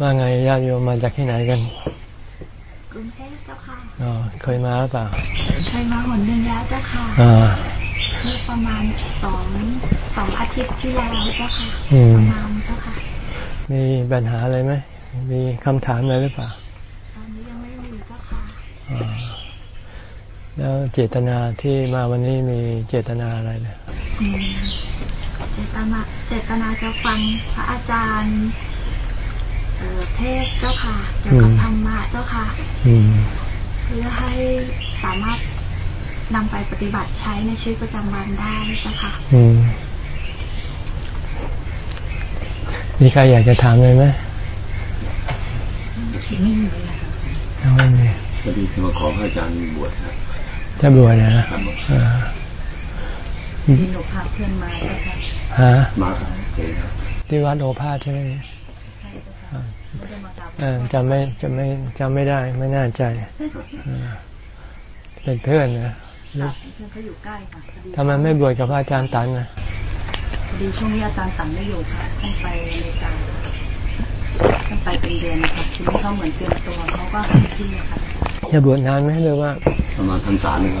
ว่าไงญาติโยมมาจากที่ไหนกันกรุงเทพเจ้าค่ะอ๋อเคยมาหรือเปล่าเคยมาหนหนึ่งแล้วเจ้าค่ะอ่าเมื่อประมาณสองสองอาทิตย์ที่แล้วเจ้าค่ะประมาณเจ้าค่ะ มีปัญหาอะไรไหมมีคำถามอะไรหรือเปล่าตอนนี้ยังไม่มีเจ้าค่ะแล้วเจตนาที่มาวันนี้มีเจตนาอะไรเนี่ยเจตนาเจตนาจะฟังพระอาจารย์ เทศเจ้าค่ะเกี่ยวกับธรรมะเจ้าค่ะเพื่อให้สามารถนำไปปฏิบัติใช้ในชีวิตประจำวันได้เจ้าค่ะมีใครอยากจะถามเลยไหมไม่มียังไม่มีพอดีมาขอพระอาจารย์บวชครับจะบวชนะที่หนูพาเพื่อนมาใช่ไหมฮะมาครับที่วัดโอภาสใช่ไหม จำไม่จำไม่จำไม่ได้ ไม่แน่ใจเป็นเพื่อนนะเพื่อนเขาอยู่ใกล้ค่ะทำไมไม่บวชกับอาจารย์ตันนะพอดีช่วงนี้อาจารย์ตันไม่อยู่ค่ะต้องไปอเมริกาต้องไปเป็นเดือนนะคะทีนี้เขาเหมือนเตรียมตัวเขาก็ให้ที่ค่ะจะบวชนานไหมหรือว่าประมาณพรรษาหนึ่ง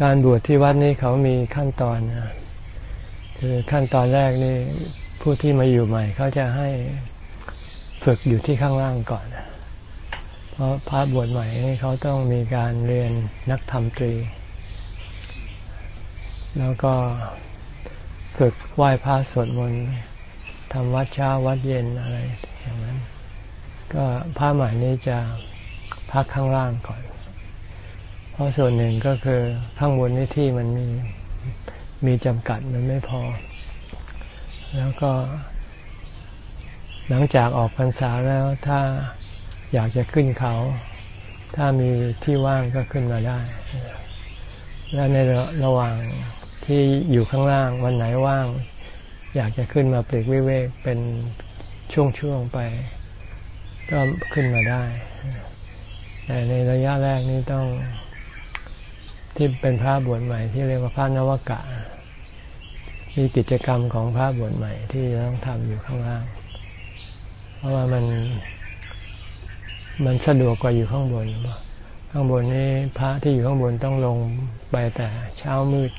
การบวชที่วัดนี้เขามีขั้นตอนนะคือขั้นตอนแรกนี่ ผู้ที่มาอยู่ใหม่เขาจะให้ฝึกอยู่ที่ข้างล่างก่อน เพราะพระบวชใหม่เขาต้องมีการเรียนนักธรรมตรี แล้วก็ฝึกไหว้พระสวดมนต์ทำวัดเช้าวัดเย็นอะไรอย่างนั้น ก็พระใหม่นี้จะพักข้างล่างก่อน เพราะส่วนหนึ่งก็คือข้างบนนี้ที่มันมีมีจำกัดมันไม่พอ แล้วก็ หลังจากออกพรรษาแล้วถ้าอยากจะขึ้นเขา ถ้ามีที่ว่างก็ขึ้นมาได้ และในระหว่างที่อยู่ข้างล่างวันไหนว่าง อยากจะขึ้นมาปลีกวิเวกเป็นช่วงๆไป ก็ขึ้นมาได้ แต่ในระยะแรกนี้ต้องที่เป็นพระบวชใหม่ที่เรียกว่าพระนวกะ มีกิจกรรมของพระบวชใหม่ที่ต้องทำอยู่ข้างล่าง เพราะว่ามัน มันสะดวกกว่าอยู่ข้างบนข้างบนนี้พระที่อยู่ข้างบนต้องลงไปแต่เช้ามืด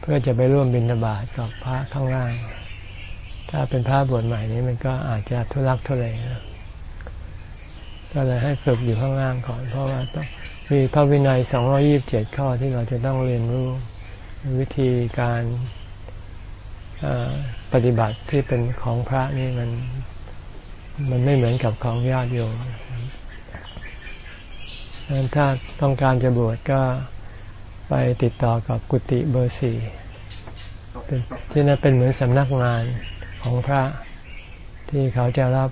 เพื่อจะไปร่วมบิณฑบาตกับพระข้างล่าง ถ้าเป็นพระบวชใหม่นี้มันก็อาจจะทุลักทุเลนะก็เลยให้ฝึกอยู่ข้างล่างก่อน เพราะว่าต้องมีพระวินัยสองยี่บเจ็ดข้อที่เราจะต้องเรียนรู้วิธีการ ปฏิบัติที่เป็นของพระนี่มันมันไม่เหมือนกับของญาติโยมถ้าต้องการจะบวชก็ไปติดต่อกับกุฏิเบอร์สี่ที่นั่นเป็นเหมือนสำนักงานของพระที่เขาจะรับ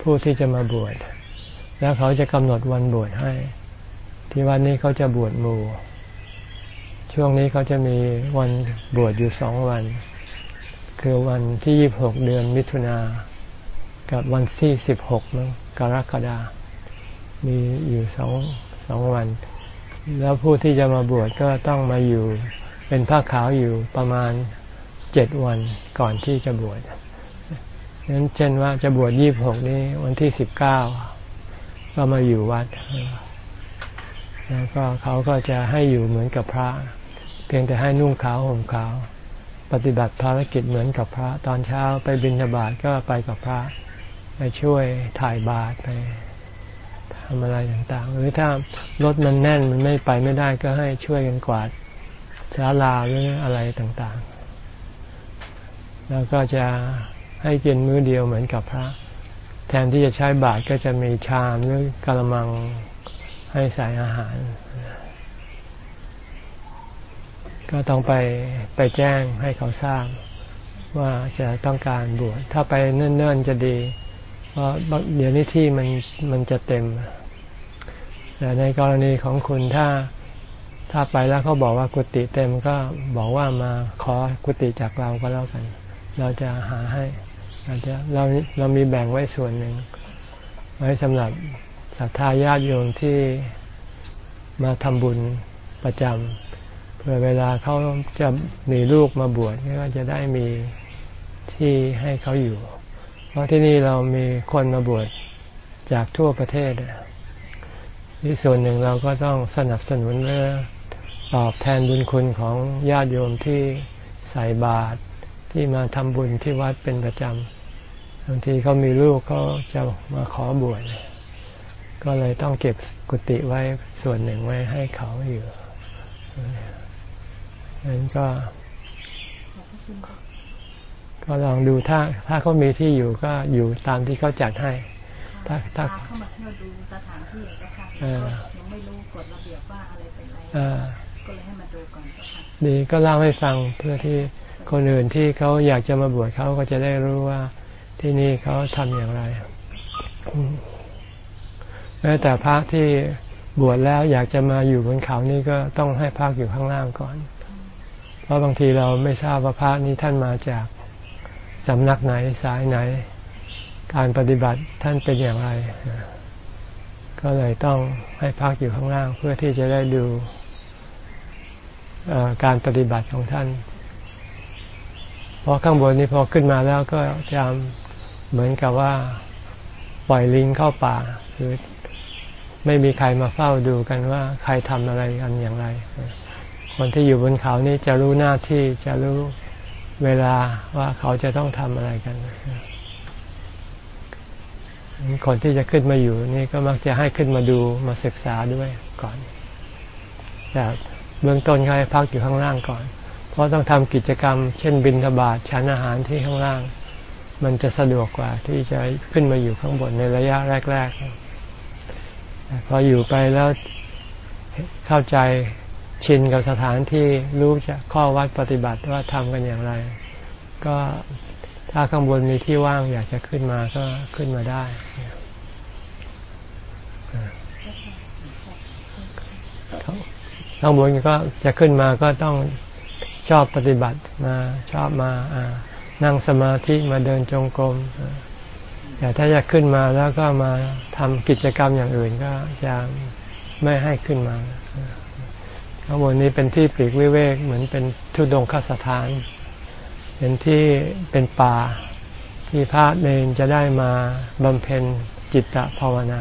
ผู้ที่จะมาบวช แล้วเขาจะกำหนดวันบวชให้ ที่วันนี้เขาจะบวชหมู่ ช่วงนี้เขาจะมีวันบวชอยู่สองวัน คือวันที่ยี่บหกเดือนมิถุนากับวันที่สิบหกกรกฎามีอยู่สองสองวัน แล้วผู้ที่จะมาบวชก็ต้องมาอยู่เป็นผ้าขาวอยู่ประมาณเจ็ดวันก่อนที่จะบวชนั้นเช่นว่าจะบวชยี่บหกนี้วันที่สิบเก้าก็มาอยู่วัด แล้วก็เขาก็จะให้อยู่เหมือนกับพระ พียงแต่ให้นุ่งขาวห่มขาว ปฏิบัติภารกิจเหมือนกับพระ ตอนเช้าไปบิณฑบาตก็ไปกับพระ ไปช่วยถ่ายบาตรไปทำอะไรต่างๆ หรือถ้ารถมันแน่นมันไม่ไปไม่ได้ก็ให้ช่วยกันกวาดศาลาหรืออะไรต่างๆ แล้วก็จะให้กินมื้อเดียวเหมือนกับพระ แทนที่จะใช้บาตรก็จะมีชามหรือกระมังให้ใส่อาหาร ก็ต้องไปไปแจ้งให้เขาทราบว่าจะต้องการบวชถ้าไปเนิ่นๆจะดี เพราะเดี๋ยวนี้ที่มันมันจะเต็ม แต่ในกรณีของคุณถ้าถ้าไปแล้วเขาบอกว่ากุฏิเต็มก็บอกว่ามาขอกุฏิจากเราก็แล้วกัน เราจะหาให้เราจะเราเรามีแบ่งไว้ส่วนหนึ่ง ไว้สำหรับศรัทธาญาติโยมที่มาทำบุญประจำ เพื่อเวลาเขาจะมีลูกมาบวชก็จะได้มีที่ให้เขาอยู่ เพราะที่นี่เรามีคนมาบวชจากทั่วประเทศนี่ส่วนหนึ่งเราก็ต้องสนับสนุนเพื่อตอบแทนบุญคุณของญาติโยมที่ใส่บาตรที่มาทำบุญที่วัดเป็นประจำบางทีเขามีลูกเขาจะมาขอบวชก็เลยต้องเก็บกุฏิไว้ส่วนหนึ่งไว้ให้เขาอยู่ นั้นก็ ก็ลองดูถ้า ถ้าเขามีที่อยู่ก็อยู่ตามที่เขาจัดให้ ถ้าถ้าเข้ามาเที่ยวดูสถานที่เจ้าค่ะยังไม่รู้กฎระเบียบว่าอะไรเป็นอะไรก็เลยให้มาดูก่อนเจ้าค่ะดีก็เล่าให้ฟังเพื่อที่คนอื่นที่เขาอยากจะมาบวชเขาก็จะได้รู้ว่าที่นี่เขาทำอย่างไรแม้แต่พระที่บวชแล้วอยากจะมาอยู่บนเขานี่ก็ต้องให้พักอยู่ข้างล่างก่อนเพ ราะบางทีเราไม่ทราบว่าพระนี้ท่านมาจากสำนักไหนสายไหน การปฏิบัติท่านเป็นอย่างไร ก็เลยต้องให้พักอยู่ข้างล่างเพื่อที่จะได้ดูการปฏิบัติของท่านพอข้างบนนี้พอขึ้นมาแล้วก็จะเหมือนกับว่าปล่อยลิงเข้าป่าคือไม่มีใครมาเฝ้าดูกันว่าใครทำอะไรกันอย่างไร คนที่อยู่บนเขานี่จะรู้หน้าที่จะรู้เวลาว่าเขาจะต้องทำอะไรกันคนที่จะขึ้นมาอยู่นี่ก็มักจะให้ขึ้นมาดูมาศึกษาด้วยก่อนแต่เบื้องต้นเขาให้พักอยู่ข้างล่างก่อน เพราะต้องทำกิจกรรม เช่นบินทบาทฉันอาหารที่ข้างล่าง มันจะสะดวกกว่าที่จะขึ้นมาอยู่ข้างบนในระยะแรก ๆ พออยู่ไปแล้วเข้าใจ ชินกับสถานที่รู้จะข้อวัดปฏิบัติว่าทำกันอย่างไร ก็ถ้าข้างบนมีที่ว่างอยากจะขึ้นมาก็ขึ้นมาได้ ข้างบนก็จะขึ้นมาก็ต้องชอบปฏิบัติมาชอบมานั่งสมาธิมาเดินจงกรมแต่ถ้าจะขึ้นมาแล้วก็มาทำกิจกรรมอย่างอื่นก็จะไม่ให้ขึ้นมา ข้างบนนี้เป็นที่ปลีกวิเวกเหมือนเป็นทุดงคสถาน เป็นที่เป็นป่าที่พระเนนจะได้มาบำเพ็ญจิตตภาวนา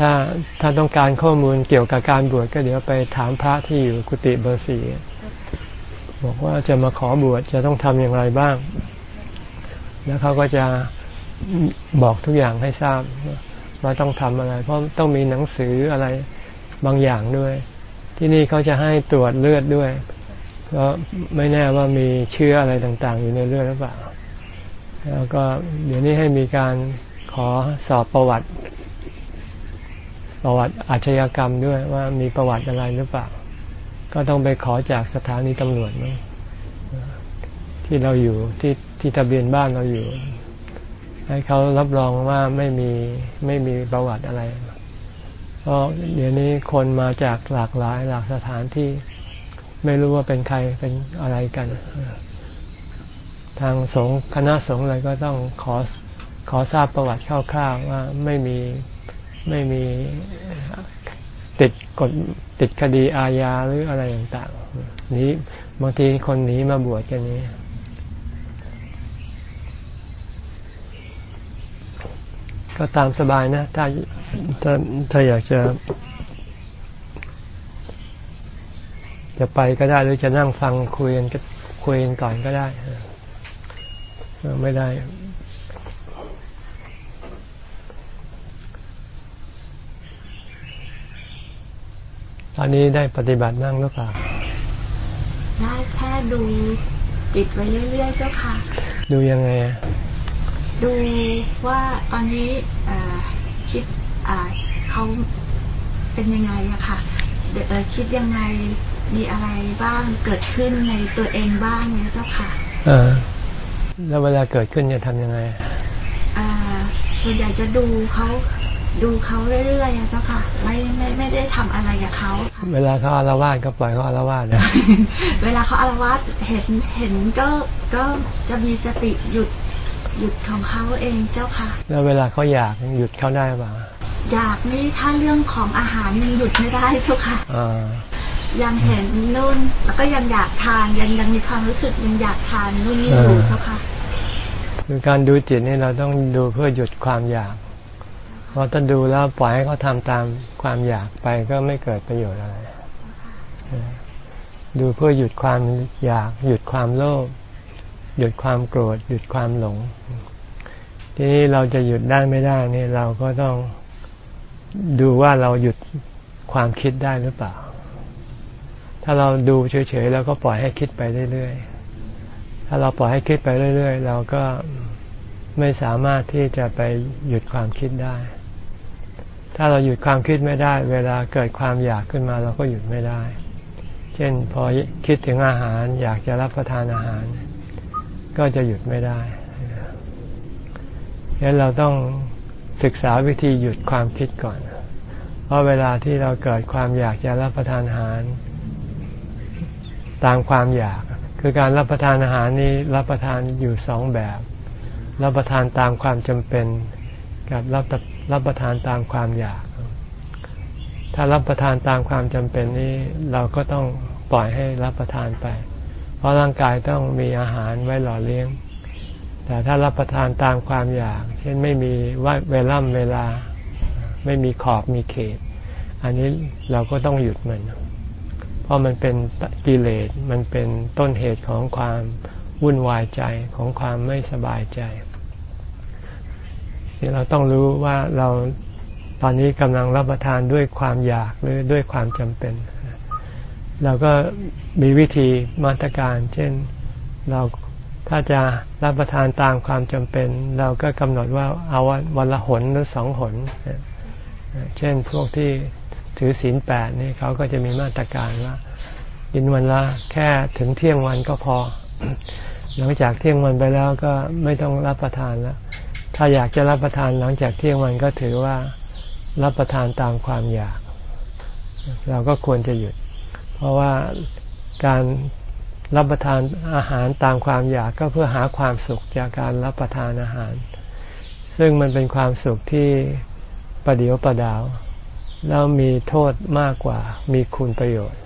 ถ้าถ้าต้องการข้อมูลเกี่ยวกับการบวชก็เดี๋ยวไปถามพระที่อยู่กุฏิเบอร์สีบอกว่าจะมาขอบวชจะต้องทำอย่างไรบ้าง แล้วเขาก็จะบอกทุกอย่างให้ทราบ ว่าต้องทำอะไร เพราะต้องมีหนังสืออะไรบางอย่างด้วย ที่นี่เขาจะให้ตรวจเลือดด้วยเพราะไม่แน่ว่ามีเชื้ออะไรต่างๆ อยู่ในเลือดหรือเปล่า แล้วก็เดี๋ยวนี้ให้มีการขอสอบประวัติ ประวัติอาชญากรรมด้วยว่ามีประวัติอะไรหรือเปล่า ก็ต้องไปขอจากสถานีตำรวจมั้งที่เราอยู่ที่ที่ทะเบียนบ้านเราอยู่ ให้เขารับรองว่าไม่มีไม่มีประวัติอะไร เพราะเดี๋ยวนี้คนมาจากหลากหลายหลากสถานที่ ไม่รู้ว่าเป็นใครเป็นอะไรกัน ทางสงฆ์คณะสงฆ์อะไรก็ต้องขอขอทราบประวัติคร่าวๆว่าไม่มีไม่มีติดกฎติดคดีอาญาหรืออะไรต่างๆนี้บางทีคนหนีมาบวชกันนี้ ก็ตามสบายนะ ถ้าถ้าถ้าอยากจะ จะไปก็ได้หรือจะนั่งฟังคุยกันคุยกันก่อนก็ได้ไม่ได้ ตอนนี้ได้ปฏิบัตินั่งหรือเปล่าได้แค่ดูจิตไว้เรื่อยๆเจ้าค่ะ ดูยังไง ดูว่าตอนนี้คิดเขาเป็นยังไงอะค่ะคิดยังไงมีอะไรบ้างเกิดขึ้นในตัวเองบ้างเนี่ยเจ้าค่ะเออแล้วเวลาเกิดขึ้นจะทำยังไงอ่าส่วนใหญ่จะดูเขาดูเขาเรื่อยๆเจ้าค่ะ ไม่ไม่ไม่ได้ทำอะไรกับเขา เวลาเขาอารวาสก็ปล่อยเขาอารวาสนะเวลาเขาอารวาสเห็นเห็นก็ก็จะมีสติหยุด หยุดของเขาเองเจ้าค่ะ แล้วเวลาเขาอยากหยุดเขาได้ป่ะอยากนี่ถ้าเรื่องของอาหารยังหยุดไม่ได้เจ้าค่ะอ่ายังเห็นนู่นแล้วก็ยังอยากทานยังยังมีความรู้สึกยังอยากทานนู่นนี่อยู่เจ้าค่ะคือการดูจิตนี่เราต้องดูเพื่อหยุดความอยาก เพราะถ้าดูแล้วปล่อยให้เขาทาตามความอยากไปก็ไม่เกิดประโยชน์อะไร ดูเพื่อหยุดความอยาก หยุดความโลภ หยุดความโกรธ หยุดความหลง ทีนี้เราจะหยุดได้ไม่ได้นี่เราก็ต้องดูว่าเราหยุดความคิดได้หรือเปล่า ถ้าเราดูเฉยๆแล้วก็ปล่อยให้คิดไปเรื่อยๆ ถ้าเราปล่อยให้คิดไปเรื่อย ๆ เราก็ไม่สามารถที่จะไปหยุดความคิดได้ ถ้าเราหยุดความคิดไม่ได้ เวลาเกิดความอยากขึ้นมาเราก็หยุดไม่ได้ เช่นพอคิดถึงอาหารอยากจะรับประทานอาหาร ก็จะหยุดไม่ได้ดังนั้นเราต้องศึกษาวิธีหยุดความคิดก่อน เพราะเวลาที่เราเกิดความอยากจะรับประทานอาหาร ตามความอยาก คือการรับประทานอาหารนี้รับประทานอยู่สองแบบ รับประทานตามความจำเป็นกับรับรับประทานตามความอยาก ถ้ารับประทานตามความจำเป็นนี้เราก็ต้องปล่อยให้รับประทานไป ราะร่างกายต้องมีอาหารไว้หล่อเลี้ยง แต่ถ้ารับประทานตามความอยาก เช่นไม่มีว่าเวล่ำเวลา ไม่มีขอบมีเขต อันนี้เราก็ต้องหยุดมัน เพราะมันเป็นกิเลสมันเป็นต้นเหตุของความวุ่นวายใจของความไม่สบายใจเราต้องรู้ว่าเราตอนนี้กำลังรับประทานด้วยความอยากหรือด้วยความจำเป็น เราก็มีวิธีมาตรการ เช่นเราถ้าจะรับประทานตามความจำเป็น เราก็กำหนดว่าเอาวันละหนหรือสองหน เช่นพวกที่ถือศีลแปดนี่เขาก็จะมีมาตรการว่ากินวันละแค่ถึงเที่ยงวันก็พอ หลังจากเที่ยงวันไปแล้วก็ไม่ต้องรับประทานแล้ว ถ้าอยากจะรับประทานหลังจากเที่ยงวันก็ถือว่ารับประทานตามความอยาก เราก็ควรจะหยุด เพราะว่าการรับประทานอาหารตามความอยากก็เพื่อหาความสุขจากการรับประทานอาหาร ซึ่งมันเป็นความสุขที่ประเดียวประดาว แล้วมีโทษมากกว่ามีคุณประโยชน์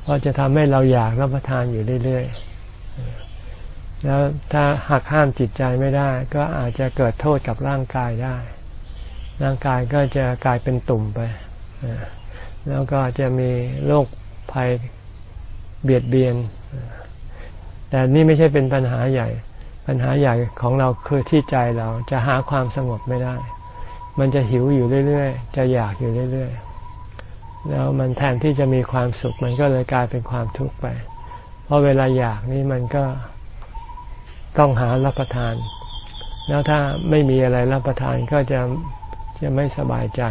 เพราะจะทำให้เราอยากรับประทานอยู่เรื่อยๆ แล้วถ้าหักห้ามจิตใจไม่ได้ ก็อาจจะเกิดโทษกับร่างกายได้ ร่างกายก็จะกลายเป็นตุ่มไป แล้วก็จะมีโรคภัยเบียดเบียน แต่นี่ไม่ใช่เป็นปัญหาใหญ่ ปัญหาใหญ่ของเราคือที่ใจเราจะหาความสงบไม่ได้ มันจะหิวอยู่เรื่อยๆ จะอยากอยู่เรื่อยๆ แล้วมันแทนที่จะมีความสุข มันก็เลยกลายเป็นความทุกข์ไป เพราะเวลาอยากนี่มันก็ต้องหารับประทาน แล้วถ้าไม่มีอะไรรับประทานก็จะจะไม่สบายใจ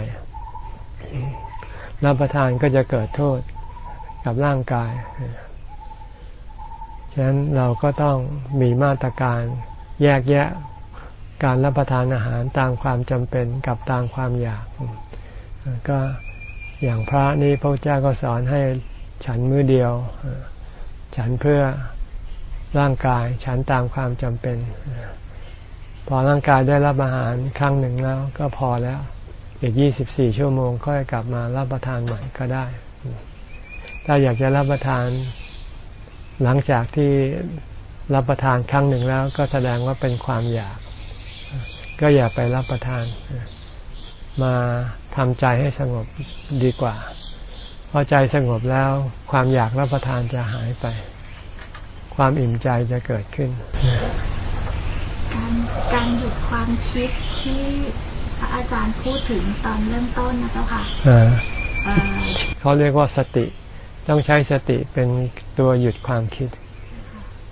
รับประทานก็จะเกิดโทษกับร่างกาย ฉะนั้นเราก็ต้องมีมาตรการแยกแยะการรับประทานอาหารตามความจำเป็นกับตามความอยาก ก็อย่างพระนี่พระเจ้าก็สอนให้ฉันมือเดียว ฉันเพื่อร่างกาย ฉันตามความจำเป็น พอร่างกายได้รับอาหารครั้งหนึ่งแล้วก็พอแล้ว อีกยี่สิบสี่ชั่วโมงค่อยกลับมารับประทานใหม่ก็ได้ ถ้าอยากจะรับประทาน หลังจากที่รับประทานครั้งหนึ่งแล้ว ก็แสดงว่าเป็นความอยาก ก็อย่าไปรับประทาน มาทำใจให้สงบดีกว่าพอใจสงบแล้ว ความอยากรับประทานจะหายไป ความอิ่มใจจะเกิดขึ้น การการหยุดความคิดที่ พระอาจารย์พูดถึงตอนเริ่มต้นนะเจ้าค่ะเขาเรียกว่าสติ ต้องใช้สติเป็นตัวหยุดความคิด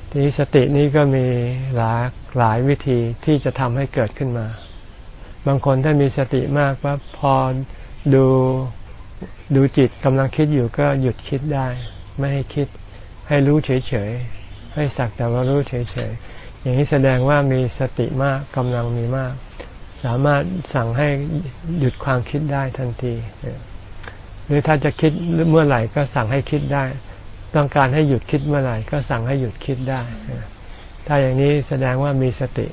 ทีนี้สตินี้ก็มีหลายหลายวิธีที่จะทำให้เกิดขึ้นมา บางคนถ้ามีสติมากว่าพอดูดูจิตกำลังคิดอยู่ก็หยุดคิดได้ ไม่ให้คิดให้รู้เฉยๆให้สักแต่ว่ารู้เฉยๆอย่างนี้แสดงว่ามีสติมากกำลังมีมาก สามารถสั่งให้หยุดความคิดได้ทันที หรือถ้าจะคิดเมื่อไหร่ก็สั่งให้คิดได้ ต้องการให้หยุดคิดเมื่อไหร่ก็สั่งให้หยุดคิดได้ ถ้าอย่างนี้แสดงว่ามีสติ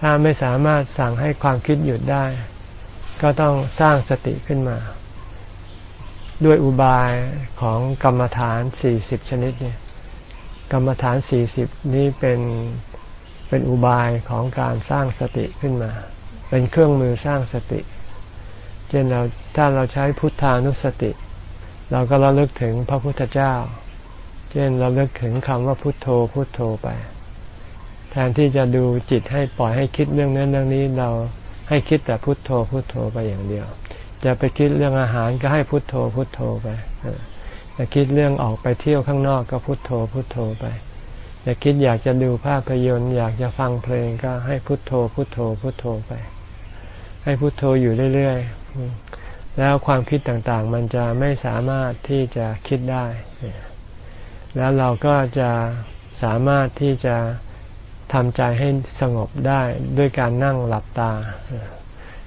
ถ้าไม่สามารถสั่งให้ความคิดหยุดได้ ก็ต้องสร้างสติขึ้นมา ด้วยอุบายของกรรมฐานสี่สิบชนิดเนี่ยกรรมฐานสี่สิบนี้เป็น เป็นอุบายของการสร้างสติขึ้นมา เป็นเครื่องมือสร้างสติ เช่นเราถ้าเราใช้พุทธานุสติ เราก็ระลึกถึงพระพุทธเจ้า เช่นเราเลิกถึงคำว่าพุทโธพุทโธไป แทนที่จะดูจิตให้ปล่อยให้คิดเรื่องนั้นเรื่องนี้เราให้คิดแต่พุทโธพุทโธไปอย่างเดียว จะไปคิดเรื่องอาหารก็ให้พุทโธพุทโธไปจะคิดเรื่องออกไปเที่ยวข้างนอกก็พุทโธพุทโธไป จะคิดอยากจะดูภาพยนตร์อยากจะฟังเพลงก็ให้พุทโธ พุทโธ พุทโธไป ให้พุทโธอยู่เรื่อยๆ แล้วความคิดต่างๆ มันจะไม่สามารถที่จะคิดได้ แล้วเราก็จะสามารถที่จะทำใจให้สงบได้ด้วยการนั่งหลับตา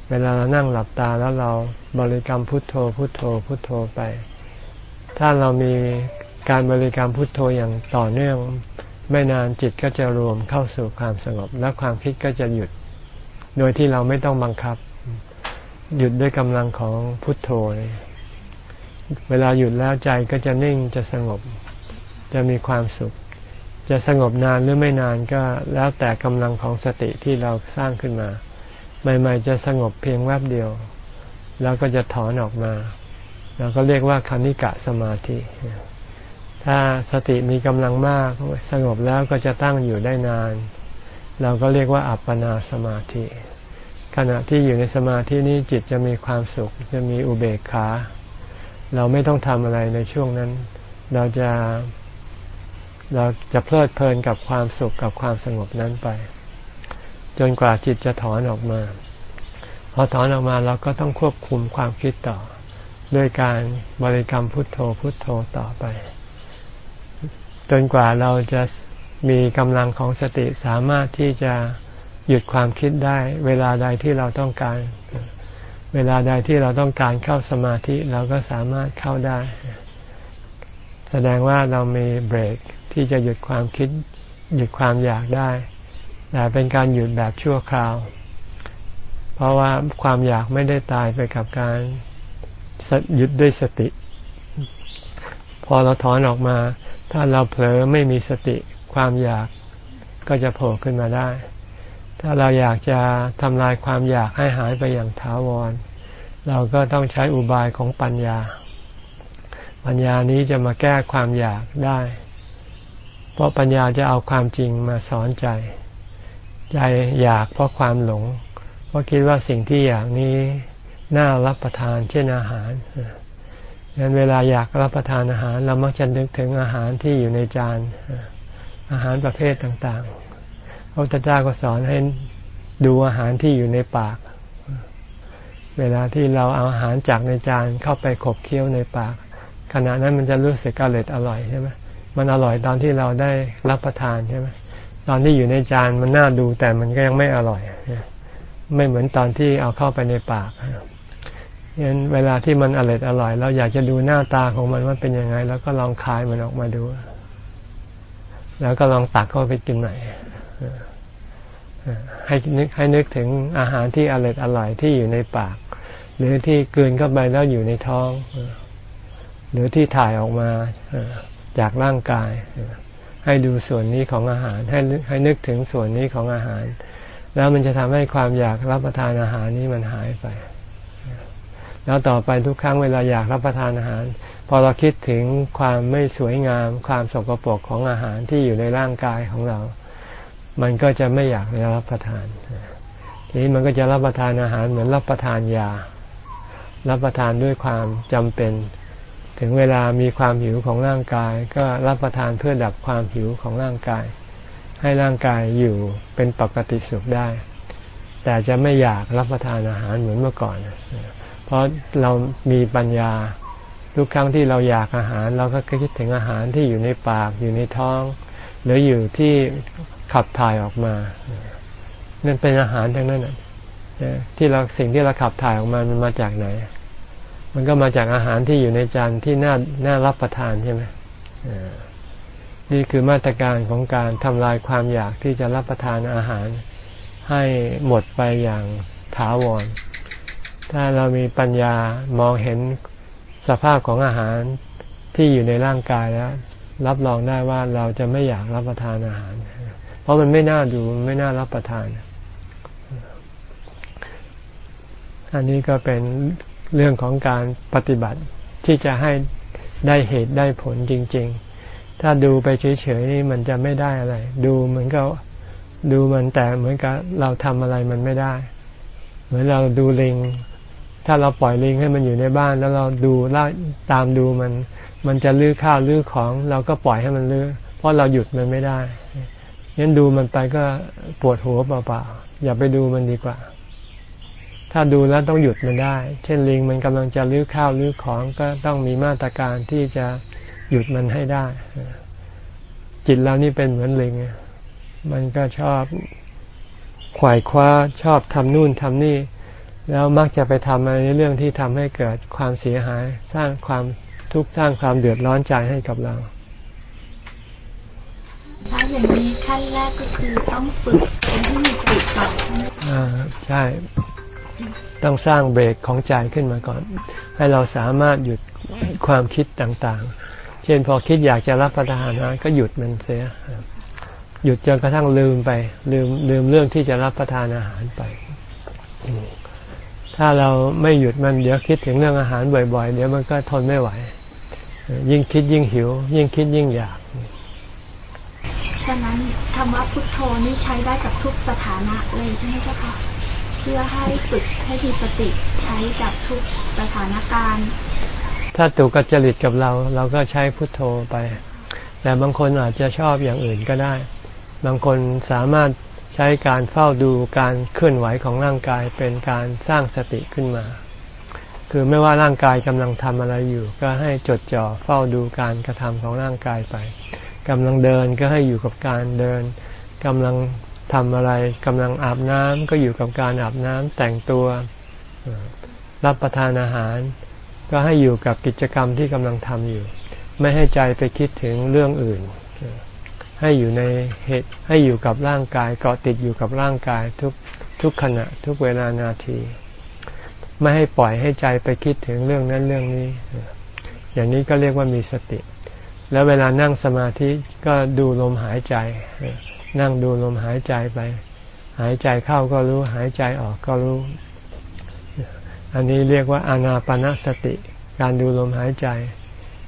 เวลาเรานั่งหลับตาแล้วเราบริกรรมพุทโธ พุทโธ พุทโธไป ถ้าเรามีการบริกรรมพุทโธอย่างต่อเนื่อง ไม่นานจิตก็จะรวมเข้าสู่ความสงบ และความคิดก็จะหยุด โดยที่เราไม่ต้องบังคับ หยุดด้วยกำลังของพุทโธเวลาหยุดแล้วใจก็จะนิ่งจะสงบ จะมีความสุข จะสงบนานหรือไม่นานก็แล้วแต่กำลังของสติที่เราสร้างขึ้นมา ใหม่ ๆ จะสงบเพียงแวบเดียว แล้วก็จะถอนออกมาเราก็เรียกว่าคณิกะสมาธิ ถ้าสติมีกำลังมากสงบแล้วก็จะตั้งอยู่ได้นาน เราก็เรียกว่าอัปปนาสมาธิ ขณะที่อยู่ในสมาธินี้จิตจะมีความสุข จะมีอุเบกขา เราไม่ต้องทำอะไรในช่วงนั้น เราจะเราจะเพลิดเพลินกับความสุขกับความสงบนั้นไป จนกว่าจิตจะถอนออกมา พอถอนออกมาเราก็ต้องควบคุมความคิดต่อ ด้วยการบริกรรมพุทโธพุทโธต่อไป จนกว่าเราจะมีกำลังของสติสามารถที่จะหยุดความคิดได้ เวลาใดที่เราต้องการ เวลาใดที่เราต้องการเข้าสมาธิเราก็สามารถเข้าได้ แสดงว่าเรามีเบรกที่จะหยุดความคิด หยุดความอยากได้แต่เป็นการหยุดแบบชั่วคราว เพราะว่าความอยากไม่ได้ตายไปกับการหยุดด้วยสติ พอเราถอนออกมา ถ้าเราเผลอไม่มีสติความอยากก็จะโผล่ขึ้นมาได้ ถ้าเราอยากจะทำลายความอยากให้หายไปอย่างถาวร เราก็ต้องใช้อุบายของปัญญา ปัญญานี้จะมาแก้ความอยากได้ เพราะปัญญาจะเอาความจริงมาสอนใจ ใจอยากเพราะความหลง เพราะคิดว่าสิ่งที่อยากนี้น่ารับประทานเช่นอาหาร ดังนั้นเวลาอยากรับประทานอาหาร เรามักจะนึกถึงอาหารที่อยู่ในจาน อาหารประเภทต่างๆ พระพุทธเจ้าก็สอนให้ดูอาหารที่อยู่ในปาก เวลาที่เราเอาอาหารจากในจานเข้าไปขบเคี้ยวในปาก ขณะนั้นมันจะรู้สึกอร่อยอร่อยใช่ไหมมันอร่อยตอนที่เราได้รับประทานใช่ไหมตอนที่อยู่ในจานมันน่าดูแต่มันก็ยังไม่อร่อย ไม่เหมือนตอนที่เอาเข้าไปในปาก ยันเวลาที่มันอร่อยอร่อย เราอยากจะดูหน้าตาของมันว่าเป็นยังไง แล้วก็ลองคายมันออกมาดู แล้วก็ลองตักเข้าไปกินหน่อยให้นึกให้นึกถึงอาหารที่อร่อยอร่อยที่อยู่ในปาก หรือที่เกินเข้าไปแล้วอยู่ในท้อง หรือที่ถ่ายออกมาจากร่างกาย ให้ดูส่วนนี้ของอาหาร ให้ให้นึกถึงส่วนนี้ของอาหาร แล้วมันจะทำให้ความอยากรับประทานอาหารนี้มันหายไป แล้วต่อไปทุกครั้งเวลาอยากรับประทานอาหาร พอเราคิดถึงความไม่สวยงาม ความสกปรกของอาหารที่อยู่ในร่างกายของเรา มันก็จะไม่อยากจะรับประทาน ทีนี้มันก็จะรับประทานอาหารเหมือนรับประทานยา รับประทานด้วยความจำเป็น ถึงเวลามีความหิวของร่างกาย ก็รับประทานเพื่อดับความหิวของร่างกาย ให้ร่างกายอยู่เป็นปกติสุขได้ แต่จะไม่อยากรับประทานอาหารเหมือนเมื่อก่อนเราะเรามีปัญญา ทุกครั้งที่เราอยากอาหาร เราก็คิดถึงอาหารที่อยู่ในปากอยู่ในท้อง หรืออยู่ที่ขับถ่ายออกมานั่นเป็นอาหารทั้งนั้นที่เราสิ่งที่เราขับถ่ายออกมามันมาจากไหน มันก็มาจากอาหารที่อยู่ในจานที่น่าน่ารับประทานใช่ไหมนี่คือมาตรการของการทำลายความอยากที่จะรับประทานอาหาร ให้หมดไปอย่างถาวร ถ้าเรามีปัญญามองเห็นสภาพของอาหารที่อยู่ในร่างกายแล้ว รับรองได้ว่าเราจะไม่อยากรับประทานอาหาร เพราะมันไม่น่าดูไม่น่ารับประทาน อันนี้ก็เป็นเรื่องของการปฏิบัติที่จะให้ได้เหตุได้ผลจริง ๆ ถ้าดูไปเฉยๆนี่มันจะไม่ได้อะไร ดูเหมือนก็ดูมันแต่เหมือนกับเราทำอะไรมันไม่ได้ เหมือนเราดูลิง ถ้าเราปล่อยลิงให้มันอยู่ในบ้าน แล้วเราดูล่าตามดูมัน มันจะลื้อข้าวลื้อของ เราก็ปล่อยให้มันลื้อ เพราะเราหยุดมันไม่ได้งั้นดูมันไปก็ปวดหัวเปล่าๆอย่าไปดูมันดีกว่า ถ้าดูแล้วต้องหยุดมันได้ เช่นลิงมันกำลังจะลื้อข้าวลื้อของก็ต้องมีมาตรการที่จะหยุดมันให้ได้ จิตเรานี่เป็นเหมือนลิงมันก็ชอบขวายคว้าชอบทำนู่นทำนี่ แล้วมักจะไปทำอะไรในเรื่องที่ทำให้เกิดความเสียหาย สร้างความทุกข์สร้างความเดือดร้อนใจให้กับเราถ้าอย่างนี้ขั้นแรกก็คือต้องฝึกเป็นที่มีสติก่อนอ่าใช่ ต้องสร้างเบรกของใจขึ้นมาก่อน ให้เราสามารถหยุดความคิดต่างๆ เช่นพอคิดอยากจะรับประทานอาหารก็หยุดมันเสีย หยุดจนกระทั่งลืมไป ลืมลืมเรื่องที่จะรับประทานอาหารไป ถ้าเราไม่หยุดมันเดี๋ยวคิดถึงเรื่องอาหารบ่อย ๆ เดี๋ยวมันก็ทนไม่ไหว ยิ่งคิดยิ่งหิว ยิ่งคิดยิ่งอยากฉะนั้นคำว่าพุทโธนี่ใช้ได้กับทุกสถานะเลยใช่ไหมเจ้าคะเพื่อให้ฝึกให้มีสติใช้กับทุกสถานการณ์ ถ้าถูกกระจริตกับเรา เราก็ใช้พุทโธไป แต่บางคนอาจจะชอบอย่างอื่นก็ได้ บางคนสามารถใช้การเฝ้าดูการเคลื่อนไหวของร่างกายเป็นการสร้างสติขึ้นมา คือไม่ว่าร่างกายกำลังทำอะไรอยู่ ก็ให้จดจ่อเฝ้าดูการกระทำของร่างกายไปกำลังเดินก็ให้อยู่กับการเดินกำลังทำอะไรกำลังอาบน้ำก็อยู่กับการอาบน้ำแต่งตัวรับประทานอาหาร ก็ให้อยู่กับกิจกรรมที่กำลังทำอยู่ ไม่ให้ใจไปคิดถึงเรื่องอื่น ให้อยู่ในเหตุให้อยู่กับร่างกายเกาะติดอยู่กับร่างกายทุกทุกขณะ ทุกเวลานาที ไม่ให้ปล่อยให้ใจไปคิดถึงเรื่องนั้นเรื่องนี้ อย่างนี้ก็เรียกว่ามีสติ แล้วเวลานั่งสมาธิก็ดูลมหายใจ นั่งดูลมหายใจไป หายใจเข้าก็รู้หายใจออกก็รู้ อันนี้เรียกว่าอานาปนาสติ การดูลมหายใจ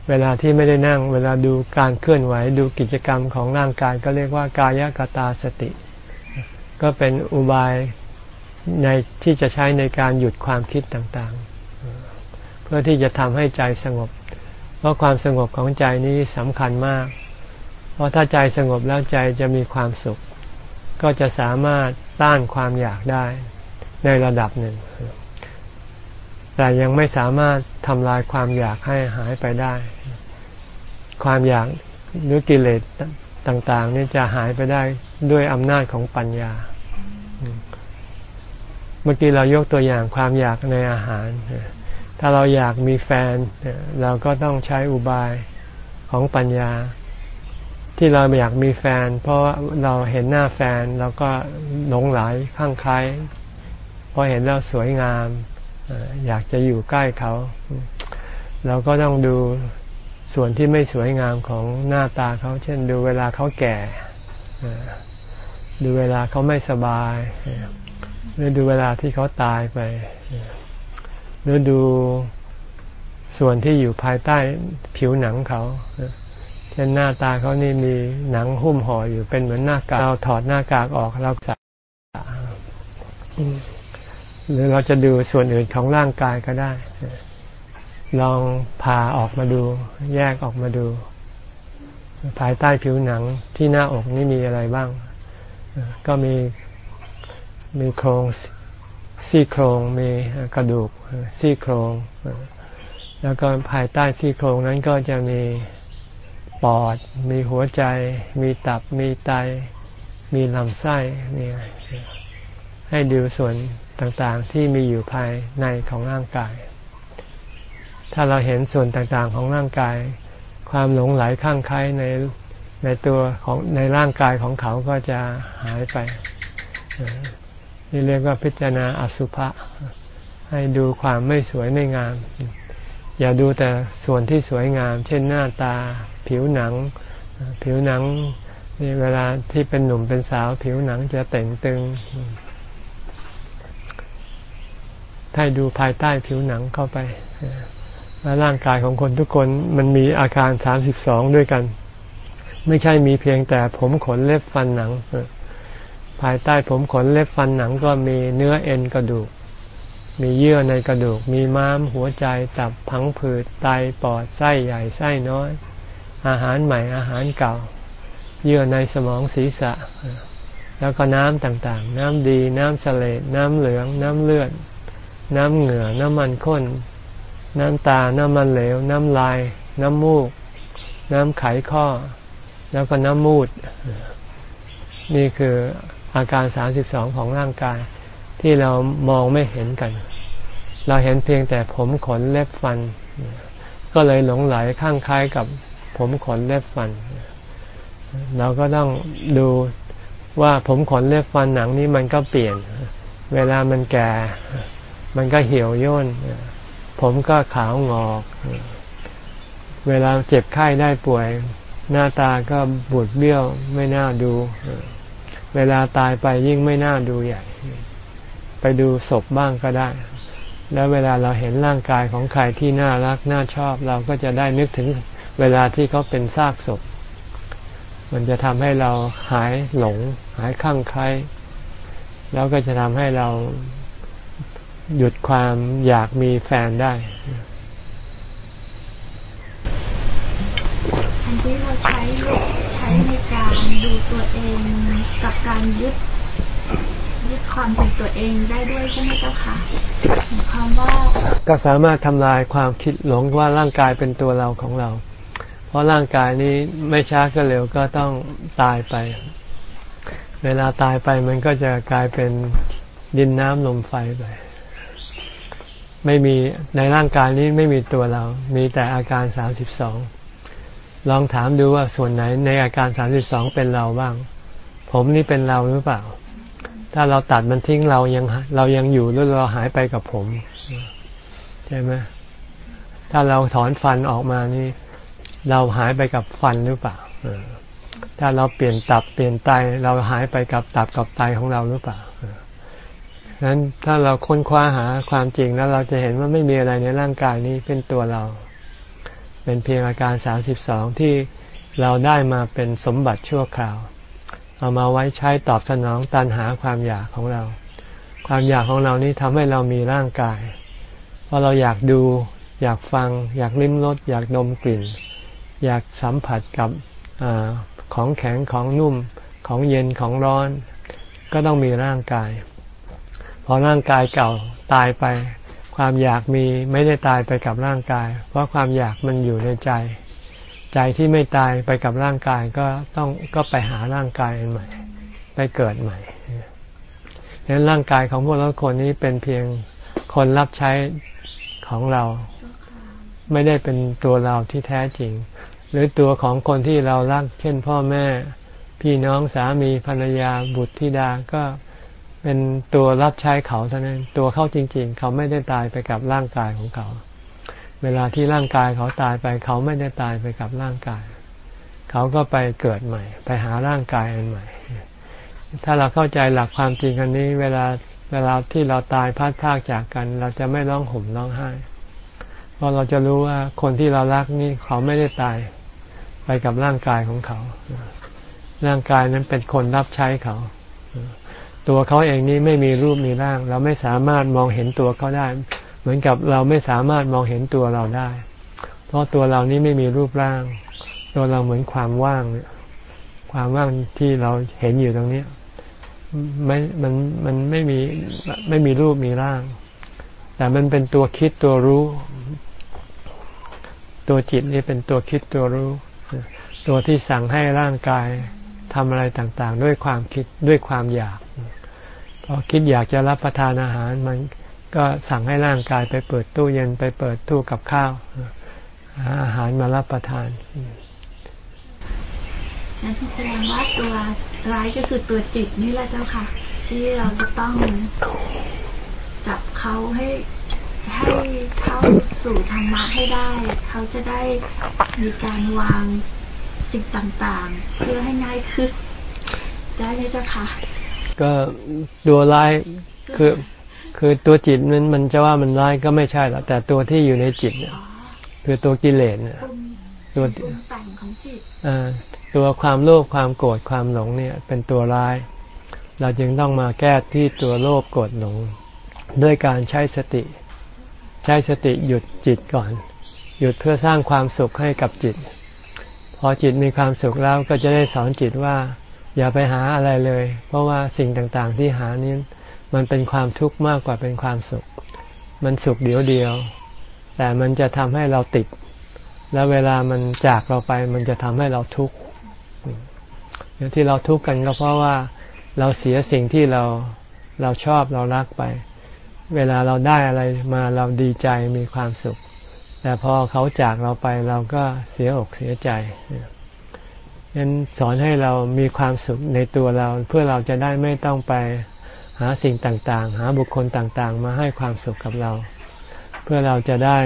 เวลาที่ไม่ได้นั่ง เวลาดูการเคลื่อนไหวดูกิจกรรมของร่างกายก็เรียกว่ากายกตาสติ ก็เป็นอุบายในที่จะใช้ในการหยุดความคิดต่างๆ เพื่อที่จะทำให้ใจสงบ เพราะความสงบของใจนี้สำคัญมาก เพราะถ้าใจสงบแล้วใจจะมีความสุข ก็จะสามารถต้านความอยากได้ในระดับหนึ่ง แต่ยังไม่สามารถทำลายความอยากให้หายไปได้ ความอยากหรือกิเลสต่างๆนี่จะหายไปได้ด้วยอำนาจของปัญญา เมื่อกี้เรายกตัวอย่างความอยากในอาหาร ถ้าเราอยากมีแฟน เราก็ต้องใช้อุบายของปัญญา ที่เราอยากมีแฟน เพราะเราเห็นหน้าแฟนเราก็หลงไหลข้างใครพอเห็นแล้วสวยงาม อยากจะอยู่ใกล้เขา เราก็ต้องดูส่วนที่ไม่สวยงามของหน้าตาเขา เช่น ดูเวลาเขาแก่ ดูเวลาเขาไม่สบาย หรือดูเวลาที่เขาตายไป หรือดูส่วนที่อยู่ภายใต้ผิวหนังเขา เช่นหน้าตาเขานี่มีหนังหุ้มห่ออยู่เป็นเหมือนหน้ากาก เราถอดหน้ากากออกเราใส่ หรือเราจะดูส่วนอื่นของร่างกายก็ได้ ลองผ่าออกมาดู แยกออกมาดู ภายใต้ผิวหนังที่หน้าอกนี่มีอะไรบ้าง ก็มีมีโครงซี่โครงมีกระดูกซี่โครง แล้วก็ภายใต้ซี่โครงนั้นก็จะมีปอด มีหัวใจ มีตับ มีไต มีลำไส้นี่ให้ดูส่วน ต่างๆที่มีอยู่ภายในของร่างกาย ถ้าเราเห็นส่วนต่างๆของร่างกาย ความหลงไหลข้างใครในในตัวของในร่างกายของเขาก็จะหายไป นี่เรียกว่าพิจารณาอสุภะให้ดูความไม่สวยไม่งาม อย่าดูแต่ส่วนที่สวยงาม เช่นหน้าตา ผิวหนัง ผิวหนังนี่เวลาที่เป็นหนุ่มเป็นสาว ผิวหนังจะเต่งตึง ถ้ดูภายใต้ผิวหนังเข้าไปแล้วร่างกายของคนทุกคนมันมีอาการสามสิบสองด้วยกัน ไม่ใช่มีเพียงแต่ผมขนเล็บฟันหนัง ภายใต้ผมขนเล็บฟันหนังก็มีเนื้อเอ็นกระดูก มีเยื่อในกระดูก มีม้ามหัวใจตับพังผืดไตปอดไส้ใหญ่ไส้น้อย อาหารใหม่อาหารเก่า เยื่อในสมองศีรษะ แล้วก็น้ำต่างๆ น้ำดี น้ำเสลดน้ำเหลือง น้ำเลือด น้ำเหงื่อ น้ำมันข้น น้ำตา น้ำมันเหลว น้ำลาย น้ำมูก น้ำไขข้อ แล้วก็น้ำมูด นี่คืออาการสามสิบสองของร่างกาย ที่เรามองไม่เห็นกัน เราเห็นเพียงแต่ผมขนเล็บฟัน ก็เลยหลงไหลข้างคล้ายกับผมขนเล็บฟัน เราก็ต้องดูว่าผมขนเล็บฟันหนังนี้มันก็เปลี่ยน เวลามันแก่ มันก็เหี่ยวย่นผมก็ขาวงอก เวลาเจ็บไข้ได้ป่วย หน้าตาก็บูดเบี้ยวไม่น่าดู เวลาตายไปยิ่งไม่น่าดูใหญ่ ไปดูศพบ้างก็ได้ แล้วเวลาเราเห็นร่างกายของใครที่น่ารักน่าชอบ เราก็จะได้นึกถึงเวลาที่เขาเป็นซากศพ มันจะทำให้เราหายหลง หายข้างใครแล้วก็จะทำให้เรา หยุดความอยากมีแฟนได้อันที่เราใช้ใช้ในการดูตัวเองกับการยึดยึดความเป็นตัวเองได้ด้วยใช่ไหมเจ้าค่ะความว่าก็สามารถทำลายความคิดหลงว่าร่างกายเป็นตัวเราของเรา เพราะร่างกายนี้ไม่ช้าก็เร็วก็ต้องตายไป เวลาตายไปมันก็จะกลายเป็นดินน้ำลมไฟไป ไม่มีในร่างกายนี้ไม่มีตัวเรา มีแต่อาการสามสิบสองลองถามดูว่าส่วนไหนในอาการสามสิบสองเป็นเราบ้าง ผมนี่เป็นเราหรือเปล่า ถ้าเราตัดมันทิ้งเรายังเรายังอยู่หรือเราหายไปกับผมใช่ไหมถ้าเราถอนฟันออกมานี่ เราหายไปกับฟันหรือเปล่าถ้าเราเปลี่ยนตับเปลี่ยนไตเราหายไปกับตับกับไตของเราหรือเปล่า นั้นถ้าเราค้นคว้าหาความจริงแล้วเราจะเห็นว่าไม่มีอะไรในร่างกายนี้เป็นตัวเรา เป็นเพียงอาการสามสิบสองที่เราได้มาเป็นสมบัติชั่วคราว เอามาไว้ใช้ตอบสนองตันหาความอยากของเรา ความอยากของเรานี้ทำให้เรามีร่างกาย เพราะเราอยากดู อยากฟัง อยากลิ้มรสอยากดมกลิ่น อยากสัมผัสกับอของแข็งของนุ่มของเย็นของร้อน ก็ต้องมีร่างกาย พอร่างกายเก่าตายไป ความอยากมีไม่ได้ตายไปกับร่างกาย เพราะความอยากมันอยู่ในใจ ใจที่ไม่ตายไปกับร่างกายก็ต้องก็ไปหาร่างกายใหม่ ไปเกิดใหม่ดังนั้นร่างกายของพวกเราคนนี้เป็นเพียงคนรับใช้ของเรา ไม่ได้เป็นตัวเราที่แท้จริง หรือตัวของคนที่เรารัก เช่นพ่อแม่ พี่น้องสามีภรรยาบุตรธิดาก็เป็นตัวรับใช้เขาเท่านั้น ตัวเขาจริง ๆ เขาไม่ได้ตายไปกับร่างกายของเขา เวลาที่ร่างกายเขาตายไป เขาไม่ได้ตายไปกับร่างกาย เขาก็ไปเกิดใหม่ ไปหาร่างกายอันใหม่ ถ้าเราเข้าใจหลักความจริงอันนี้ เวลาเวลาที่เราตายพัดพากจากกัน เราจะไม่ร้องห่มร้องไห้ เพราะเราจะรู้ว่าคนที่เรารักนี่เขาไม่ได้ตายไปกับร่างกายของเขา ร่างกายนั้นเป็นคนรับใช้เขา ตัวเขาเองนี้ไม่มีรูปมีร่าง เราไม่สามารถมองเห็นตัวเขาได้ เหมือนกับเราไม่สามารถมองเห็นตัวเราได้ เพราะตัวเรานี้ไม่มีรูปร่าง ตัวเราเหมือนความว่างเนี่ยความว่างที่เราเห็นอยู่ตรงนี้ไม่มันมันไม่มีไม่มีรูปมีร่าง แต่มันเป็นตัวคิดตัวรู้ ตัวจิตนี่เป็นตัวคิดตัวรู้ ตัวที่สั่งให้ร่างกาย ทำอะไรต่างๆ ด้วยความคิดด้วยความอยาก พอคิดอยากจะรับประทานอาหาร มันก็สั่งให้ร่างกายไปเปิดตู้เย็นไปเปิดตู้กับข้าวหาอาหารมารับประทานนั่นแสดงว่าตัวร้ายก็คือตัวจิตนี่แหละเจ้าค่ะ ที่เราจะต้องจับเขาให้ให้เข้าสู่ธรรมะให้ได้ เขาจะได้มีการวาง สิ่งต่างๆ เพื่อให้ง่ายขึ้นได้เลยเจ้าค่ะ ก็ตัวร้ายคือคือตัวจิตมันมันจะว่ามันร้ายก็ไม่ใช่หรอกแต่ตัวที่อยู่ในจิตเนี่ยคือตัวกิเลสเนี่ยตัวแต่งของจิตตัวความโลภความโกรธความหลงเนี่ยเป็นตัวร้าย เราจึงต้องมาแก้ที่ตัวโลภโกรธหลง ด้วยการใช้สติ ใช้สติหยุดจิตก่อน หยุดเพื่อสร้างความสุขให้กับจิตพ อจิตมีความสุขแล้วก็จะได้สอนจิตว่า อย่าไปหาอะไรเลย เพราะว่าสิ่งต่างๆที่หานี้มันเป็นความทุกข์มากกว่าเป็นความสุข มันสุขเดียวเดียว แต่มันจะทำให้เราติด แล้วเวลามันจากเราไป มันจะทำให้เราทุกข์ที่เราทุกข์กันก็เพราะว่าเราเสียสิ่งที่เราเราชอบเรารักไป เวลาเราได้อะไรมาเราดีใจมีความสุข แต่พอเขาจากเราไปเราก็เสียอกเสียใจนั้นสอนให้เรามีความสุขในตัวเราเพื่อเราจะได้ไม่ต้องไปหาสิ่งต่างๆ หาบุคคลต่างๆ มาให้ความสุขกับเรา เพื่อเราจะได้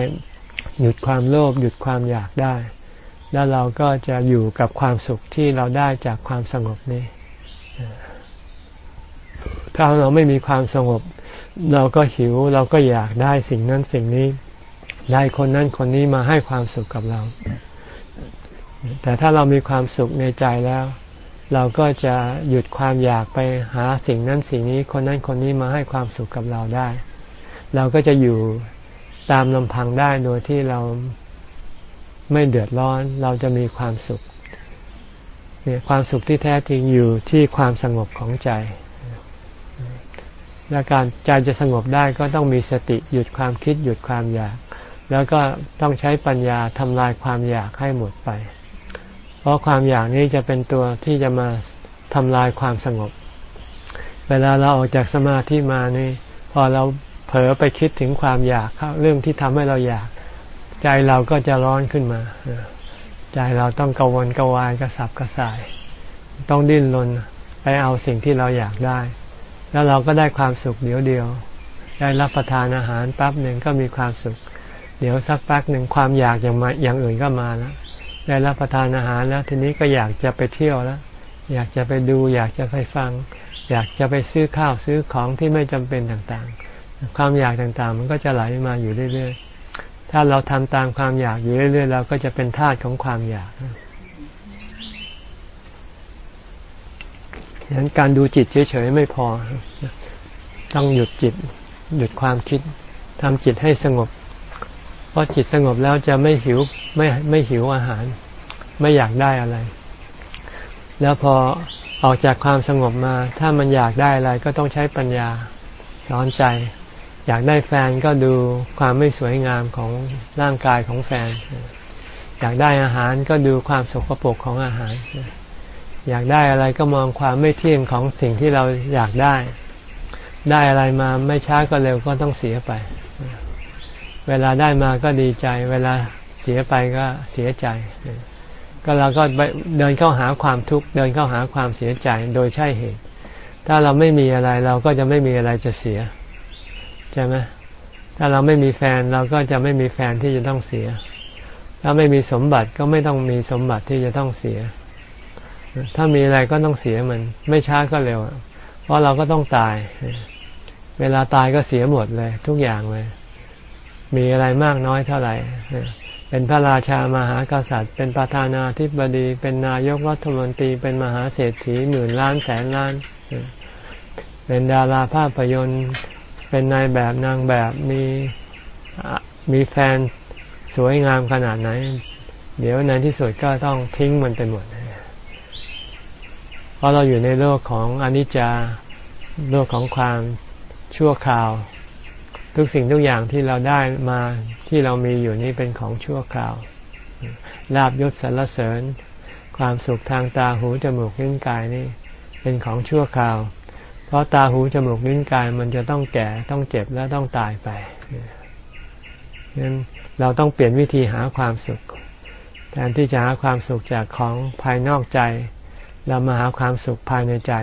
หยุดความโลภหยุดความอยากได้ แล้วเราก็จะอยู่กับความสุขที่เราได้จากความสงบนี้ ถ้าเราไม่มีความสงบ เราก็หิวเราก็อยากได้สิ่งนั้นสิ่งนี้ ได้คนนั้นคนนี้มาให้ความสุขกับเรา แต่ถ้าเรามีความสุขในใจแล้ว เราก็จะหยุดความอยากไปหาสิ่งนั้นสิ่งนี้คนนั้นคนนี้มาให้ความสุขกับเราได้ เราก็จะอยู่ตามลำพังได้โดยที่เราไม่เดือดร้อน เราจะมีความสุขเนี่ยความสุขที่แท้จริงอยู่ที่ความสงบของใจ และการใจจะสงบได้ก็ต้องมีสติหยุดความคิดหยุดความอยาก แล้วก็ต้องใช้ปัญญาทำลายความอยากให้หมดไป เพราะความอยากนี้จะเป็นตัวที่จะมาทำลายความสงบ เวลาเราออกจากสมาธิมานี่ พอเราเผลอไปคิดถึงความอยากเรื่องที่ทำให้เราอยาก ใจเราก็จะร้อนขึ้นมา ใจเราต้องกังวลกังวายกระสับกระส่าย ต้องดิ้นรนไปเอาสิ่งที่เราอยากได้ แล้วเราก็ได้ความสุขเดียวเดียว ได้รับประทานอาหารแป๊บหนึ่งก็มีความสุข เดี๋ยวสักแป๊บหนึ่งความอยากอย่างมาอย่างอื่นก็มาแล้วได้รับประทานอาหารแล้ว ทีนี้ก็อยากจะไปเที่ยวแล้ว อยากจะไปดู อยากจะไปฟัง อยากจะไปซื้อข้าวซื้อของที่ไม่จำเป็นต่างๆ ความอยากต่างๆ มันก็จะไหลมาอยู่เรื่อยๆ ถ้าเราทำตามความอยากอยู่เรื่อยๆเราก็จะเป็นทาสของความอยากดังนั้นการดูจิตเฉยๆไม่พอ ต้องหยุดจิต หยุดความคิดทำจิตให้สงบ เพราะจิตสงบแล้วจะไม่หิวไม่ไม่หิวอาหาร ไม่อยากได้อะไร แล้วพอออกจากความสงบมา ถ้ามันอยากได้อะไรก็ต้องใช้ปัญญาสอนใจ อยากได้แฟนก็ดูความไม่สวยงามของร่างกายของแฟน อยากได้อาหารก็ดูความสกปรกของอาหาร อยากได้อะไรก็มองความไม่เที่ยงของสิ่งที่เราอยากได้ ได้อะไรมาไม่ช้าก็เร็วก็ต้องเสียไป เวลาได้มาก็ดีใจ เวลาเสียไปก็เสียใจ ก็เราก็เดินเข้าหาความทุกข์เดินเข้าหาความเสียใจโดยใช่เหตุ ถ้าเราไม่มีอะไรเราก็จะไม่มีอะไรจะเสียใช่ไหมถ้าเราไม่มีแฟนเราก็จะไม่มีแฟนที่จะต้องเสีย ถ้าไม่มีสมบัติก็ไม่ต้องมีสมบัติที่จะต้องเสีย ถ้ามีอะไรก็ต้องเสียมัน ไม่ช้าก็เร็ว เพราะเราก็ต้องตาย เวลาตายก็เสียหมดเลย ทุกอย่างเลย มีอะไรมากน้อยเท่าไหร่ เป็นพระราชามหากษัตริย์ เป็นประธานาธิบดี เป็นนายกรัฐมนตรี เป็นมหาเศรษฐีหมื่นล้านแสนล้าน เป็นดาราภาพยนตร์ เป็นนายแบบนางแบบ มีมีแฟนสวยงามขนาดไหน เดี๋ยวในที่สุดก็ต้องทิ้งมันไปหมด เพราะเราอยู่ในโลกของอนิจจา โลกของความชั่วคราว ทุกสิ่งทุกอย่างที่เราได้มาที่เรามีอยู่นี้เป็นของชั่วคราว ลาบยศสรรเสริญ ความสุขทางตาหูจมูกลิ้นกายนี่เป็นของชั่วคราว เพราะตาหูจมูกลิ้นกายมันจะต้องแก่ต้องเจ็บและต้องตายไปนั้นเราต้องเปลี่ยนวิธีหาความสุข แทนที่จะหาความสุขจากของภายนอกใจ เรามาหาความสุขภายในใจ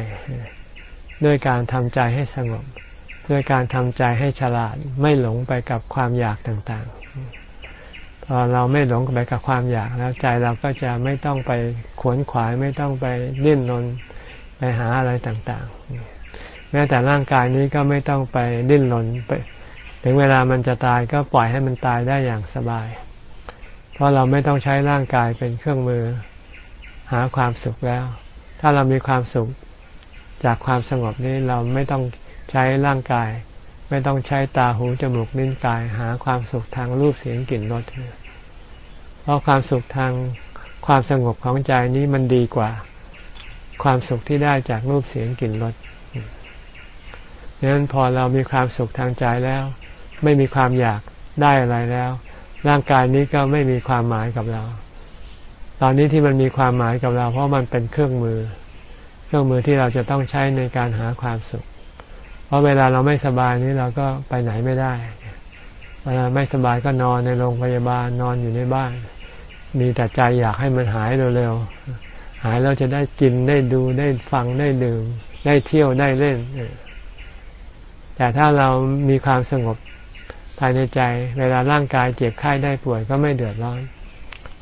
ด้วยการทำใจให้สงบ ด้วยการทำใจให้ฉลาดไม่หลงไปกับความอยากต่างๆ พอเราไม่หลงไปกับความอยากแล้วใจเราก็จะไม่ต้องไปขวนขวายไม่ต้องไปดิ้นรนไปหาอะไรต่างๆ แม้แต่ร่างกายนี้ก็ไม่ต้องไปดิ้นรนไป ถึงเวลามันจะตายก็ปล่อยให้มันตายได้อย่างสบาย เพราะเราไม่ต้องใช้ร่างกายเป็นเครื่องมือ หาความสุขแล้ว ถ้าเรามีความสุขจากความสงบนี้เราไม่ต้อง ใช้ร่างกาย ไม่ต้องใช้ตาหูจมูกลิ้นกาย หาความสุขทางรูปเสียงกลิ่นรสเพราะความสุขทางความสงบของใจนี้มันดีกว่า ความสุขที่ได้จากรูปเสียงกลิ่นรสดังนั้นพอเรามีความสุขทางใจแล้ว ไม่มีความอยากได้อะไรแล้ว ร่างกายนี้ก็ไม่มีความหมายกับเรา ตอนนี้ที่มันมีความหมายกับเรา เพราะมันเป็นเครื่องมือ เครื่องมือที่เราจะต้องใช้ในการหาความสุข ราะเวลาเราไม่สบายนี้เราก็ไปไหนไม่ได้ เวลาไม่สบายก็นอนในโรงพยาบาลนอนอยู่ในบ้าน มีแต่ใจอยากให้มันหายเร็วๆ หายแล้วจะได้กินได้ดูได้ฟังได้ดื่ม ได้เที่ยวได้เล่น แต่ถ้าเรามีความสงบภายในใจ เวลาร่างกายเจ็บไข้ได้ป่วยก็ไม่เดือดร้อน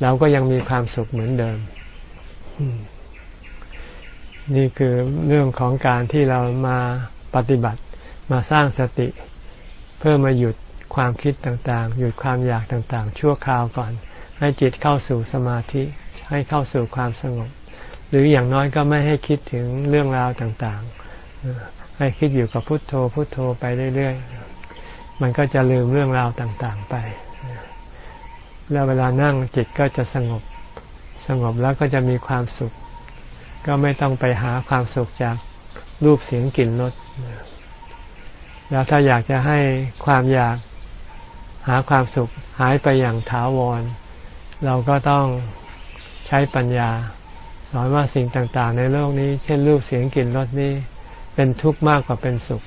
เราก็ยังมีความสุขเหมือนเดิมนี่คือเรื่องของการที่เรามา ปฏิบัติมาสร้างสติ เพื่อมาหยุดความคิดต่างๆ หยุดความอยากต่างๆ ชั่วคราวก่อน ให้จิตเข้าสู่สมาธิให้เข้าสู่ความสงบ หรืออย่างน้อยก็ไม่ให้คิดถึงเรื่องราวต่างๆ ให้คิดอยู่กับพุทโธพุทโธไปเรื่อยๆ มันก็จะลืมเรื่องราวต่างๆไป แล้วเวลานั่งจิตก็จะสงบสงบแล้วก็จะมีความสุข ก็ไม่ต้องไปหาความสุขจาก รูปเสียงกลิ่นรสแล้วถ้าอยากจะให้ความอยากหาความสุขหายไปอย่างถาวร เราก็ต้องใช้ปัญญา สอนว่าสิ่งต่างๆ ในโลกนี้ เช่นรูปเสียงกลิ่นรสนี้เป็นทุกข์มากกว่าเป็นสุข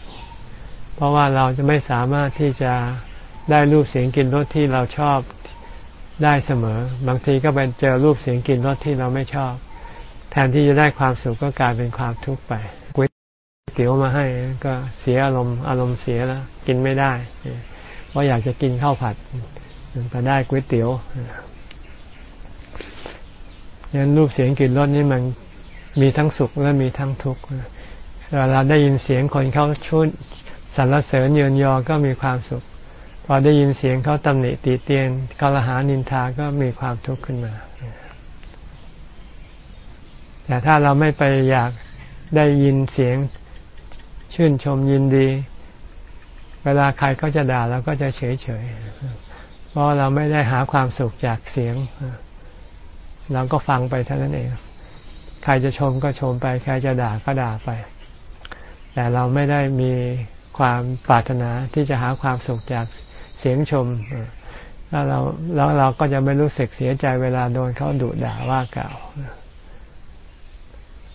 เพราะว่าเราจะไม่สามารถที่จะได้รูปเสียงกลิ่นรสที่เราชอบได้เสมอ บางทีก็ไปเจอรูปเสียงกลิ่นรสที่เราไม่ชอบ แทนที่จะได้ความสุขก็กลายเป็นความทุกข์ไป เตี๋ยวมาให้ก็เสียอารมณ์อารมณ์เสียแล้ว กินไม่ได้ เพราะอยากจะกินข้าวผัดแต่ได้ก๋วยเตี๋ยวยันรูปเสียงกลิ่นรสนี่มันมีทั้งสุขและมีทั้งทุกข์เวลาได้ยินเสียงคนเขาชุดสรรเสริญเยินยอก็มีความสุข พอได้ยินเสียงเขาตำหนิตีเตียนกาลหานินทาก็มีความทุกข์ขึ้นมา แต่ถ้าเราไม่ไปอยากได้ยินเสียง ชื่นชมยินดี เวลาใครเขาจะด่าเราก็จะเฉยเฉยเพราะเราไม่ได้หาความสุขจากเสียง เราก็ฟังไปเท่านั้นเอง ใครจะชมก็ชมไป ใครจะด่าก็ด่าไป แต่เราไม่ได้มีความปรารถนาที่จะหาความสุขจากเสียงชมแล้วเราแล้วเราก็จะไม่รู้สึกเสียใจเวลาโดนเขาดุด่าว่ากล่าว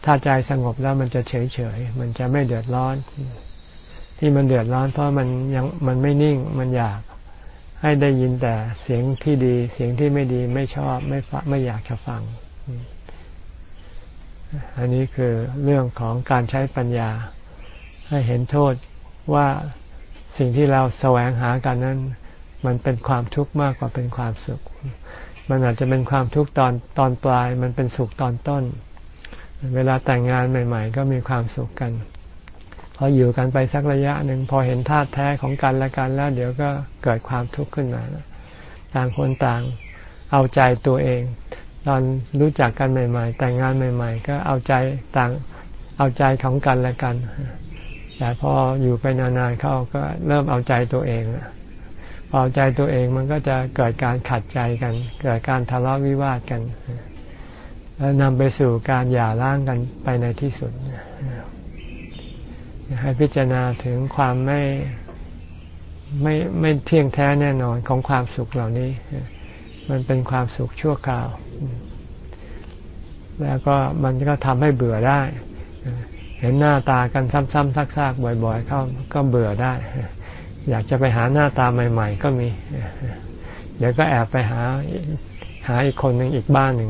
ถ้าใจสงบแล้วมันจะเฉยเฉยมันจะไม่เดือดร้อน ที่มันเดือดร้อน เพราะมันยังมันไม่นิ่งมันอยากให้ได้ยินแต่เสียงที่ดี เสียงที่ไม่ดีไม่ชอบไม่ฟังไม่อยากจะฟัง อันนี้คือเรื่องของการใช้ปัญญา ให้เห็นโทษว่าสิ่งที่เราแสวงหากันนั้น มันเป็นความทุกข์มากกว่าเป็นความสุข มันอาจจะเป็นความทุกข์ตอนตอนปลาย มันเป็นสุขตอนต้น เวลาแต่งงานใหม่ ๆ ก็มีความสุขกัน พออยู่กันไปสักระยะหนึ่งพอเห็นธาตุแท้ของกันและกันแล้ว เดี๋ยวก็เกิดความทุกข์ขึ้นมาต่างคนต่างเอาใจตัวเอง ตอนรู้จักกันใหม่ ๆ แต่งงานใหม่ ๆ ก็เอาใจต่างเอาใจของกันและกัน แต่พออยู่ไปนานๆเข้าก็เริ่มเอาใจตัวเองพอเอาใจตัวเองมันก็จะเกิดการขัดใจกัน เกิดการทะเลาะวิวาทกัน แล้วนำไปสู่การหย่าร้างกันไปในที่สุด ให้พิจารณาถึงความไม่ไม่ไม่เที่ยงแท้แน่นอนของความสุขเหล่านี้ มันเป็นความสุขชั่วคราว แล้วก็มันก็ทำให้เบื่อได้ เห็นหน้าตากันซ้ำๆซากๆบ่อย ๆ เข้าก็เบื่อได้ อยากจะไปหาหน้าตาใหม่ ๆ ก็มี เดี๋ยวก็แอบไปหาหาอีกคนหนึ่งอีกบ้านหนึ่ง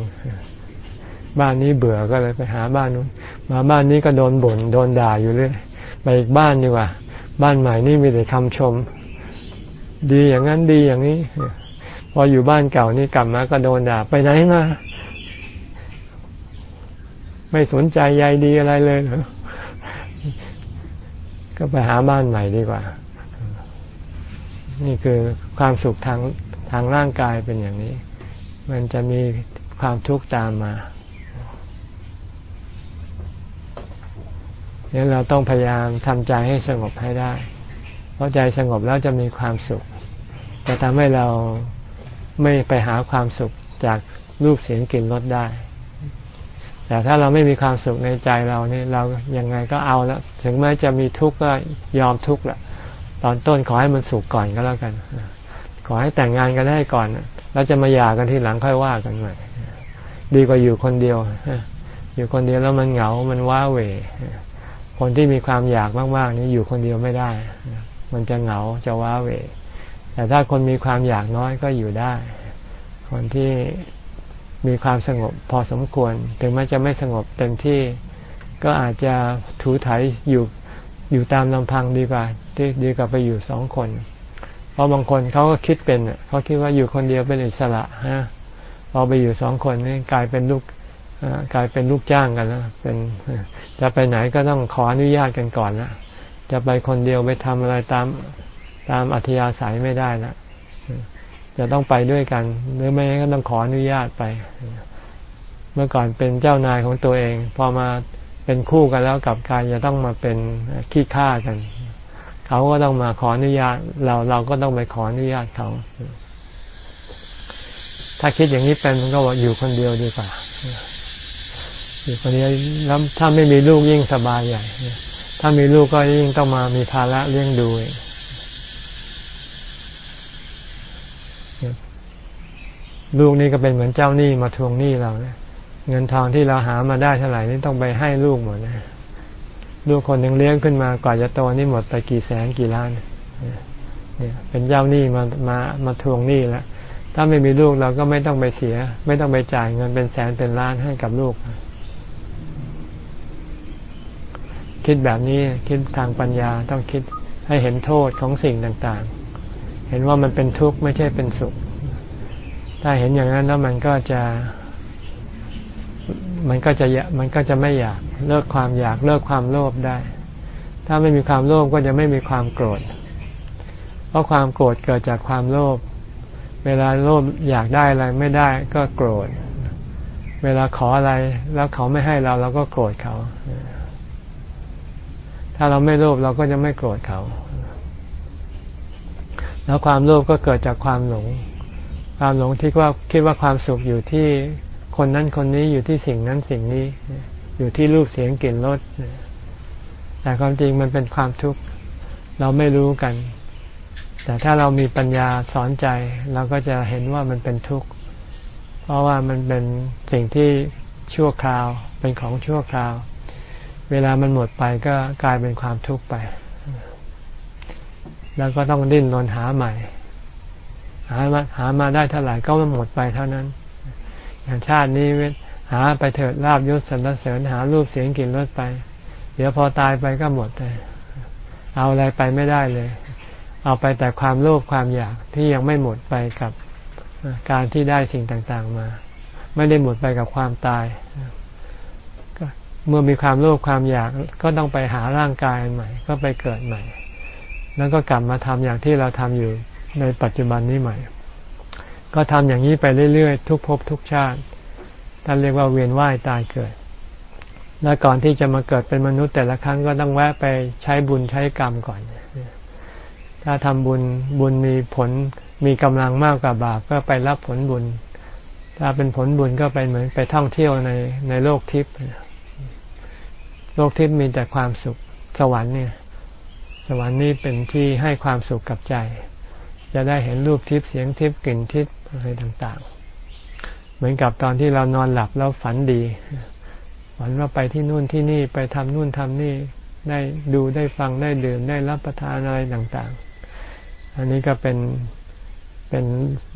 บ้านนี้เบื่อก็เลยไปหาบ้านนู้นมาบ้านนี้ก็โดนบ่นโดนด่าอยู่เรื่อยไปอีกบ้านดีกว่า บ้านใหม่นี่มีแต่คำชม ดีอย่างนั้นดีอย่างนี้ พออยู่บ้านเก่านี่กลับมาก็โดนด่าไปไหนมาไม่สนใจใยดีอะไรเลยเหรอก็ไปหาบ้านใหม่ดีกว่า นี่คือความสุขทางทางร่างกายเป็นอย่างนี้ มันจะมีความทุกข์ตามมา นี่เราต้องพยายามทำใจให้สงบให้ได้ เพราะใจสงบแล้วจะมีความสุข จะทำให้เราไม่ไปหาความสุขจากรูปเสียงกลิ่นรสได้ แต่ถ้าเราไม่มีความสุขในใจเราเนี่ยเรายังไงก็เอาแล้วถึงแม้จะมีทุกข์ก็ยอมทุกข์ละตอนต้นขอให้มันสุขก่อนก็แล้วกัน ขอให้แต่งงานกันได้ก่อน แล้วจะมาหย่ากันทีหลังค่อยว่ากันใหม่ดีกว่าอยู่คนเดียว อยู่คนเดียวแล้วมันเหงา มันว้าเหว คนที่มีความอยากมาก ๆ นี้อยู่คนเดียวไม่ได้ มันจะเหงาจะว้าเหวแต่ถ้าคนมีความอยากน้อยก็อยู่ได้ คนที่มีความสงบพอสมควร ถึงแม้จะไม่สงบเต็มที่ก็อาจจะถูถ่ายอยู่อยู่ตามลำพังดีกว่าที่ดีกว่าไปอยู่สองคน เพราะบางคนเขาก็คิดเป็นเขาคิดว่าอยู่คนเดียวเป็นอิสระฮะพอไปอยู่สองคนนี่กลายเป็นลูก กลายเป็นลูกจ้างกันแล้วเป็นจะไปไหนก็ต้องขออนุญาตกันก่อนนะจะไปคนเดียวไปทำอะไรตามตามอัธยาศัยไม่ได้นะจะต้องไปด้วยกัน หรือไม่ก็ต้องขออนุญาตไป เมื่อก่อนเป็นเจ้านายของตัวเอง พอมาเป็นคู่กันแล้วกับการจะต้องมาเป็นขี้ข้ากัน เขาก็ต้องมาขออนุญาต เราเราก็ต้องไปขออนุญาตเขา ถ้าคิดอย่างนี้เป็นมันก็ว่าอยู่คนเดียวดีกว่า อยู่คนเดียวแล้วถ้าไม่มีลูกยิ่งสบายใหญ่ ถ้ามีลูกก็ยิ่งต้องมามีภาระเลี้ยงดูเองลูกนี่ก็เป็นเหมือนเจ้าหนี้มาทวงหนี้เราเนี่ยเงินทองที่เราหามาได้เท่าไหร่นี่ต้องไปให้ลูกหมดนะลูกคนหนึ่งเลี้ยงขึ้นมากว่าจะโตนี่หมดไปกี่แสนกี่ล้านเนี่ยเป็นเจ้าหนี้มามามาทวงหนี้แล้วถ้าไม่มีลูกเราก็ไม่ต้องไปเสีย ไม่ต้องไปจ่ายเงินเป็นแสนเป็นล้านให้กับลูก คิดแบบนี้คิดทางปัญญาต้องคิดให้เห็นโทษของสิ่งต่างๆ เห็นว่ามันเป็นทุกข์ไม่ใช่เป็นสุข ถ้าเห็นอย่างนั้นแล้วมันก็จะ มันก็จะมันก็จะไม่อยากเลิกความอยากเลิกความโลภได้ ถ้าไม่มีความโลภก็จะไม่มีความโกรธ เพราะความโกรธเกิดจากความโลภ เวลาโลภอยากได้อะไรไม่ได้ก็โกรธ เวลาขออะไรแล้วเขาไม่ให้เราเราก็โกรธเขา ถ้าเราไม่โลภเราก็จะไม่โกรธเขา แล้วความโลภก็เกิดจากความหลง ความหลงที่ว่าคิดว่าความสุขอยู่ที่คนนั้นคนนี้อยู่ที่สิ่งนั้นสิ่งนี้ อยู่ที่รูปเสียงกลิ่นรสแต่ความจริงมันเป็นความทุกข์เราไม่รู้กัน แต่ถ้าเรามีปัญญาสอนใจ เราก็จะเห็นว่ามันเป็นทุกข์เพราะว่ามันเป็นสิ่งที่ชั่วคราวเป็นของชั่วคราว เวลามันหมดไปก็กลายเป็นความทุกข์ไป แล้วก็ต้องดิ้นรนหาใหม่ หามาหามาได้เท่าไหร่ก็มันหมดไปเท่านั้น อย่างชาตินี้หาไปเถิดลาบยศสรรเสริญหารูปเสียงกลิ่นรสไป เดี๋ยวพอตายไปก็หมดเลยเอาอะไรไปไม่ได้เลย เอาไปแต่ความโลภความอยากที่ยังไม่หมดไปกับการที่ได้สิ่งต่างๆมา ไม่ได้หมดไปกับความตาย เมื่อมีความโลภความอยากก็ต้องไปหาร่างกายใหม่ ก็ไปเกิดใหม่ แล้วก็กลับมาทำอย่างที่เราทำอยู่ในปัจจุบันนี้ใหม่ ก็ทำอย่างนี้ไปเรื่อยๆ ทุกภพทุกชาติท่านเรียกว่าเวียนว่ายตายเกิด และก่อนที่จะมาเกิดเป็นมนุษย์แต่ละครั้งก็ต้องแวะไปใช้บุญใช้กรรมก่อน ถ้าทำบุญบุญมีผลมีกำลังมากกว่าบาปก็ไปรับผลบุญ ถ้าเป็นผลบุญก็ไปเหมือนไปท่องเที่ยวในในโลกทิพย์ โลกทิพย์มีแต่ความสุขสวรรค์เนี่ย สวรรค์นี่เป็นที่ให้ความสุขกับใจ จะได้เห็นรูปทิพย์เสียงทิพย์กลิ่นทิพย์อะไรต่างๆ เหมือนกับตอนที่เรานอนหลับแล้วฝันดีฝันว่าไปที่นู่นที่นี่ไปทำนู่นทำนี่ได้ดูได้ฟังได้ดื่มได้รับประทานอะไรต่างๆ อันนี้ก็เป็นเป็น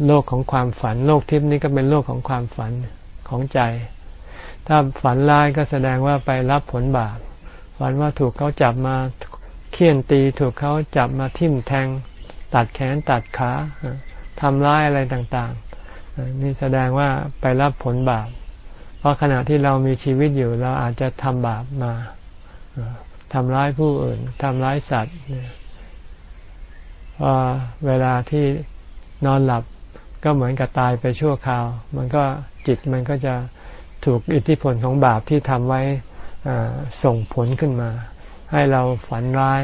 โลกของความฝัน โลกทิพย์นี้ก็เป็นโลกของความฝันของใจ ถ้าฝันร้ายก็แสดงว่าไปรับผลบาป ฝันว่าถูกเขาจับมาเคี่ยนตี ถูกเขาจับมาทิ่มแทง ตัดแขนตัดขาทำร้ายอะไรต่างๆ นี่แสดงว่าไปรับผลบาป เพราะขณะที่เรามีชีวิตอยู่เราอาจจะทำบาปมาทำร้ายผู้อื่นทำร้ายสัตว์พอเวลาที่นอนหลับก็เหมือนกับตายไปชั่วคราว มันก็จิตมันก็จะ ถูกอิทธิพลของบาปที่ทำไว้ส่งผลขึ้นมา ให้เราฝันร้าย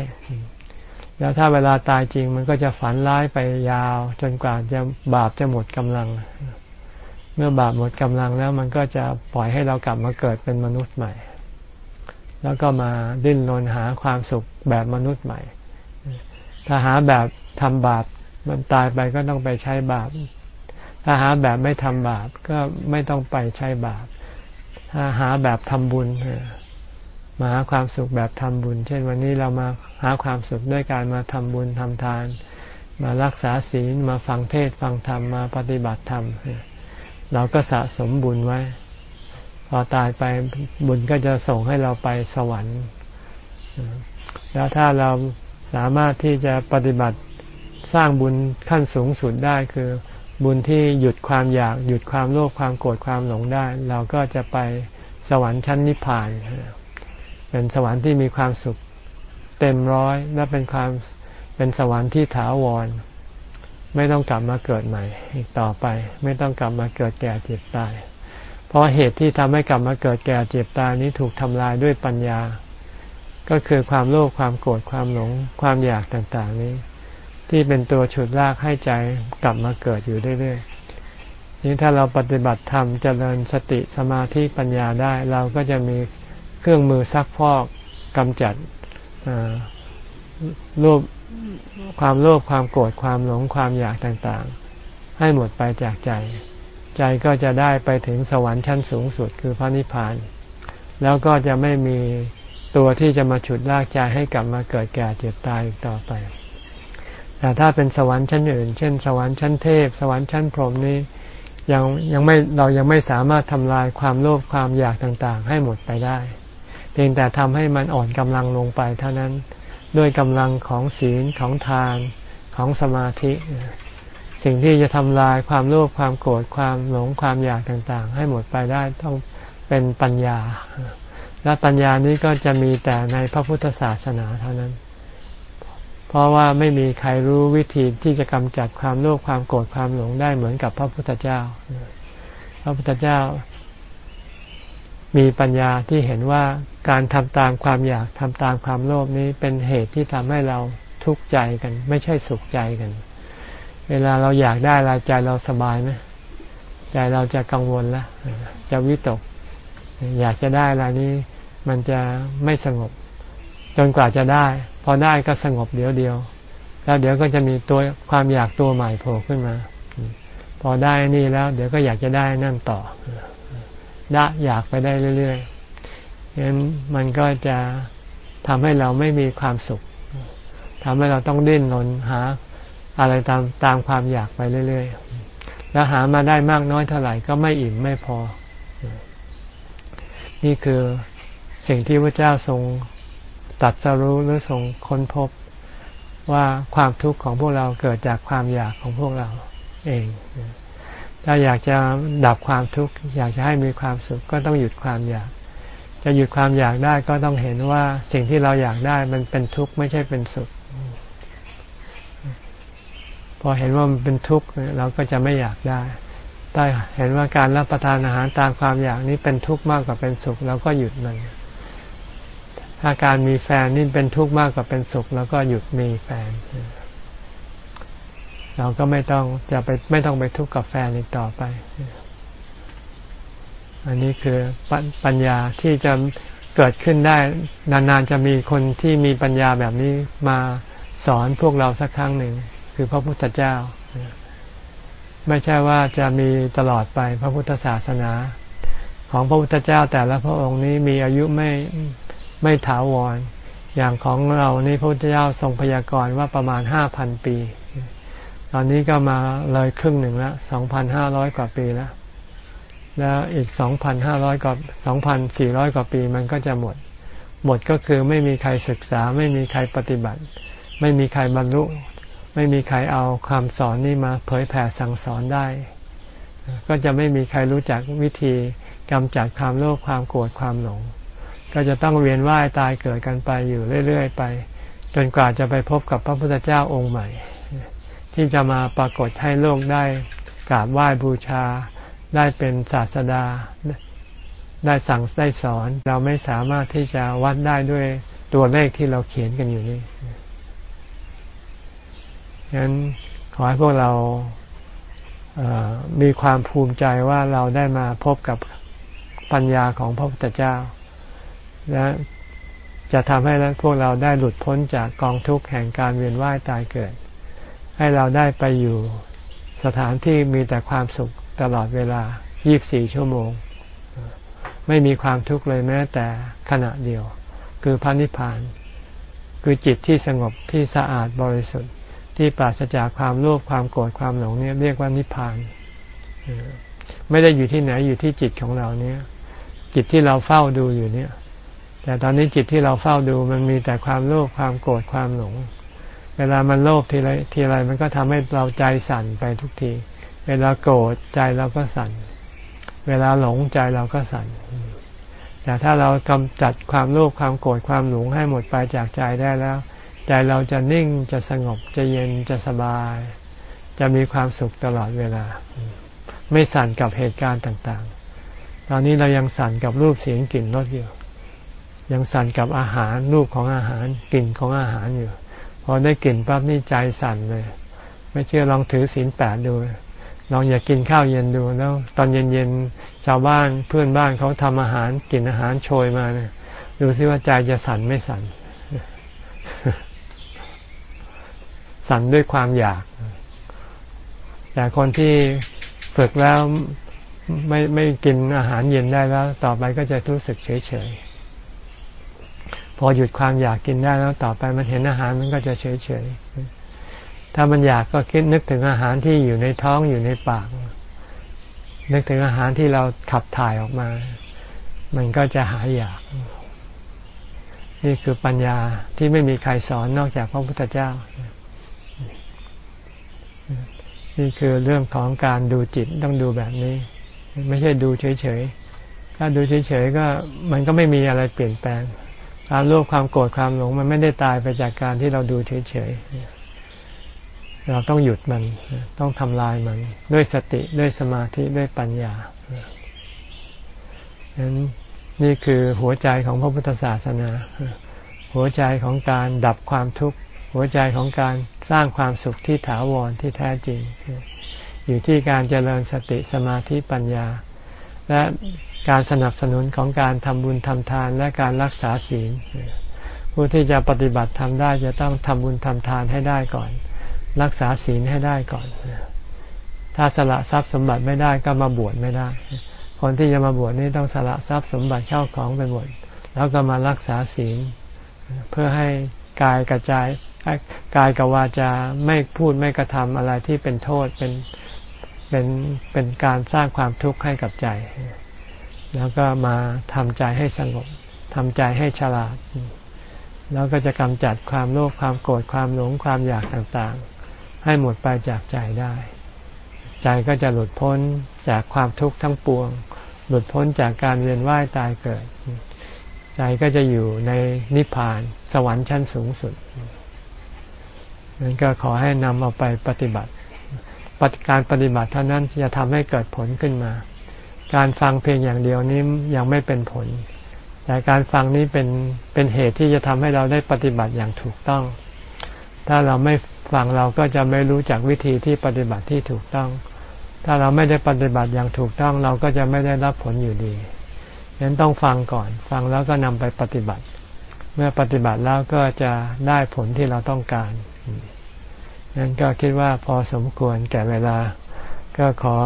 แล้วถ้าเวลาตายจริงมันก็จะฝันร้ายไปยาว จนกว่าจะบาปจะหมดกำลัง เมื่อบาปหมดกำลังแล้วมันก็จะปล่อยให้เรากลับมาเกิดเป็นมนุษย์ใหม่ แล้วก็มาดิ้นรนหาความสุขแบบมนุษย์ใหม่ ถ้าหาแบบทำบาปมันตายไปก็ต้องไปใช้บาป ถ้าหาแบบไม่ทำบาปก็ไม่ต้องไปใช้บาป ถ้าหาแบบทำบุญมาหาความสุขแบบทำบุญ เช่นวันนี้เรามาหาความสุขด้วยการมาทำบุญทำทาน มารักษาศีลมาฟังเทศฟังธรรมมาปฏิบัติธรรมเราก็สะสมบุญไว้ พอตายไปบุญก็จะส่งให้เราไปสวรรค์ แล้วถ้าเราสามารถที่จะปฏิบัติสร้างบุญขั้นสูงสุดได้คือ บุญที่หยุดความอยากหยุดความโลภความโกรธความหลงได้ เราก็จะไปสวรรค์ชั้นนิพพาน เป็นสวรรค์ที่มีความสุขเต็มร้อยและเป็นความเป็นสวรรค์ที่ถาวร ไม่ต้องกลับมาเกิดใหม่ อีกต่อไป ไม่ต้องกลับมาเกิดแก่เจ็บตาย เพราะเหตุที่ทำให้กลับมาเกิดแก่เจ็บตายนี้ถูกทำลายด้วยปัญญา ก็คือความโลภความโกรธความหลงความอยากต่างๆนี้ ที่เป็นตัวฉุดลากให้ใจกลับมาเกิดอยู่เรื่อยๆนี้ถ้าเราปฏิบัติธรรมเจริญสติสมาธิปัญญาได้ เราก็จะมีเครื่องมือซักพอกกำจัดโลภความโลภความโกรธความหลงความอยากต่างๆ ให้หมดไปจากใจ ใจก็จะได้ไปถึงสวรรค์ชั้นสูงสุดคือพระนิพพาน แล้วก็จะไม่มีตัวที่จะมาฉุดลากใจให้กลับมาเกิดแก่เจ็บตายอีกต่อไป แต่ถ้าเป็นสวรรค์ชั้นอื่น เช่น สวรรค์ชั้นเทพ สวรรค์ชั้นพรหมนี้ยังยังไม่เรายังไม่สามารถทำลายความโลภความอยากต่างๆ ให้หมดไปได้ เพียงแต่ทำให้มันอ่อนกำลังลงไปเท่านั้นด้วยกำลังของศีลของทานของสมาธิ สิ่งที่จะทำลายความโลภความโกรธความหลงความอยากต่างๆ ให้หมดไปได้ต้องเป็นปัญญา และปัญญานี้ก็จะมีแต่ในพระพุทธศาสนาเท่านั้น เพราะว่าไม่มีใครรู้วิธีที่จะกำจัดความโลภความโกรธความหลงได้เหมือนกับพระพุทธเจ้า พระพุทธเจ้า มีปัญญาที่เห็นว่าการทำตามความอยากทำตามความโลภนี้เป็นเหตุที่ทำให้เราทุกข์ใจกัน ไม่ใช่สุขใจกัน เวลาเราอยากได้ไใจเราสบายไหมใจเราจะกังวลแล้วจะวิตก อยากจะได้อะไรนี้ มันจะไม่สงบ จนกว่าจะได้ พอได้ก็สงบเดี๋ยวเดียว แล้วเดี๋ยวก็จะมีตัวความอยากตัวใหม่โผล่ขึ้นมา พอได้นี่แล้ว เดี๋ยวก็อยากจะได้นั่นต่อได้อยากไปได้เรื่อยๆงั้นมันก็จะทำให้เราไม่มีความสุขทำให้เราต้องดิ้นรนหา อะไรตามตามความอยากไปเรื่อยๆ แล้วหามาได้มากน้อยเท่าไหร่ก็ไม่อิ่มไม่พอ นี่คือสิ่งที่พระเจ้าทรง ตัดสรู้หรือทรงค้นพบว่าความทุกข์ของพวกเราเกิดจากความอยากของพวกเราเอง ถ้าอยากจะดับความทุกข์อยากจะให้มีความสุขก็ต้องหยุดความอยาก จะหยุดความอยากได้ก็ต้องเห็นว่าสิ่งที่เราอยากได้มันเป็นทุกข์ไม่ใช่เป็นสุข พอเห็นว่ามันเป็นทุกข์เราก็จะไม่อยากได้ถ้เห็นว่าการรับประทานอาหารตามความอยากนี้เป็นทุกข์มากกว่าเป็นสุขเราก็หยุดมัน ถ้าการมีแฟนนี่เป็นทุกข์มากกว่าเป็นสุข แล้วก็หยุดมีแฟน เราก็ไม่ต้องจะไปไม่ต้องไปทุกข์กับแฟนอีกต่อไปอันนี้คือปัญญาที่จะเกิดขึ้นได้ นานๆจะมีคนที่มีปัญญาแบบนี้มาสอนพวกเราสักครั้งหนึ่ง คือพระพุทธเจ้า ไม่ใช่ว่าจะมีตลอดไปพระพุทธศาสนา ของพระพุทธเจ้าแต่ละพระองค์นี้มีอายุไม่ ไม่ถาวร อย่างของเรานี่พระพุทธเจ้าทรงพยากรณ์ว่าประมาณห้าพันปี ตอนนี้ก็มาเลยครึ่งหนึ่งแล้วสองพันห้าร้อยกว่าปีแล้วแล้วอีกสองพันห้าร้อยกว่าสองพันสี่ร้อยกว่าปีมันก็จะหมด หมดก็คือไม่มีใครศึกษา ไม่มีใครปฏิบัติ ไม่มีใครบรรลุ ไม่มีใครเอาความสอนนี่มาเผยแผ่สั่งสอนได้ ก็จะไม่มีใครรู้จักวิธีกำจัดความโลภความโกรธความหลง ก็จะต้องเวียนว่ายตายเกิดกันไปอยู่เรื่อย ๆ ไป จนกว่าจะไปพบกับพระพุทธเจ้าองค์ใหม่ ที่จะมาปรากฏให้โลกได้กราบไหว้บูชา ได้เป็นศาสดา ได้สั่งได้สอน เราไม่สามารถที่จะวัดได้ด้วยตัวเลขที่เราเขียนกันอยู่นี่ฉะนั้นขอให้พวกเรามีความภูมิใจว่าเราได้มาพบกับปัญญาของพระพุทธเจ้า และจะทำให้พวกเราได้หลุดพ้นจากกองทุกข์แห่งการเวียนว่ายตายเกิด ให้เราได้ไปอยู่สถานที่มีแต่ความสุขตลอดเวลา 24 ชั่วโมง ไม่มีความทุกข์เลยแม้แต่ขณะเดียว คือพระนิพพาน คือจิตที่สงบที่สะอาดบริสุทธิ์ ที่ปราศจากความโลภความโกรธความหลงเนี่ยเรียกว่านิพพาน ไม่ได้อยู่ที่ไหนอยู่ที่จิตของเราเนี่ย จิตที่เราเฝ้าดูอยู่เนี่ย แต่ตอนนี้จิตที่เราเฝ้าดูมันมีแต่ความโลภความโกรธความหลง เวลามันโลภทีไรทีไรมันก็ทำให้เราใจสั่นไปทุกที เวลาโกรธใจเราก็สั่น เวลาหลงใจเราก็สั่น แต่ถ้าเรากำจัดความโลภความโกรธความหลงให้หมดไปจากใจได้แล้ว ใจเราจะนิ่งจะสงบจะเย็นจะสบาย จะมีความสุขตลอดเวลา ไม่สั่นกับเหตุการณ์ต่างๆ ตอนนี้เรายังสั่นกับรูปเสียงกลิ่นรสอยู่ ยังสั่นกับอาหารรูปของอาหารกลิ่นของอาหารอยู่ พอได้กลิ่นปั๊บนี่ใจสั่นเลย ไม่เชื่อลองถือศีลแปดดูลองอย่ากกินข้าวเย็นดูแล้ว ตอนเย็นๆชาวบ้านเพื่อนบ้านเขาทำอาหารกินอาหารโชยมาเนี่ยดูซิว่าใจจะสั่นไม่สั่น สั่นด้วยความอยาก แต่คนที่ฝึกแล้วไม่ไม่กินอาหารเย็นได้แล้ว ต่อไปก็จะรู้สึกเฉยเฉย พอหยุดความอยากกินได้แล้วต่อไปมันเห็นอาหารมันก็จะเฉยเฉยถ้ามันอยากก็คิดนึกถึงอาหารที่อยู่ในท้องอยู่ในปาก นึกถึงอาหารที่เราขับถ่ายออกมา มันก็จะหายอยาก นี่คือปัญญาที่ไม่มีใครสอนนอกจากพระพุทธเจ้า นี่คือเรื่องของการดูจิตต้องดูแบบนี้ ไม่ใช่ดูเฉยๆถ้าดูเฉยๆก็มันก็ไม่มีอะไรเปลี่ยนแปลง ความโลภความโกรธความหลง มันไม่ได้ตายไปจากการที่เราดูเฉยๆเราต้องหยุดมันต้องทำลายมัน ด้วยสติด้วยสมาธิด้วยปัญญาฉะนั้นนี่คือหัวใจของพระพุทธศาสนา หัวใจของการดับความทุกข์ หัวใจของการสร้างความสุขที่ถาวรที่แท้จริง อยู่ที่การเจริญสติสมาธิปัญญา และการสนับสนุนของการทำบุญทำทานและการรักษาศีล ผู้ที่จะปฏิบัติทำได้จะต้องทำบุญทำทานให้ได้ก่อน รักษาศีลให้ได้ก่อน ถ้าสละทรัพย์สมบัติไม่ได้ก็มาบวชไม่ได้ คนที่จะมาบวชนี่ต้องสละทรัพย์สมบัติเข้าของไปหมด แล้วก็มารักษาศีล เพื่อให้กายกระจายกายกับวาจาไม่พูดไม่กระทำอะไรที่เป็นโทษเป็น เป็นเป็นการสร้างความทุกข์ให้กับใจ แล้วก็มาทำใจให้สงบทำใจให้ฉลาด แล้วก็จะกำจัดความโลภความโกรธความหลงความอยากต่างๆ ให้หมดไปจากใจได้ ใจก็จะหลุดพ้นจากความทุกข์ทั้งปวง หลุดพ้นจากการเวียนว่ายตายเกิด ใจก็จะอยู่ในนิพพานสวรรค์ชั้นสูงสุดนั้นก็ขอให้นำเอาไปปฏิบัติ ปฏิการปฏิบัติเท่านั้นจะทำให้เกิดผลขึ้นมา การฟังเพียงอย่างเดียวนี้ยังไม่เป็นผล แต่การฟังนี้เป็นเป็นเหตุที่จะทำให้เราได้ปฏิบัติอย่างถูกต้อง ถ้าเราไม่ฟังเราก็จะไม่รู้จักวิธีที่ปฏิบัติที่ถูกต้อง ถ้าเราไม่ได้ปฏิบัติอย่างถูกต้องเราก็จะไม่ได้รับผลอยู่ดีฉะนั้นต้องฟังก่อน ฟังแล้วก็นำไปปฏิบัติ เมื่อปฏิบัติแล้วก็จะได้ผลที่เราต้องการ นั้นก็คิดว่าพอสมควรแก่เวลา ก็ขอ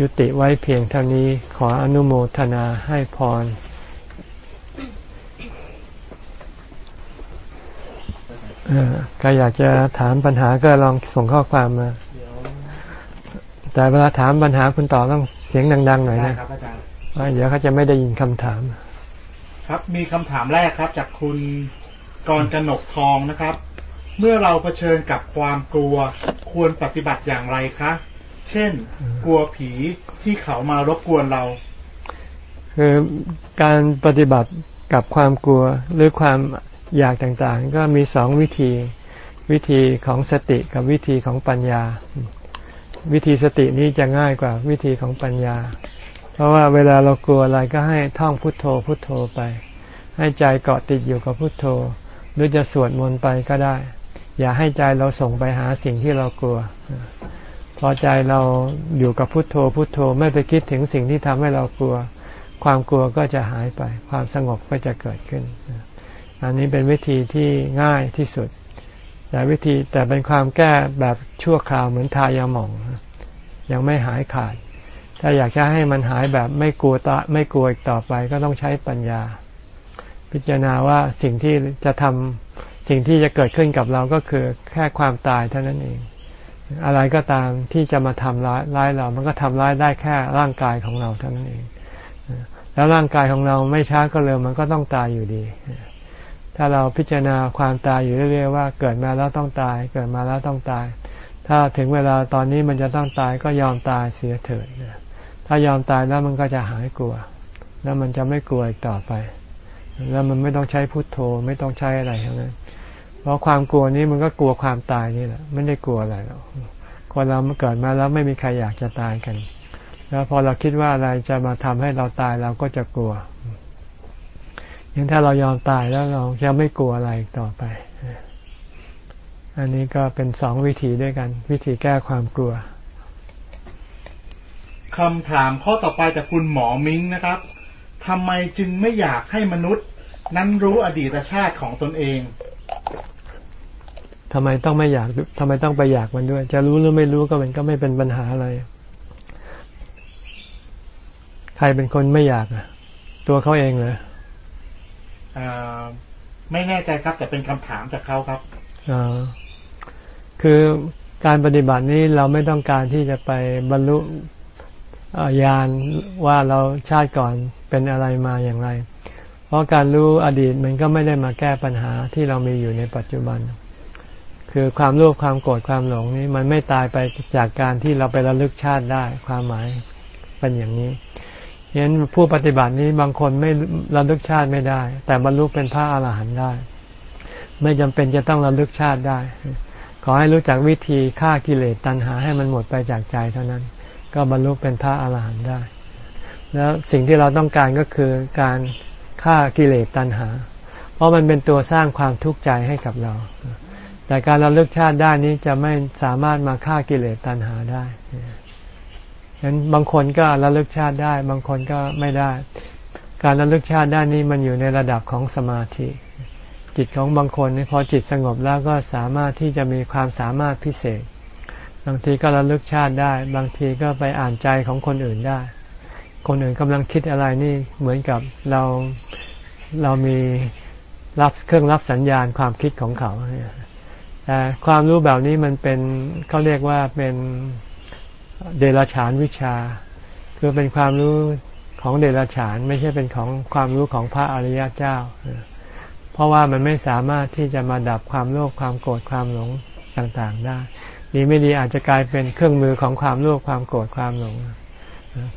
ยุติไว้เพียงเท่านี้ ขออนุโมทนาให้พรก็อยากจะถามปัญหาก็ลองส่งข้อความมา แต่เวลาถามปัญหาคุณต่อต้องเสียงดังๆหน่อยนะครับอาจารย์เดี๋ยวเขาจะไม่ได้ยินคำถาม ครับมีคำถามแรกครับ จากคุณกรกนกทองนะครับ เมื่อเราเผชิญกับความกลัวควรปฏิบัติอย่างไรคะ เช่น กลัวผีที่เขามารบกวนเรา คือการปฏิบัติกับความกลัวหรือความอยากต่างๆ ก็มีสองวิธี วิธีของสติกับวิธีของปัญญา วิธีสตินี้จะง่ายกว่าวิธีของปัญญา เพราะว่าเวลาเรากลัวอะไรก็ให้ท่องพุทโธพุทโธไป ให้ใจเกาะติดอยู่กับพุทโธ หรือจะสวดมนต์ไปก็ได้ อย่าให้ใจเราส่งไปหาสิ่งที่เรากลัว พอใจเราอยู่กับพุทโธพุทโธไม่ไปคิดถึงสิ่งที่ทำให้เรากลัว ความกลัวก็จะหายไป ความสงบก็จะเกิดขึ้น อันนี้เป็นวิธีที่ง่ายที่สุด แต่วิธีแต่เป็นความแก้แบบชั่วคราวเหมือนทายาหม่อง ยังไม่หายขาด ถ้าอยากจะให้มันหายแบบไม่กลัวตาไม่กลัวอีกต่อไปก็ต้องใช้ปัญญา พิจารณาว่าสิ่งที่จะทำ สิ่งที่จะเกิดขึ้นกับเราก็คือแค่ความตายเท่านั้นเอง อะไรก็ตามที่จะมาทำร้ายร้ายเรา มันก็ทำร้ายได้แค่ร่างกายของเราเท่านั้นเอง แล้วร่างกายของเราไม่ช้าก็เร็วมันก็ต้องตายอยู่ดี ถ้าเราพิจารณาความตายอยู่เรื่อยๆว่าเกิดมาแล้วต้องตาย เกิดมาแล้วต้องตาย ถ้าถึงเวลาตอนนี้มันจะต้องตายก็ยอมตายเสียเถิดถ้ายอมตายแล้วมันก็จะหายกลัว แล้วมันจะไม่กลัวอีกต่อไป แล้วมันไม่ต้องใช้พุทโธ ไม่ต้องใช้อะไรทั้งนั้น เพราะความกลัวนี้มันก็กลัวความตายนี่แหละไม่ได้กลัวอะไรหรอกคนเราเกิดมาแล้วไม่มีใครอยากจะตายกัน แล้วพอเราคิดว่าอะไรจะมาทำให้เราตายเราก็จะกลัวยังถ้าเรายอมตายแล้วเราจะไม่กลัวอะไรต่อไป อันนี้ก็เป็นสองวิธีด้วยกัน วิธีแก้ความกลัวคำถามข้อต่อไปจากคุณหมอมิ้งนะครับทำไมจึงไม่อยากให้มนุษย์ นั้นรู้อดีตชาติของตนเอง ทำไมต้องไม่อยากทำไมต้องไปอยากมันด้วย จะรู้หรือไม่รู้ก็มันก็ไม่เป็นปัญหาอะไร ใครเป็นคนไม่อยากอะ ตัวเขาเองเลยไม่แน่ใจครับ แต่เป็นคำถามจากเขาครับคือการปฏิบัตินี้เราไม่ต้องการที่จะไปบรรลุญาณว่าเราชาติก่อนเป็นอะไรมาอย่างไร เพราะการรู้อดีตมันก็ไม่ได้มาแก้ปัญหาที่เรามีอยู่ในปัจจุบัน คือความโลภความโกรธความหลงนี้ มันไม่ตายไปจากการที่เราไประลึกชาติได้ ความหมายเป็นอย่างนี้เห็นผู้ปฏิบัตินี้บางคนไม่ระลึกชาติไม่ได้ แต่บรรลุเป็นพระอาหารหันต์ได้ ไม่จำเป็นจะต้องระลึกชาติได้ ขอให้รู้จักวิธีฆ่ากิเลสตัณหาให้มันหมดไปจากใจเท่านั้น ก็บรรลุเป็นพระอาหารหันต์ได้ แล้วสิ่งที่เราต้องการก็คือการฆ่ากิเลสตัณหา เพราะมันเป็นตัวสร้างความทุกข์ใจให้กับเรา แต่การระลึกชาติได้นี้จะไม่สามารถมาฆ่ากิเลสตัณหาได้ฉะนั้นบางคนก็ระลึกชาติได้ บางคนก็ไม่ได้ การระลึกชาติได้นี้มันอยู่ในระดับของสมาธิ จิตของบางคนพอจิตสงบแล้วก็สามารถที่จะมีความสามารถพิเศษ บางทีก็ระลึกชาติได้ บางทีก็ไปอ่านใจของคนอื่นได้ คนอื่นกำลังคิดอะไรนี่เหมือนกับเราเรามีรับเครื่องรับสัญญาณความคิดของเขา แต่ความรู้แบบนี้มันเป็นเขาเรียกว่าเป็นเดรัจฉานวิชา คือเป็นความรู้ของเดรัจฉานไม่ใช่เป็นของความรู้ของพระอริยเจ้า เพราะว่ามันไม่สามารถที่จะมาดับความโลภความโกรธความหลงต่างๆได้ดีไม่ดีอาจจะกลายเป็นเครื่องมือของความโลภความโกรธความหลง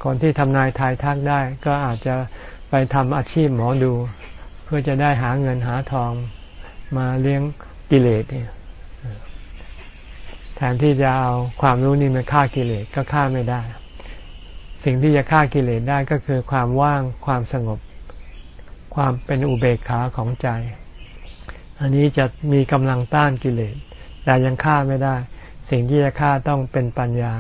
คนที่ทำนายทายทักได้ ก็อาจจะไปทำอาชีพหมอดู เพื่อจะได้หาเงินหาทองมาเลี้ยงกิเลสเนี่ย แทนที่จะเอาความรู้นี่มาฆ่ากิเลสก็ฆ่าไม่ได้ สิ่งที่จะฆ่ากิเลสได้ก็คือความว่างความสงบ ความเป็นอุเบกขาของใจ อันนี้จะมีกำลังต้านกิเลสแต่ยังฆ่าไม่ได้ สิ่งที่จะฆ่าต้องเป็นปัญญา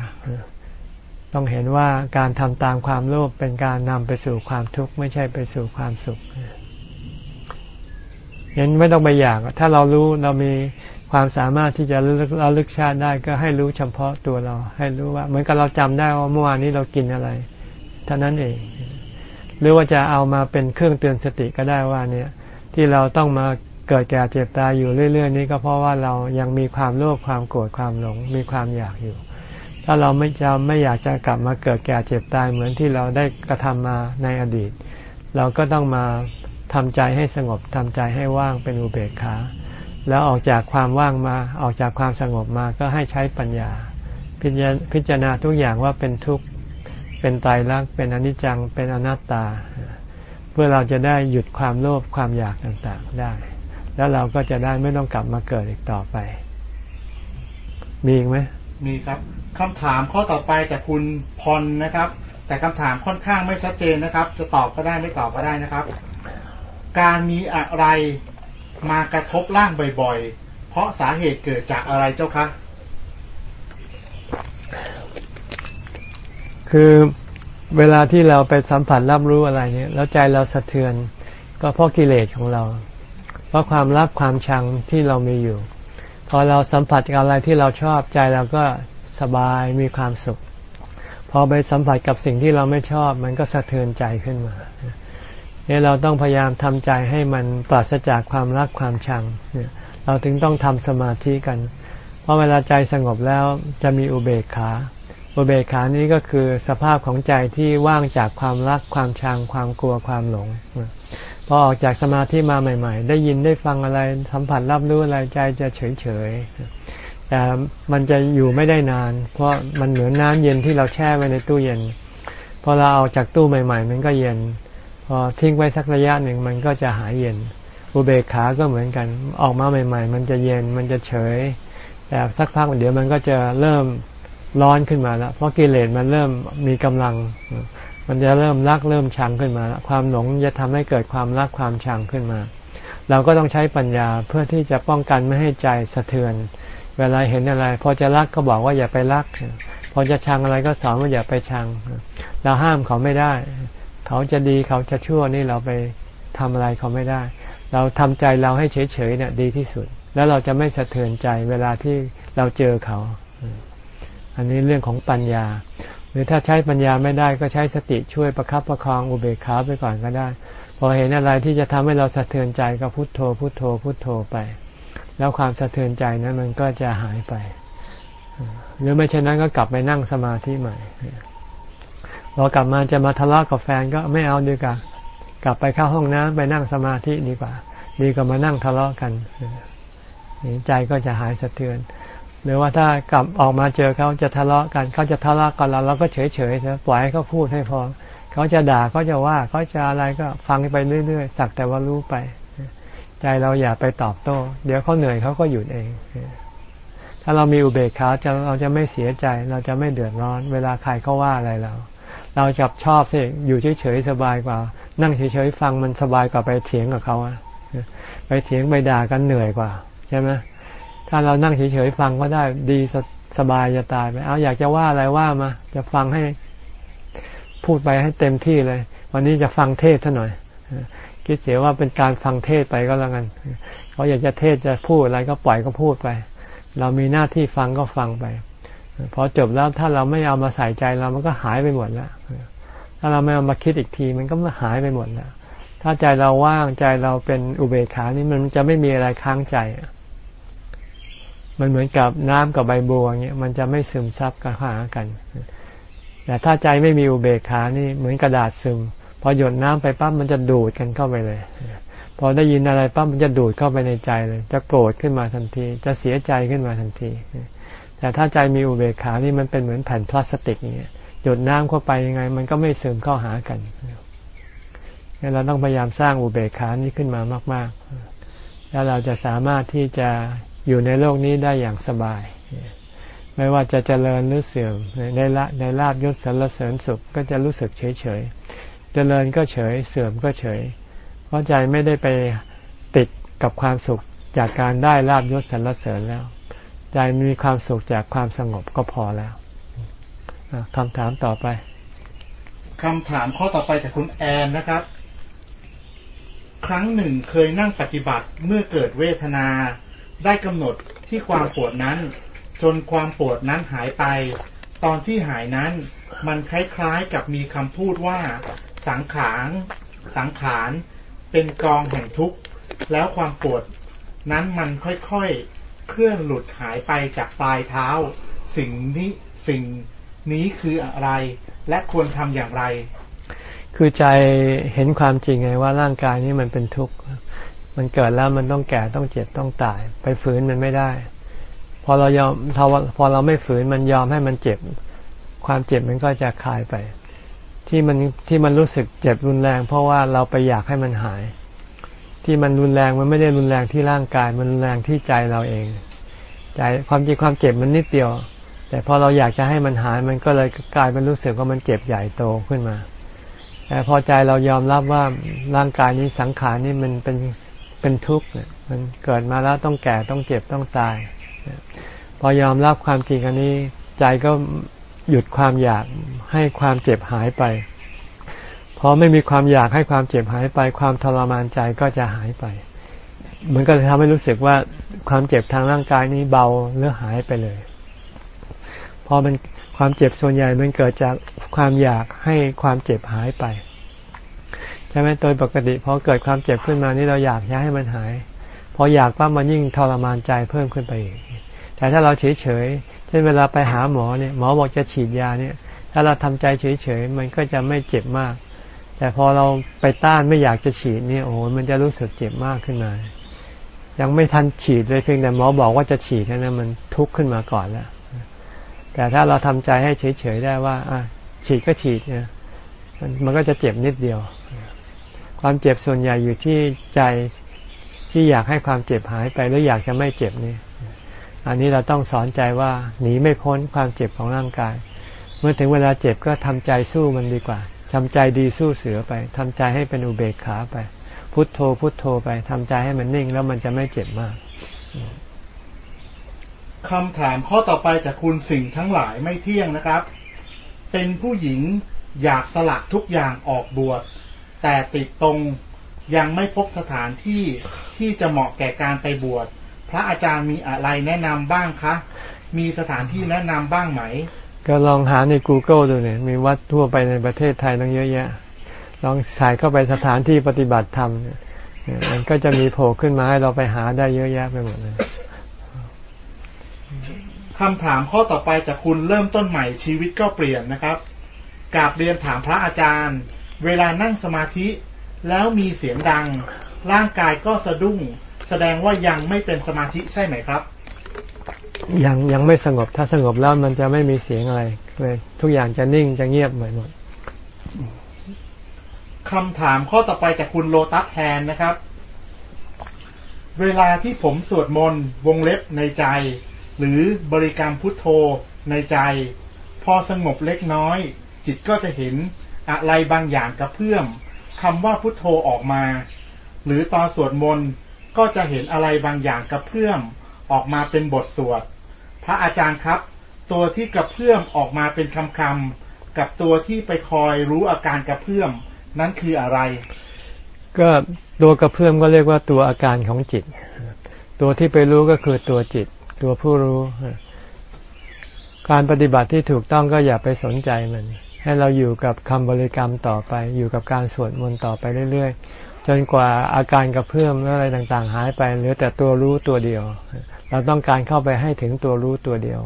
ต้องเห็นว่าการทำตามความโลภเป็นการนำไปสู่ความทุกข์ไม่ใช่ไปสู่ความสุขเห็นไม่ต้องไปอยาก ถ้าเรารู้เรามี ความสามารถที่จะระลึกชาติได้ก็ให้รู้เฉพาะตัวเรา ให้รู้ว่าเหมือนกับเราจำได้ว่าเมื่อวานนี้เรากินอะไรเท่านั้นเอง หรือว่าจะเอามาเป็นเครื่องเตือนสติก็ได้ว่าเนี่ย ที่เราต้องมาเกิดแก่เจ็บตายอยู่เรื่อย ๆ นี้ก็เพราะว่าเรายังมีความโลภความโกรธความหลง มีความอยากอยู่ ถ้าเราไม่จะไม่อยากจะกลับมาเกิดแก่เจ็บตายเหมือนที่เราได้กระทำมาในอดีต เราก็ต้องมาทำใจให้สงบทำใจให้ว่างเป็นอุเบกขา แล้วออกจากความว่างมา ออกจากความสงบมาก็ให้ใช้ปัญญา พิจารณาทุกอย่างว่าเป็นทุกข์ เป็นไตรลัก เป็นอนิจจัง เป็นอนัตตา เพื่อเราจะได้หยุดความโลภความอยากต่างๆได้ แล้วเราก็จะได้ไม่ต้องกลับมาเกิดอีกต่อไป มีอีกไหมมีครับคำถามข้อต่อไปจากคุณพรนะครับ แต่คำถามค่อนข้างไม่ชัดเจนนะครับ จะตอบก็ได้ไม่ตอบก็ได้นะครับ การมีอะไร มากระทบร่างบ่อยๆ เพราะสาเหตุเกิดจากอะไรเจ้าคะ คือเวลาที่เราไปสัมผัสรับรู้อะไรเนี่ย แล้วใจเราสะเทือน ก็เพราะกิเลสของเรา เพราะความรักความชังที่เรามีอยู่ พอเราสัมผัสกับอะไรที่เราชอบใจเราก็สบายมีความสุข พอไปสัมผัสกับสิ่งที่เราไม่ชอบ มันก็สะเทือนใจขึ้นมา เนี่ยเราต้องพยายามทำใจให้มันปราศจากความรักความชังเนี่ยเราถึงต้องทำสมาธิกัน เพราะเวลาใจสงบแล้วจะมีอุเบกขา อุเบกขานี้ก็คือสภาพของใจที่ว่างจากความรักความชังความกลัวความหลงพอออกจากสมาธิมาใหม่ ๆ ได้ยินได้ฟังอะไรสัมผัสรับรู้อะไรใจจะเฉยๆแต่มันจะอยู่ไม่ได้นาน เพราะมันเหมือนน้ำเย็นที่เราแช่ไว้ในตู้เย็นพอเราเอาจากตู้ใหม่ ๆ มันก็เย็น พอทิ้งไว้สักระยะหนึ่งมันก็จะหายเย็น อุเบกขาก็เหมือนกัน ออกมาใหม่ ๆ มันจะเย็นมันจะเฉย แต่สักพักเดี๋ยวมันก็จะเริ่มร้อนขึ้นมาแล้ว เพราะกิเลสมันเริ่มมีกำลัง มันจะเริ่มรักเริ่มชังขึ้นมาแล้วความหลงจะทำให้เกิดความรักความชังขึ้นมา เราก็ต้องใช้ปัญญาเพื่อที่จะป้องกันไม่ให้ใจสะเทือน เวลาเห็นอะไร พอจะรักก็บอกว่าอย่าไปรัก พอจะชังอะไรก็สอนว่าอย่าไปชัง เราห้ามเขาไม่ได้ เขาจะดีเขาจะชั่วนี่เราไปทำอะไรเขาไม่ได้ เราทำใจเราให้เฉยๆเนี่ยดีที่สุด แล้วเราจะไม่สะเทือนใจเวลาที่เราเจอเขา อันนี้เรื่องของปัญญา หรือถ้าใช้ปัญญาไม่ได้ก็ใช้สติช่วยประครับประคองอุเบกขาไปก่อนก็ได้ พอเห็นอะไรที่จะทำให้เราสะเทือนใจก็พุโทโธ พุโทโธ พุโทโธไป แล้วความสะเทือนใจนั้นมันก็จะหายไป หรือไม่เช่นนั้นก็กลับไปนั่งสมาธิใหม่ พอกลับมาจะมาทะเลาะกับแฟนก็ไม่เอาดีกว่า กลับไปเข้าห้องน้ำไปนั่งสมาธิดีกว่า ดีกว่ามานั่งทะเลาะกันใจก็จะหายสะเทือน หรือว่าถ้ากลับออกมาเจอเขาจะทะเลาะกันเขาจะทะเลาะกันเราเราก็เฉยเฉยเถอะปล่อยให้เขาพูดให้พอเขาจะด่าเขาจะว่าเขาจะอะไรก็ฟังไปเรื่อยๆสักแต่ว่ารู้ไป ใจเราอย่าไปตอบโต้ เดี๋ยวเขาเหนื่อยเขาก็หยุดเองถ้าเรามีอุเบกขาจะเราจะไม่เสียใจ เราจะไม่เดือดร้อน เวลาใครเขาว่าอะไรเรา เราจับชอบสิอยู่เฉยๆสบายกว่า นั่งเฉยๆฟังมันสบายกว่าไปเถียงกับเขาอะไปเถียงไปด่ากันเหนื่อยกว่าใช่ไหมถ้าเรานั่งเฉยๆฟังก็ได้ดีสสบายจะตายไปเอาอยากจะว่าอะไรว่ามา จะฟังให้พูดไปให้เต็มที่เลย วันนี้จะฟังเทศซะหน่อยคิดเสียว่าเป็นการฟังเทศไปก็แล้วกันเขาอยากจะเทศจะพูดอะไรก็ปล่อยก็พูดไป เรามีหน้าที่ฟังก็ฟังไป พอจบแล้วถ้าเราไม่เอามาใส่ใจเรามันก็หายไปหมดแล้วถ้าเราไม่เอามาคิดอีกทีมันก็มาหายไปหมดแล้วถ้าใจเราว่างใจเราเป็นอุเบกขานี่มันจะไม่มีอะไรค้างใจ มันเหมือนกับน้ำกับใบบัวเงี้ยมันจะไม่ซึมซับกันหากันแต่ถ้าใจไม่มีอุเบกขานี่เหมือนกระดาษซึม พอหยดน้ำไปปั๊บมันจะดูดกันเข้าไปเลย พอได้ยินอะไรปั๊บมันจะดูดเข้าไปในใจเลย จะโกรธขึ้นมาทันที จะเสียใจขึ้นมาทันที แต่ถ้าใจมีอุเบกขานี่มันเป็นเหมือนแผ่นพลาสติกอย่างเงี้ยหยดน้ำเข้าไปยังไง มันก็ไม่ซึมเข้าหากันเราต้องพยายามสร้างอุเบกขานี้ขึ้นมามาก ๆ แล้วเราจะสามารถที่จะอยู่ในโลกนี้ได้อย่างสบาย ไม่ว่าจะเจริญหรือเสื่อมในละในลาบยศสรรเสริญสุขก็จะรู้สึกเฉยเฉยเจริญก็เฉยเสื่อมก็เฉย เพราะใจไม่ได้ไปติดกับความสุขจากการได้ลาบยศสรรเสริญแล้ว ใจมีความสุขจากความสงบก็พอแล้วคำถามต่อไปคำถามข้อต่อไปจากคุณแอนนะครับ ครั้งหนึ่งเคยนั่งปฏิบัติเมื่อเกิดเวทนา ได้กำหนดที่ความปวดนั้น จนความปวดนั้นหายไป ตอนที่หายนั้น มันคล้ายๆกับมีคำพูดว่า สังขารสังขารเป็นกองแห่งทุกข์ แล้วความปวดนั้นมันค่อย เคลื่อนหลุดหายไปจากปลายเท้า สิ่งนี้สิ่งนี้คืออะไร และควรทำอย่างไร คือใจเห็นความจริงไงว่าร่างกายนี้มันเป็นทุกข์มันเกิดแล้วมันต้องแก่ต้องเจ็บต้องตาย ไปฝืนมันไม่ได้ พอเรายอมพอเราไม่ฝืนมันยอมให้มันเจ็บ ความเจ็บมันก็จะคลายไป ที่มันที่มันรู้สึกเจ็บรุนแรง เพราะว่าเราไปอยากให้มันหาย ที่มันรุนแรงมันไม่ได้รุนแรงที่ร่างกาย มันรุนแรงที่ใจเราเอง ใจความจริงความเจ็บมันนิดเดียว แต่พอเราอยากจะให้มันหายมันก็เลยกลายเป็นรู้สึกว่ามันเจ็บใหญ่โตขึ้นมา แต่พอใจเรายอมรับว่าร่างกายนี้สังขารนี้มันเป็นเป็นทุกข์มันเกิดมาแล้วต้องแก่ต้องเจ็บต้องตาย พอยอมรับความจริงอันนี้ ใจก็หยุดความอยากให้ความเจ็บหายไป พอไม่มีความอยากให้ความเจ็บหายไป ความทรมานใจก็จะหายไป มันก็จะทำให้รู้สึกว่าความเจ็บทางร่างกายนี้เบาหรือหายไปเลย พอมันความเจ็บส่วนใหญ่มันเกิดจากความอยากให้ความเจ็บหายไปใช่ไหมโดยปกติพอเกิดความเจ็บขึ้นมานี่เราอยากให้มันหาย พออยากปั๊บมันยิ่งทรมานใจเพิ่มขึ้นไปอีกแต่ถ้าเราเฉยเฉยเช่นเวลาไปหาหมอเนี่ยหมอบอกจะฉีดยาเนี่ย ถ้าเราทำใจเฉยเฉยมันก็จะไม่เจ็บมาก แต่พอเราไปต้านไม่อยากจะฉีดนี่โอ้โหมันจะรู้สึกเจ็บมากขึ้นมายังไม่ทันฉีดเลยเพียงแต่หมอบอกว่าจะฉีดนั่นมันทุกข์ขึ้นมาก่อนแล้วแต่ถ้าเราทำใจให้เฉยๆได้ว่าอะฉีดก็ฉีดเนี่ยมันก็จะเจ็บนิดเดียว ความเจ็บส่วนใหญ่อยู่ที่ใจที่อยากให้ความเจ็บหายไปหรืออยากจะไม่เจ็บนี่อันนี้เราต้องสอนใจว่าหนีไม่พ้นความเจ็บของร่างกาย เมื่อถึงเวลาเจ็บก็ทำใจสู้มันดีกว่า ทำใจดีสู้เสือไปทำใจให้เป็นอุเบกขาไป พุทโธพุทโธไปทำใจให้มันนิ่งแล้วมันจะไม่เจ็บมากคำถามข้อต่อไปจากคุณสิ่งทั้งหลายไม่เที่ยงนะครับ เป็นผู้หญิงอยากสละทุกอย่างออกบวชแต่ติดตรงยังไม่พบสถานที่ที่จะเหมาะแก่การไปบวชพระอาจารย์มีอะไรแนะนำบ้างคะ มีสถานที่แนะนำบ้างไหม ก็ลองหาใน Google ดูเนี่ยมีวัดทั่วไปในประเทศไทยตั้งเยอะแยะ ลองใส่เข้าไปสถานที่ปฏิบัติธรรมเนี่ยมันก็จะมีโผล่ขึ้นมาให้เราไปหาได้เยอะแยะไปหมดเลยคำถามข้อต่อไปจากคุณเริ่มต้นใหม่ชีวิตก็เปลี่ยนนะครับกราบเรียนถามพระอาจารย์ เวลานั่งสมาธิ แล้วมีเสียงดัง ร่างกายก็สะดุ้ง แสดงว่ายังไม่เป็นสมาธิใช่ไหมครับ ยังยังไม่สงบถ้าสงบแล้วมันจะไม่มีเสียงอะไรเลยทุกอย่างจะนิ่งจะเงียบเหมือนหมดคำถามข้อต่อไปจากคุณโลตัสแทนนะครับ เวลาที่ผมสวดมนต์วงเล็บในใจ หรือบริกรรมพุทโธในใจ พอสงบเล็กน้อย จิตก็จะเห็นอะไรบางอย่างกระเพื่อมคำว่าพุทโธออกมา หรือตอนสวดมนต์ก็จะเห็นอะไรบางอย่างกระเพื่อม ออกมาเป็นบทสวด พระอาจารย์ครับ ตัวที่กระเพื่อมออกมาเป็นคำคำกับตัวที่ไปคอยรู้อาการกระเพื่อมนั้นคืออะไร ก็ตัวกระเพื่อมก็เรียกว่าตัวอาการของจิต ตัวที่ไปรู้ก็คือตัวจิต ตัวผู้รู้ การปฏิบัติที่ถูกต้องก็อย่าไปสนใจมัน ให้เราอยู่กับคำบริกรรมต่อไป อยู่กับการสวดมนต์ต่อไปเรื่อยๆจนกว่าอาการกระเพื่อมอะไรต่างๆ หายไปเหลือแต่ตัวรู้ตัวเดียว เราต้องการเข้าไปให้ถึงตัวรู้ตัวเดียว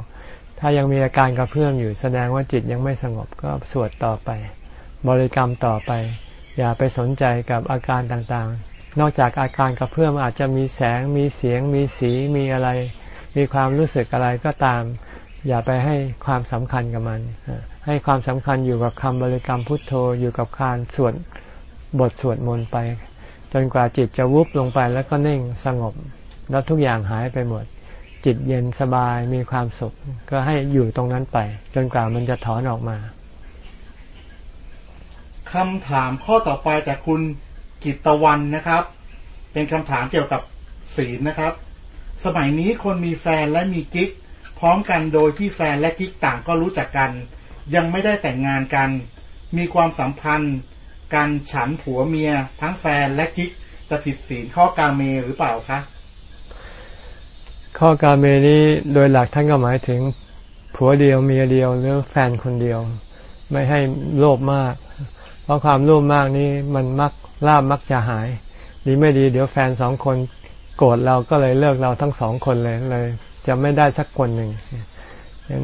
ถ้ายังมีอาการกระเพื่อมอยู่แสดงว่าจิตยังไม่สงบก็สวดต่อไป บริกรรมต่อไป อย่าไปสนใจกับอาการต่างๆ นอกจากอาการกระเพื่อมอาจจะมีแสงมีเสียง มีสีมีอะไร มีความรู้สึกอะไรก็ตาม อย่าไปให้ความสำคัญกับมัน ให้ความสำคัญอยู่กับคำบริกรรมพุทโธอยู่กับการสวดบทสวดมนต์ไป จนกว่าจิตจะวุบลงไปแล้วก็นิ่งสงบ แล้วทุกอย่างหายไปหมด จิตเย็นสบายมีความสุข ก็ให้อยู่ตรงนั้นไป จนกว่ามันจะถอนออกมาคำถามข้อต่อไปจากคุณกิตวันนะครับ เป็นคำถามเกี่ยวกับศีลนะครับ สมัยนี้คนมีแฟนและมีกิ๊ก พร้อมกันโดยที่แฟนและกิ๊กต่างก็รู้จักกัน ยังไม่ได้แต่งงานกัน มีความสัมพันธ์การฉันผัวเมีย ทั้งแฟนและกิ๊กจะผิดศีลข้อกาเมหรือเปล่าคะ ข้อกาเมนี้โดยหลักท่านก็หมายถึงผัวเดียวเมียเดียวหรือแฟนคนเดียว ไม่ให้โลภมาก เพราะความโลภมากนี้มันมักลาบมักจะหาย ดีไม่ดีเดี๋ยวแฟนสองคนโกรธเราก็เลยเลิกเราทั้งสองคนเลยเลย จะไม่ได้สักคนหนึ่ง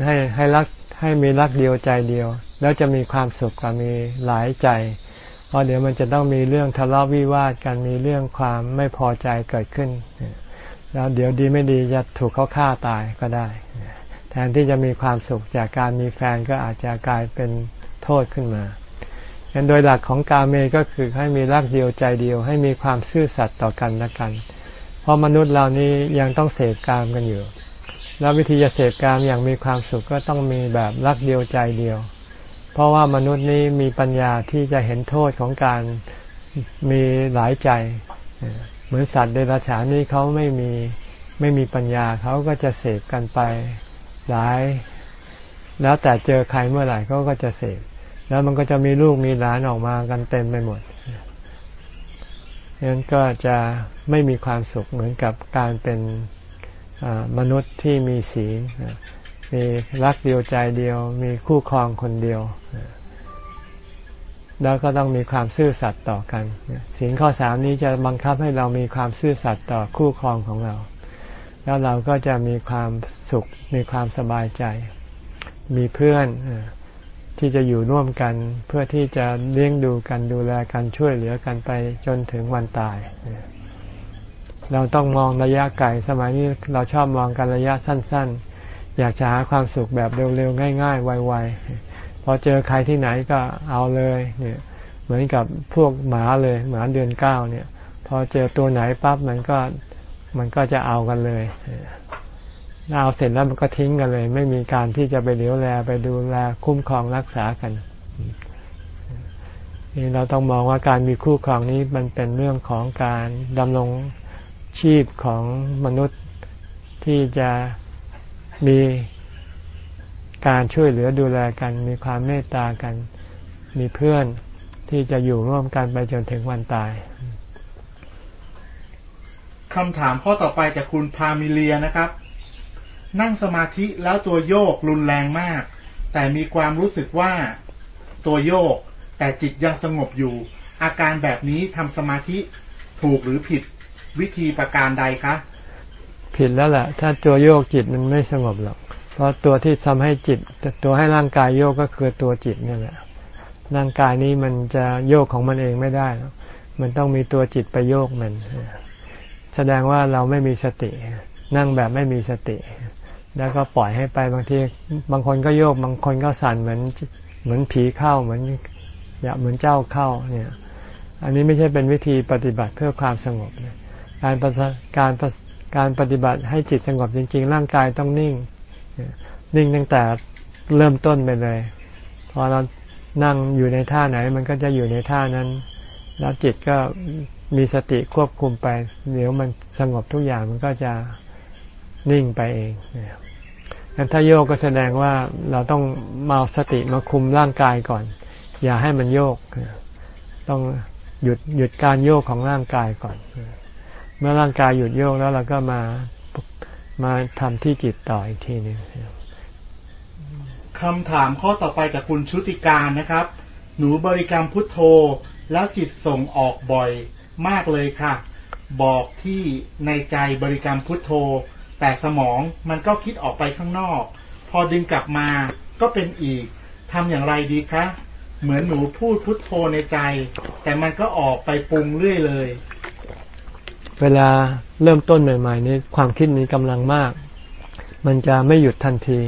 ให้ให้รักให้มีรักเดียวใจเดียว แล้วจะมีความสุขกว่ามีหลายใจ เพราะเดี๋ยวมันจะต้องมีเรื่องทะเลาะวิวาทกันมีเรื่องความไม่พอใจเกิดขึ้น แล้วเดี๋ยวดีไม่ดีจะถูกเขาฆ่าตายก็ได้ แทนที่จะมีความสุขจากการมีแฟนก็อาจจะกลายเป็นโทษขึ้นมาั้นโดยหลักของกาเมก็คือให้มีรักเดียวใจเดียว ให้มีความซื่อสัตย์ต่อกันและกัน เพราะมนุษย์เรานี้ยังต้องเสพกามกันอยู่ แล้ววิธีจะเสพกามอย่างมีความสุขก็ต้องมีแบบรักเดียวใจเดียว เพราะว่ามนุษย์นี้มีปัญญาที่จะเห็นโทษของการมีหลายใจ เหมือนสัตว์เดรัจฉานนี้เขาไม่มีไม่มีปัญญาเขาก็จะเสพกันไปหลาย แล้วแต่เจอใครเมื่อไหร่เขาก็จะเสพแล้วมันก็จะมีลูกมีหลานออกมากันเต็มไปหมดนั้นก็จะไม่มีความสุขเหมือนกับการเป็นมนุษย์ที่มีศีลมีรักเดียวใจเดียว มีคู่ครองคนเดียว แล้วก็ต้องมีความซื่อสัตย์ต่อกันศีลข้อสามนี้จะบังคับให้เรามีความซื่อสัตย์ต่อคู่ครองของเรา แล้วเราก็จะมีความสุข มีความสบายใจ มีเพื่อนที่จะอยู่ร่วมกันเพื่อที่จะเลี้ยงดูกันดูแลกันช่วยเหลือกันไปจนถึงวันตาย เราต้องมองระยะไกลสมัยนี้เราชอบมองกันระยะสั้น ๆ อยากจะหาความสุขแบบเร็วๆง่าย ๆ ไวๆ อเจอใครที่ไหนก็เอาเลยเนี่ยเหมือนกับพวกหมาเลยหมาเดือนเก้าเนี่ย พอเจอตัวไหนปั๊บมันก็มันก็จะเอากันเลยเอาเสร็จแล้วมันก็ทิ้งกันเลย ไม่มีการที่จะไปเลี้ยวแลไปดูแลคุ้มครองรักษากันนี่เราต้องมองว่าการมีคู่ครองนี้มันเป็นเรื่องของการดำรงชีพของมนุษย์ที่จะมี การช่วยเหลือดูแลกัน มีความเมตตากัน มีเพื่อนที่จะอยู่ร่วมกันไปจนถึงวันตายคำถามข้อต่อไปจากคุณพามิเลียนะครับ นั่งสมาธิแล้วตัวโยกรุนแรงมาก แต่มีความรู้สึกว่าตัวโยก แต่จิตยังสงบอยู่ อาการแบบนี้ทำสมาธิถูกหรือผิดวิธีประการใดคะ ผิดแล้วแหละถ้าตัวโยกจิตมันไม่สงบหรอก เพราะตัวที่ทำให้จิต ตัวให้ร่างกายโยกก็คือตัวจิตนี่แหละร่างกายนี้มันจะโยกของมันเองไม่ได้ มันต้องมีตัวจิตไปโยกมัน แสดงว่าเราไม่มีสติ นั่งแบบไม่มีสติ แล้วก็ปล่อยให้ไปบางทีบางคนก็โยกบางคนก็สั่นเหมือนเหมือนผีเข้าเหมือนอย่าเหมือนเจ้าเข้าเนี่ย อันนี้ไม่ใช่เป็นวิธีปฏิบัติเพื่อความสงบการการการปฏิบัติให้จิตสงบจริง ๆ ร่างกายต้องนิ่ง นิ่งตั้งแต่เริ่มต้นไปเลย พอเรานั่งอยู่ในท่าไหน มันก็จะอยู่ในท่านั้น แล้วจิตก็มีสติควบคุมไป เดี๋ยวมันสงบทุกอย่างมันก็จะนิ่งไปเองงั้นถ้าโยกก็แสดงว่าเราต้องมาสติมาคุมร่างกายก่อน อย่าให้มันโยก ต้องหยุดหยุดการโยกของร่างกายก่อน เมื่อร่างกายหยุดโยกแล้วเราก็มามาทำที่จิตต่ออีกทีหนึ่ง คำถามข้อต่อไปจากคุณชุติการนะครับ หนูบริกรรมพุทโธ แล้วจิตส่งออกบ่อยมากเลยค่ะ บอกที่ในใจบริกรรมพุทโธ แต่สมองมันก็คิดออกไปข้างนอก พอดึงกลับมาก็เป็นอีกทำอย่างไรดีคะ เหมือนหนูพูดพุทโธในใจ แต่มันก็ออกไปปรุงเรื่อยเลย เวลาเริ่มต้นใหม่ๆนี้ความคิดมีกำลังมาก มันจะไม่หยุดทันที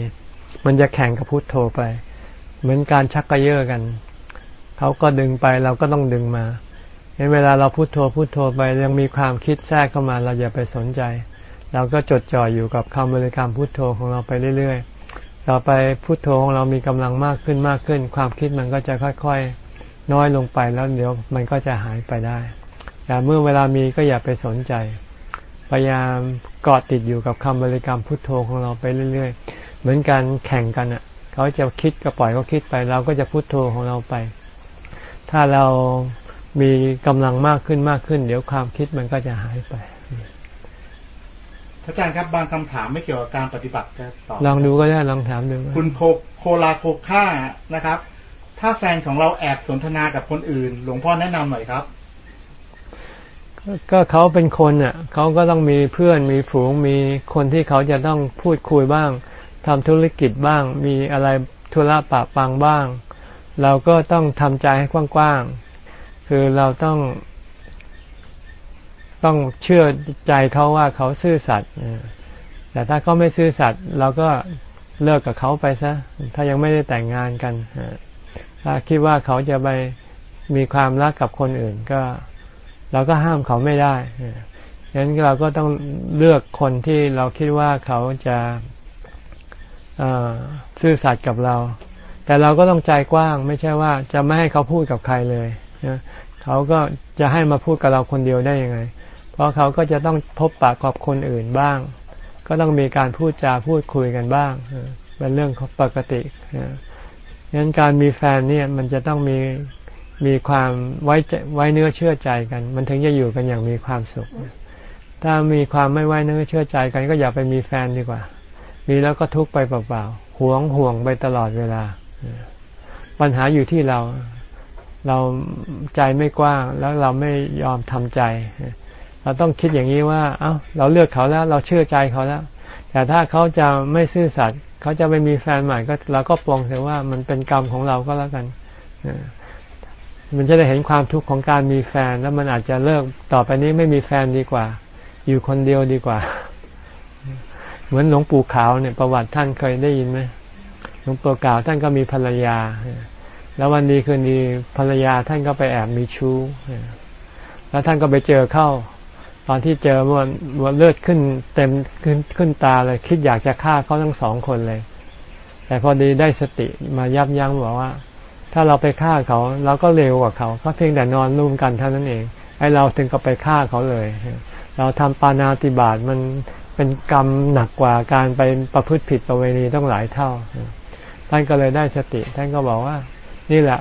มันจะแข่งกับพุทโธไป เหมือนการชักกระเยาะกัน เขาก็ดึงไปเราก็ต้องดึงมาเวลาเราพุโทโธพุโทโธไปยังมีความคิดแทรกเข้ามาเราอย่าไปสนใจ เราก็จดจ่ออยู่กับคำบริกรรมพุทโธของเราไปเรื่อยๆต่อไปพุทโธของเรามีกำลังมากขึ้นมากขึ้น ความคิดมันก็จะค่อยๆ น้อยลงไปแล้วเดี๋ยวมันก็จะหายไปได้ แต่เมื่อเวลามีก็อย่าไปสนใจ พยายามเกาะติดอยู่กับคำบริกรรมพุทโธของเราไปเรื่อยๆ เหมือนการแข่งกันอะ เขาจะคิดก็ปล่อยเขาคิดไป เราก็จะพุทโธของเราไป ถ้าเรามีกำลังมากขึ้นมากขึ้น เดี๋ยวความคิดมันก็จะหายไปอาจารย์ครับบางคำถามไม่เกี่ยวกับการปฏิบัติจะตอบลองดูก็ได้ลองถามดูคุณโคโคลาโคค่านะครับ ถ้าแฟนของเราแอบสนทนากับคนอื่น หลวงพ่อแนะนำหน่อยครับ ก็เขาเป็นคนอะเขาก็ต้องมีเพื่อนมีฝูงมีคนที่เขาจะต้องพูดคุยบ้าง ทำธุรกิจบ้าง มีอะไรธุระปะปังบ้าง เราก็ต้องทำใจให้กว้างๆ คือเราต้อง ต้องเชื่อใจเขาว่าเขาซื่อสัตย์แต่ถ้าเขาไม่ซื่อสัตย์เราก็เลิกกับเขาไปซะ ถ้ายังไม่ได้แต่งงานกันถ้าคิดว่าเขาจะไปมีความรักกับคนอื่นก็ เราก็ห้ามเขาไม่ได้ฉะนั้นเราก็ต้องเลือกคนที่เราคิดว่าเขาจะ ซื่อสัตย์กับเรา แต่เราก็ต้องใจกว้าง ไม่ใช่ว่าจะไม่ให้เขาพูดกับใครเลยเขาก็จะให้มาพูดกับเราคนเดียวได้ยังไง เพราะเขาก็จะต้องพบปะกับคนอื่นบ้าง ก็ต้องมีการพูดจาพูดคุยกันบ้างเป็นเรื่องปกติงั้นการมีแฟนเนี่ยมันจะต้องมีมีความไว้ไว้เนื้อเชื่อใจกัน มันถึงจะอยู่กันอย่างมีความสุข ถ้ามีความไม่ไว้เนื้อเชื่อใจกัน ก็อย่าไปมีแฟนดีกว่า มีแล้วก็ทุกไปเปล่าๆหวงห่วงไปตลอดเวลา ปัญหาอยู่ที่เราเราใจไม่กว้างแล้วเราไม่ยอมทำใจ เราต้องคิดอย่างนี้ว่า เอา้าเราเลือกเขาแล้ว เราเชื่อใจเขาแล้ว แต่ถ้าเขาจะไม่ซื่อสัตย์เขาจะไปมีแฟนใหม่ก็เราก็ปองเสียว่ามันเป็นกรรมของเราก็แล้วกันมันจะได้เห็นความทุกข์ของการมีแฟน แล้วมันอาจจะเลิกต่อไปนี้ไม่มีแฟนดีกว่า อยู่คนเดียวดีกว่า เหมือนหลวงปู่ขาวเนี่ยประวัติท่านเคยได้ยินไหมหลวงปู่ขาวท่านก็มีภรรยา แล้ววันดีคืนดีภรรยาท่านก็ไปแอบมีชู้แล้วท่านก็ไปเจอเข้า ตอนที่เจอมันมันเลือดขึ้นเต็มขึ้นขึ้นตาเลย คิดอยากจะฆ่าเขาทั้งสองคนเลย แต่พอดีได้สติมายับยั้งบอกว่า ถ้าเราไปฆ่าเขาเราก็เร็วกว่าเขาเขาเพียงแต่นอนร่วมกันเท่านั้นเองไอเราถึงก็ไปฆ่าเขาเลย เราทำปานาติบาตมัน เป็นกรรมหนักกว่าการไปประพฤติผิดประเวณีต้องหลายเท่า ท่านก็เลยได้สติ ท่านก็บอกว่า นี่แหละ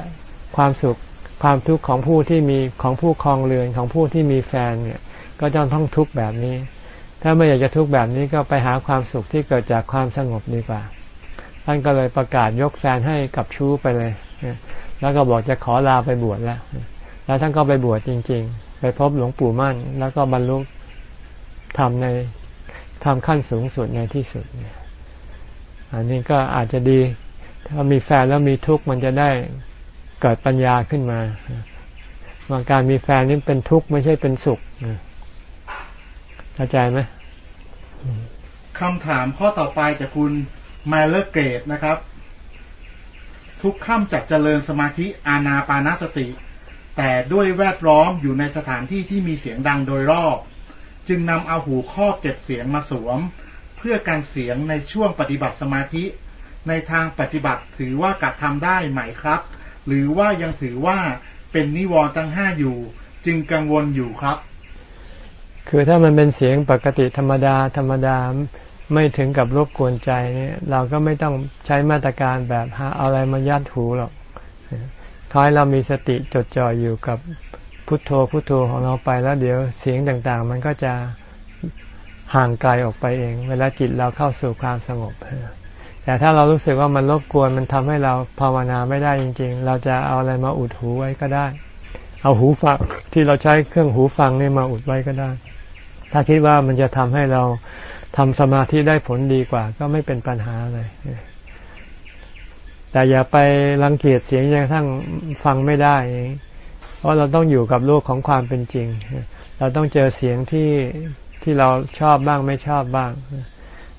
ความสุขความทุกข์ของผู้ที่มีของผู้ครองเรือนของผู้ที่มีแฟนเนี่ย ก็จะต้องทุกข์แบบนี้ ถ้าไม่อยากจะทุกข์แบบนี้ก็ไปหาความสุขที่เกิดจากความสงบดีกว่า ท่านก็เลยประกาศยกแฟนให้กับชู้ไปเลย แล้วก็บอกจะขอลาไปบวชแล้ว แล้วท่านก็ไปบวชจริง ๆ ไปพบหลวงปู่มั่น แล้วก็บรรลุทำใน ทำขั้นสูงสุดในที่สุดเนี่ยอันนี้ก็อาจจะดี ถ้ามีแฟนแล้วมีทุกข์มันจะได้เกิดปัญญาขึ้นมาว่าการมีแฟนนี่เป็นทุกข์ไม่ใช่เป็นสุขเข้าใจไหมคำถามข้อต่อไปจากคุณไมเลอร์เกตนะครับ ทุกข้ามจัดเจริญสมาธิอาณาปานาสติ แต่ด้วยแวดล้อมอยู่ในสถานที่ที่มีเสียงดังโดยรอบ จึงนำเอาหูครอบเก็บเสียงมาสวม เพื่อการเสียงในช่วงปฏิบัติสมาธิ ในทางปฏิบัติถือว่ากระทำได้ไหมครับ หรือว่ายังถือว่าเป็นนิวรณ์ตั้งห้าอยู่ จึงกังวลอยู่ครับ คือถ้ามันเป็นเสียงปกติธรรมดา ธรรมดาไม่ถึงกับรบกวนใจเนี่ยเราก็ไม่ต้องใช้มาตรการแบบหาอะไรมายัดหูหรอกคอยเรามีสติจดจ่ออยู่กับ พุทโธพุทโธของเราไปแล้วเดี๋ยวเสียงต่างๆ มันก็จะห่างไกลออกไปเอง เวลาจิตเราเข้าสู่ความสงบแต่ถ้าเรารู้สึกว่ามันรบกวนมันทำให้เราภาวนาไม่ได้จริง ๆ เราจะเอาอะไรมาอุดหูไว้ก็ได้ เอาหูฟังที่เราใช้เครื่องหูฟังนี่มาอุดไว้ก็ได้ ถ้าคิดว่ามันจะทำให้เราทำสมาธิได้ผลดีกว่า ก็ไม่เป็นปัญหาเลยแต่อย่าไปรังเกียจเสียงจนกระทั่งฟังไม่ได้ เพราะเราต้องอยู่กับโลกของความเป็นจริง เราต้องเจอเสียงที่ที่เราชอบบ้างไม่ชอบบ้าง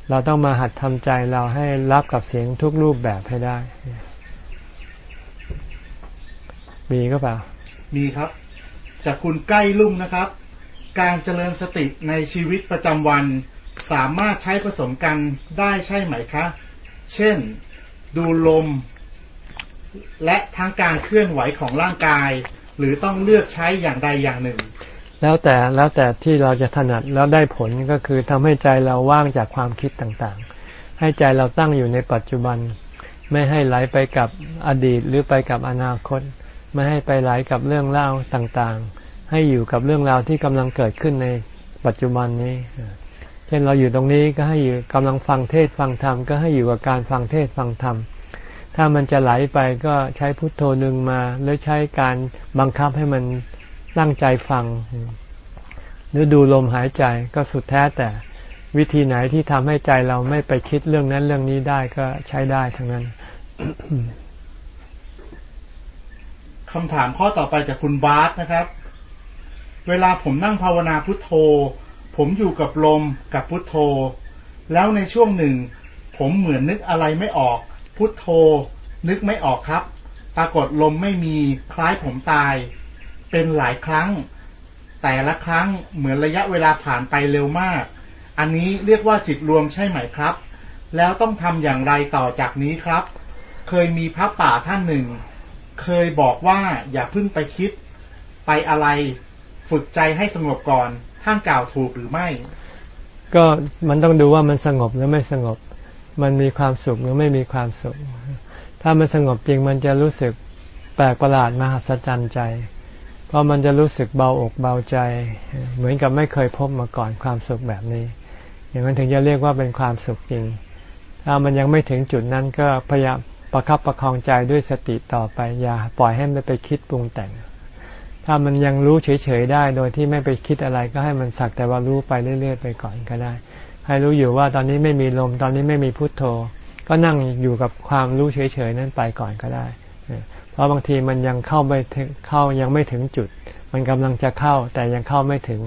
เราต้องมาหัดทำใจเราให้รับกับเสียงทุกรูปแบบให้ได้ มีก็เปล่า มีครับ จากคุณใกล้ลุ่มนะครับ การเจริญสติในชีวิตประจำวันสามารถใช้ผสมกันได้ใช่ไหมคะ เช่น ดูลม และทั้งการเคลื่อนไหวของร่างกาย หรือต้องเลือกใช้อย่างใดอย่างหนึ่ง แล้วแต่แล้วแต่ที่เราจะถนัดแล้วได้ผลก็คือทำให้ใจเราว่างจากความคิดต่างๆ ให้ใจเราตั้งอยู่ในปัจจุบัน ไม่ให้ไหลไปกับอดีตหรือไปกับอนาคต ไม่ให้ไปไหลกับเรื่องเล่าต่างๆ ให้อยู่กับเรื่องราวที่กำลังเกิดขึ้นในปัจจุบันนี้เช่นเราอยู่ตรงนี้ก็ให้อยู่กำลังฟังเทศฟังธรรมก็ให้อยู่กับการฟังเทศฟังธรรม ถ้ามันจะไหลไปก็ใช้พุทโธหนึ่งมา หรือใช้การบังคับให้มันตั้งใจฟัง หรือดูลมหายใจก็สุดแท้แต่วิธีไหนที่ทำให้ใจเราไม่ไปคิดเรื่องนั้นเรื่องนี้ได้ก็ใช้ได้ทั้งนั้นคำถามข้อต่อไปจากคุณบาสนะครับ เวลาผมนั่งภาวนาพุทโธ ผมอยู่กับลมกับพุทโธ แล้วในช่วงหนึ่ง ผมเหมือนนึกอะไรไม่ออก พุทโธ นึกไม่ออกครับ ปรากฏลมไม่มีคล้ายผมตาย เป็นหลายครั้ง แต่ละครั้งเหมือนระยะเวลาผ่านไปเร็วมาก อันนี้เรียกว่าจิตรวมใช่ไหมครับ แล้วต้องทำอย่างไรต่อจากนี้ครับ เคยมีพระป่าท่านหนึ่ง เคยบอกว่าอย่าพิ่งไปคิด ไปอะไร ฝึกใจให้สงบก่อน ท่านกล่าวถูกหรือไม่ ก็มันต้องดูว่ามันสงบหรือไม่สงบ มันมีความสุขหรือไม่มีความสุข ถ้ามันสงบจริงมันจะรู้สึกแปลกประหลาดมหัศจรรย์ใจ เพราะมันจะรู้สึกเบาอกเบาใจ เหมือนกับไม่เคยพบมาก่อนความสุขแบบนี้ อย่างนั้นถึงจะเรียกว่าเป็นความสุขจริง ถ้ามันยังไม่ถึงจุดนั้นก็พยายามประคับประคองใจด้วยสติต่อไป อย่าปล่อยให้มันไปคิดปรุงแต่ง ถ้ามันยังรู้เฉยๆได้ โดยที่ไม่ไปคิดอะไรก็ให้มันสักแต่ว่ารู้ไปเรื่อยๆไปก่อนก็ได้ ให้รู้อยู่ว่าตอนนี้ไม่มีลมตอนนี้ไม่มีพุทโธ ก็นั่งอยู่กับความรู้เฉยๆนั้นไปก่อนก็ได้ เพราะบางทีมันยังเข้าไปเข้ายังไม่ถึงจุด มันกำลังจะเข้าแต่ยังเข้าไม่ถึง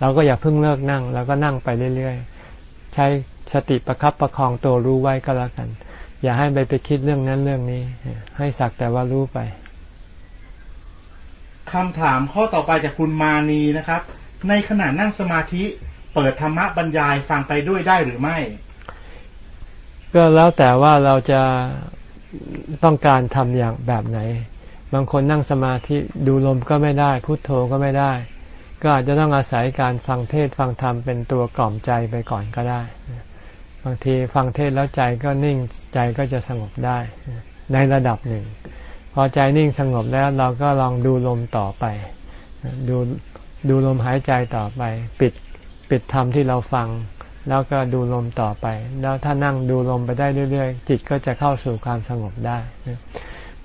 เราก็อย่าเพิ่งเลิกนั่งแล้วก็นั่งไปเรื่อยๆ ใช้สติประครับประคองตัวรู้ไว้ก็แล้วกัน อย่าให้ไปไปคิดเรื่องนั้นเรื่องนี้ ให้สักแต่ว่ารู้ไปคำถามข้อต่อไปจากคุณมานีนะครับ ในขณะนั่งสมาธิ เปิดธรรมะบรรยายฟังไปด้วยได้หรือไม่ ก็แล้วแต่ว่าเราจะต้องการทำอย่างแบบไหน บางคนนั่งสมาธิดูลมก็ไม่ได้ พุโทโธก็ไม่ได้ ก็อาจจะต้องอาศัยการฟังเทศฟังธรรมเป็นตัวกล่อมใจไปก่อนก็ได้ บางทีฟังเทศแล้วใจก็นิ่งใจก็จะสงบได้ ในระดับหนึ่ง พอใจนิ่งสงบแล้วเราก็ลองดูลมต่อไป ดูดูลมหายใจต่อไป ปิด ปิดธรรมที่เราฟัง แล้วก็ดูลมต่อไป แล้วถ้านั่งดูลมไปได้เรื่อยๆ จิตก็จะเข้าสู่ความสงบได้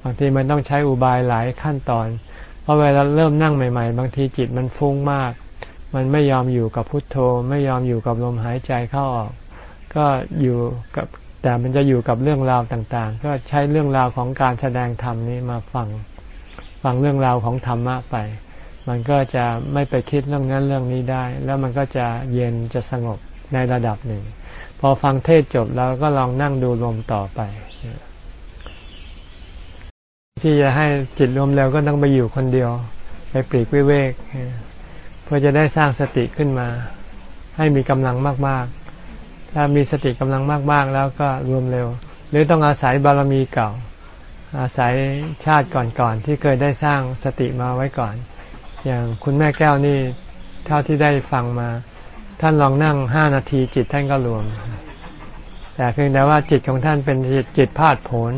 บางทีมันต้องใช้อุบายหลายขั้นตอน เพราะเวลาเริ่มนั่งใหม่ ๆ บางทีจิตมันฟุ้งมาก มันไม่ยอมอยู่กับพุทโธ ไม่ยอมอยู่กับลมหายใจเข้าออก ก็อยู่กับแต่มันจะอยู่กับเรื่องราวต่างๆ ก็ใช้เรื่องราวของการแสดงธรรมนี้มาฟัง ฟังเรื่องราวของธรรมะไป มันก็จะไม่ไปคิดเรื่องนั้นเรื่องนี้ได้ แล้วมันก็จะเย็นจะสงบในระดับหนึ่ง พอฟังเทศจบแล้วก็ลองนั่งดูลมต่อไป ที่จะให้จิตรวมเร็วก็ต้องไปอยู่คนเดียว ไปปลีกวิเวก เพื่อจะได้สร้างสติขึ้นมา ให้มีกำลังมาก ๆ ถ้ามีสติกำลังมาก ๆ แล้วก็รวมเร็ว หรือต้องอาศัยบารมีเก่า อาศัยชาติก่อนๆที่เคยได้สร้างสติมาไว้ก่อน อย่างคุณแม่แก้วนี่ เท่าที่ได้ฟังมา ท่านลองนั่งห้านาทีจิตท่านก็รวม แต่เพียงแต่ว่าจิตของท่านเป็นจิตพาดผน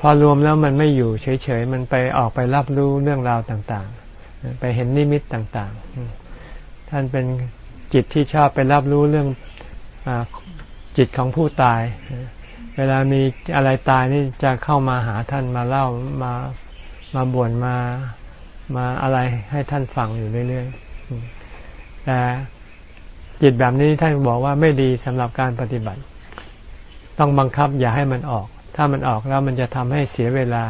พอรวมแล้วมันไม่อยู่เฉยๆ มันไปออกไปรับรู้เรื่องราวต่างๆ ไปเห็นนิมิตต่างๆ ท่านเป็นจิตที่ชอบไปรับรู้เรื่องอจิตของผู้ตาย เวลามีอะไรตายนี่จะเข้ามาหาท่านมาเล่ามามาบ่นมา มาอะไรให้ท่านฟังอยู่เรื่อยๆแต่จิตแบบนี้ท่านบอกว่าไม่ดีสำหรับการปฏิบัติ ต้องบังคับอย่าให้มันออก ถ้ามันออกแล้วมันจะทำให้เสียเวลา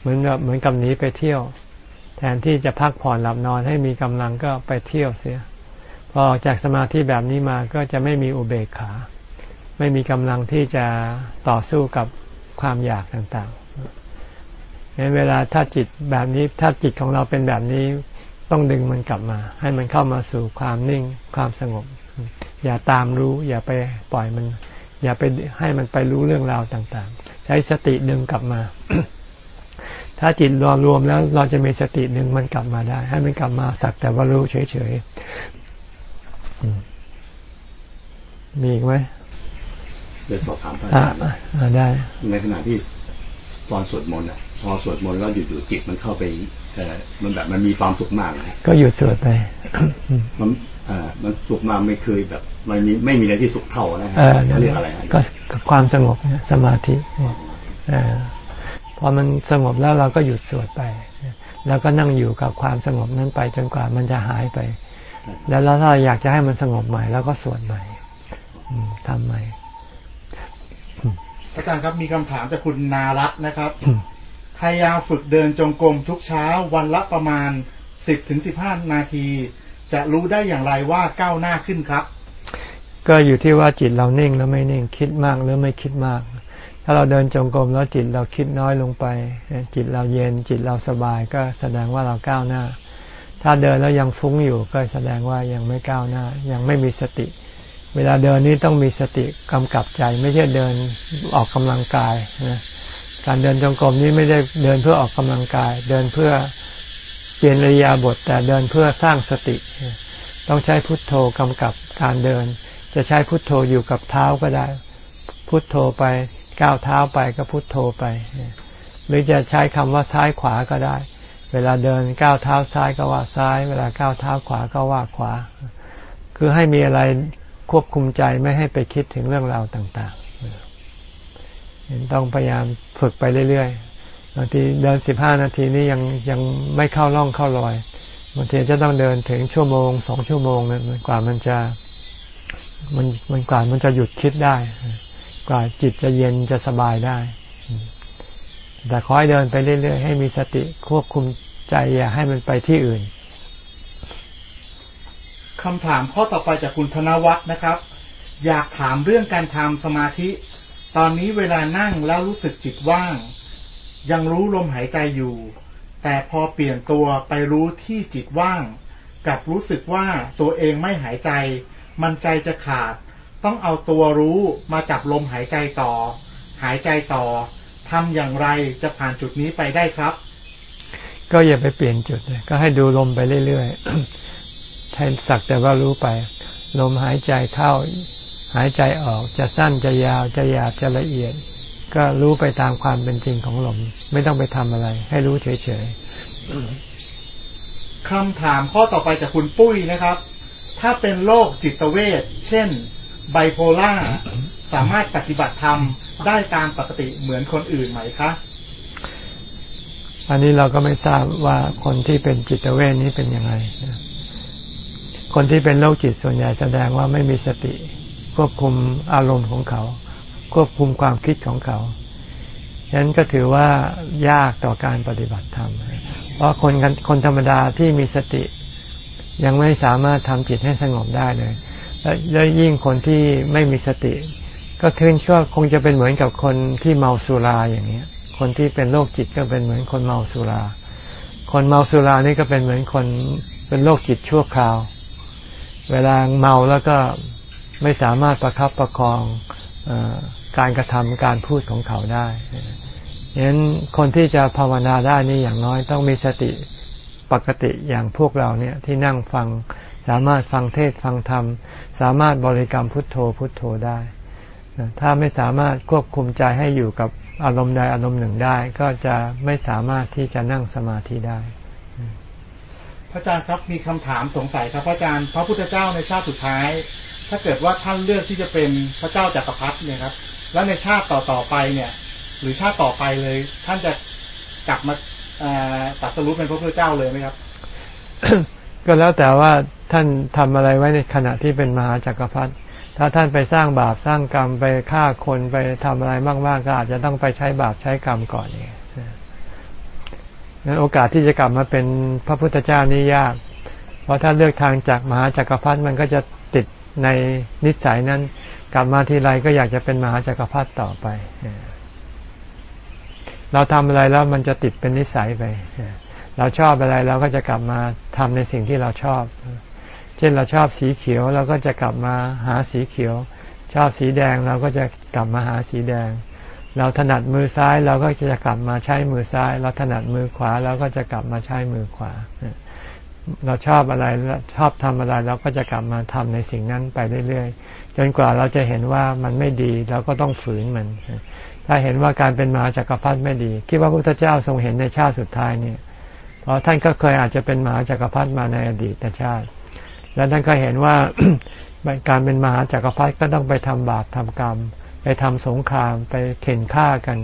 เหมือนเหมือนกับหนีไปเที่ยว แทนที่จะพักผ่อนหลับนอนให้มีกำลังก็ไปเที่ยวเสีย พอออกจากสมาธิแบบนี้มาก็จะไม่มีอุเบกขา ไม่มีกำลังที่จะต่อสู้กับความอยากต่างๆ เวลาถ้าจิตแบบนี้ถ้าจิตของเราเป็นแบบนี้ ต้องดึงมันกลับมา ให้มันเข้ามาสู่ความนิ่งความสงบ อย่าตามรู้ อย่าไปปล่อยมัน อย่าไปให้มันไปรู้เรื่องราวต่างๆ ใช้สติดึงกลับมา ถ้าจิตรวมรวมแล้วเราจะมีสติหนึ่งมันกลับมาได้ ให้มันกลับมาสักแต่ว่ารู้เฉยๆมีอีกไหมเดี๋ยวสอบถามพระอาอ่าจารย์อ่าได้ในขณะที่ตอนสวดมนต์อะ พอสวดมนต์แล้วอยู่ๆจิตมันเข้าไปเออมันแบบมันมีความสุขมากเลยก็หยุดสวดไปมันอ่ามันสุขมากไม่เคยแบบ มันมีไม่มีอะไรที่สุขเท่านะฮะเออเขาเรียกอะไรฮะก็ก็ความสงบเนี่ยสมาธิเออพอมันสงบแล้วเราก็หยุดสวดไป แล้วก็นั่งอยู่กับความสงบนั้นไปจนกว่ามันจะหายไป แล้วถ้าเราอยากจะให้มันสงบใหม่แล้วก็สวดใหม่อืมทำใหม่อาจารย์ครับมีคำถามจากคุณนารัตน์นะครับอืม พยายามฝึกเดินจงกรมทุกเช้าวันละประมาณสิบถึงสิบห้านาที จะรู้ได้อย่างไรว่าก้าวหน้าขึ้นครับ ก็อยู่ที่ว่าจิตเรานิ่งแล้วไม่นิ่งคิดมากหรือไม่คิดมาก ถ้าเราเดินจงกรมแล้วจิตเราคิดน้อยลงไป จิตเราเย็นจิตเราสบายก็แสดงว่าเราก้าวหน้า ถ้าเดินแล้วยังฟุ้งอยู่ก็แสดงว่ายังไม่ก้าวหน้า ยังไม่มีสติ เวลาเดินนี้ต้องมีสติกำกับใจ ไม่ใช่เดินออกกำลังกายนะ การเดินจงกรมนี้ไม่ได้เดินเพื่อออกกำลังกาย เดินเพื่อเปลี่ยนระยาบทแต่เดินเพื่อสร้างสติ ต้องใช้พุทโธกำกับการเดิน จะใช้พุทโธอยู่กับเท้าก็ได้ พุทโธไปก้าวเท้าไปก็พุทโธไป หรือจะใช้คำว่าซ้ายขวาก็ได้ เวลาเดินก้าวเท้าซ้ายก็ว่าซ้าย เวลาก้าวเท้าขวาก็ว่าขวา คือให้มีอะไรควบคุมใจไม่ให้ไปคิดถึงเรื่องราวต่างๆ ต้องพยายามฝึกไปเรื่อยๆบางทีเดินสิบห้านาทีนี้ยังยังไม่เข้าร่องเข้ารอยบางทีจะต้องเดินถึงชั่วโมงสองชั่วโมงเนี่ยกว่ามันจะมันมันกว่ามันจะหยุดคิดได้ กว่าจิตจะเย็นจะสบายได้ แต่ขอให้เดินไปเรื่อยๆ ให้มีสติควบคุมใจอย่าให้มันไปที่อื่นคำถามข้อต่อไปจากคุณธนวัฒน์นะครับ อยากถามเรื่องการทำสมาธิ ตอนนี้เวลานั่งแล้วรู้สึกจิตว่าง ยังรู้ลมหายใจอยู่ แต่พอเปลี่ยนตัวไปรู้ที่จิตว่าง กับรู้สึกว่าตัวเองไม่หายใจ มันใจจะขาด ต้องเอาตัวรู้มาจับลมหายใจต่อ หายใจต่อทำอย่างไรจะผ่านจุดนี้ไปได้ครับ ก็อย่าไปเปลี่ยนจุดเลยก็ให้ดูลมไปเรื่อยๆให้สักแต่ว่ารู้ไป ลมหายใจเข้า หายใจออกจะสั้นจะยาวจะหยาบจะละเอียด ก็รู้ไปตามความเป็นจริงของลม ไม่ต้องไปทำอะไร ให้รู้เฉยๆคำถามข้อต่อไปจากคุณปุ้ยนะครับ ถ้าเป็นโรคจิตเวชเช่น ไบโพล่าสามารถปฏิบัติธรรมได้ตามปกติเหมือนคนอื่นไหมคะอันนี้เราก็ไม่ทราบว่าคนที่เป็นจิตเวชนี้เป็นยังไง คนที่เป็นโรคจิตส่วนใหญ่แสดงว่าไม่มีสติ ควบคุมอารมณ์ของเขา ควบคุมความคิดของเขาฉะนั้นก็ถือว่ายากต่อการปฏิบัติธรรม เพราะคนคนธรรมดาที่มีสติยังไม่สามารถทำจิตให้สงบได้เลย และยิ่งคนที่ไม่มีสติ ก็คืนก็คงจะเป็นเหมือนกับคนที่เมาสุราอย่างนี้คนที่เป็นโรคจิตก็เป็นเหมือนคนเมาสุรา คนเมาสุรานี่ก็เป็นเหมือนคนเป็นโรคจิตชั่วคราว เวลาเมาแล้วก็ ไม่สามารถประครับประคองอการกระทำการพูดของเขาได้ฉะนั้นคนที่จะภาวนาได้นี่อย่างน้อยต้องมีสติปกติอย่างพวกเราเนี่ยที่นั่งฟังสามารถฟังเทศฟังธรรม สามารถบริกรรมพุทโธพุทโธได้ ถ้าไม่สามารถควบคุมใจให้อยู่กับอารมณ์ใดอารมณ์หนึ่งได้ ก็จะไม่สามารถที่จะนั่งสมาธิได้ พระอาจารย์ครับมีคำถามสงสัยครับพระอาจารย์พระพุทธเจ้าในชาติสุดท้าย ถ้าเกิดว่าท่านเลือกที่จะเป็นพระเจ้าจักรพรรดิเนี่ยครับ แล้วในชาติต่อต่อไปเนี่ย หรือชาติต่อไปเลย ท่านจะกลับมาตัดสรุปเป็นพระพุทธเจ้าเลยไหมครับ ก็แล้วแต่ว่าท่านทำอะไรไว้ในขณะที่เป็นมหาจักรพรรดิถ้าท่านไปสร้างบาปสร้างกรรมไปฆ่าคนไปทำอะไรมากๆก็อาจจะต้องไปใช้บาปใช้กรรมก่อนเนี่ยนั้นโอกาสที่จะกลับมาเป็นพระพุทธเจ้านี่ยาก เพราะถ้าเลือกทางจากมหาจักรพรรดิมันก็จะ ในนิสัยนั้น กลับมาทีไรก็อยากจะเป็นมหาจักรพรรดิต่อไปเราทำอะไรแล้วมันจะติดเป็นนิสัยไปเราชอบอะไรเราก็จะกลับมาทำในสิ่งที่เราชอบ เช่นเราชอบสีเขียวเราก็จะกลับมาหาสีเขียว ชอบสีแดงเราก็จะกลับมาหาสีแดง เราถนัดมือซ้ายเราก็จะกลับมาใช้มือซ้าย เราถนัดมือขวาเราก็จะกลับมาใช้มือขวา เราชอบอะไรชอบทำอะไรเราก็จะกลับมาทำในสิ่งนั้นไปเรื่อยๆจนกว่าเราจะเห็นว่ามันไม่ดีเราก็ต้องฝืนมัน ถ้าเห็นว่าการเป็นมหาจักรพรรดิไม่ดี คิดว่าพระพุทธเจ้าทรงเห็นในชาติสุดท้ายเนี่ยเพราะท่านก็เคยอาจจะเป็นมหาจักรพรรดิมาในอดีตชาติ แล้วท่านก็เห็นว่าการเป็นมหาจักรพรรดิก็ต้องไปทำบาปทำกรรม ไปทำสงครามไปเข็นฆ่ากัน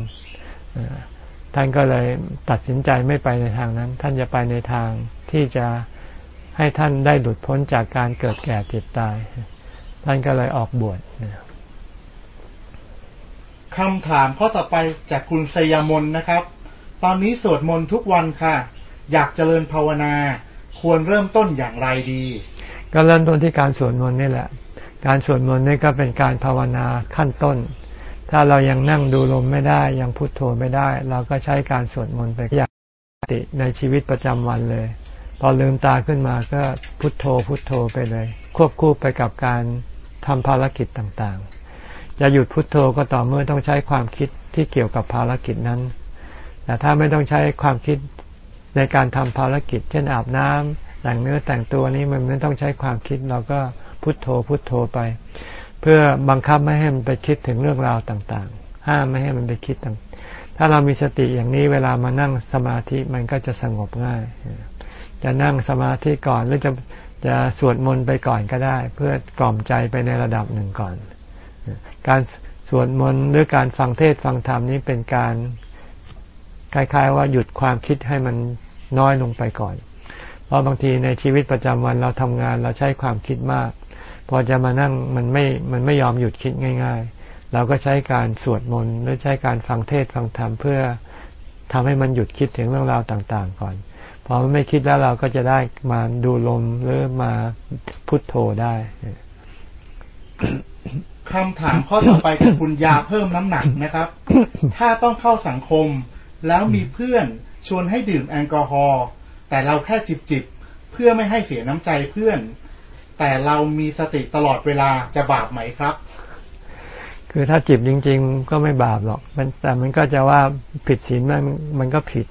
ท่านก็เลยตัดสินใจไม่ไปในทางนั้น ท่านจะไปในทางที่จะให้ท่านได้หลุดพ้นจากการเกิดแก่เจ็บตาย ท่านก็เลยออกบวชคำถามข้อต่อไปจากคุณสยามนนะครับ ตอนนี้สวดมนต์ทุกวันค่ะ อยากเจริญภาวนา ควรเริ่มต้นอย่างไรดี ก็เริ่มต้นที่การสวดมนต์นี่แหละ การสวดมนต์นี่ก็เป็นการภาวนาขั้นต้น ถ้าเรายังนั่งดูลมไม่ได้ยังพุโทโธไม่ได้ เราก็ใช้การสวดมนต์ไปอย่างปกติในชีวิตประจำวันเลย พอลืมตาขึ้นมาก็พุโทโธพุโทโธไปเลย ควบคู่ไปกับการทำภารกิจต่างๆ จะหยุดพุดโทโธก็ต่อเมื่อต้องใช้ความคิดที่เกี่ยวกับภารกิจนั้น แต่ถ้าไม่ต้องใช้ความคิดในการทำภารกิจ เช่นอาบน้ำแต่งเนื้อแต่งตัวนี้มันไม่ต้องใช้ความคิดเราก็พุโทโธพุโทโธไป เพื่อบังคับไม่ให้มันไปคิดถึงเรื่องราวต่างๆ ห้ามไม่ให้มันไปคิดต่างถ้าเรามีสติอย่างนี้เวลามานั่งสมาธิมันก็จะสงบง่าย จะนั่งสมาธิก่อนหรือจะจะสวดมนต์ไปก่อนก็ได้ เพื่อกล่อมใจไปในระดับหนึ่งก่อน การสวดมนต์หรือการฟังเทศฟังธรรมนี้เป็นการคล้ายๆ ว่าหยุดความคิดให้มันน้อยลงไปก่อน เพราะบางทีในชีวิตประจำวันเราทำงานเราใช้ความคิดมาก อจะมานั่งมันไม่มันไม่ยอมหยุดคิดง่าย ๆ เราก็ใช้การสวดมนต์หรือใช้การฟังเทศฟังธรรมเพื่อทำให้มันหยุดคิดถึงเรื่องราวต่าง ๆ ก่อนพอไม่คิดแล้วเราก็จะได้มาดูลมหรือมาพุทโธได้คำถามข้อต่อไปจากคุณยาเพิ่มน้ำหนักนะครับ ถ้าต้องเข้าสังคม แล้วมีเพื่อนชวนให้ดื่มแอลกอฮอล์แต่เราแค่จิบจิบเพื่อไม่ให้เสียน้ำใจเพื่อน แต่เรามีสติตลอดเวลาจะบาปไหมครับ คือถ้าจิบจริง ๆ ก็ไม่บาปหรอกแต่มันก็จะว่าผิดศีลมันมันก็ผิด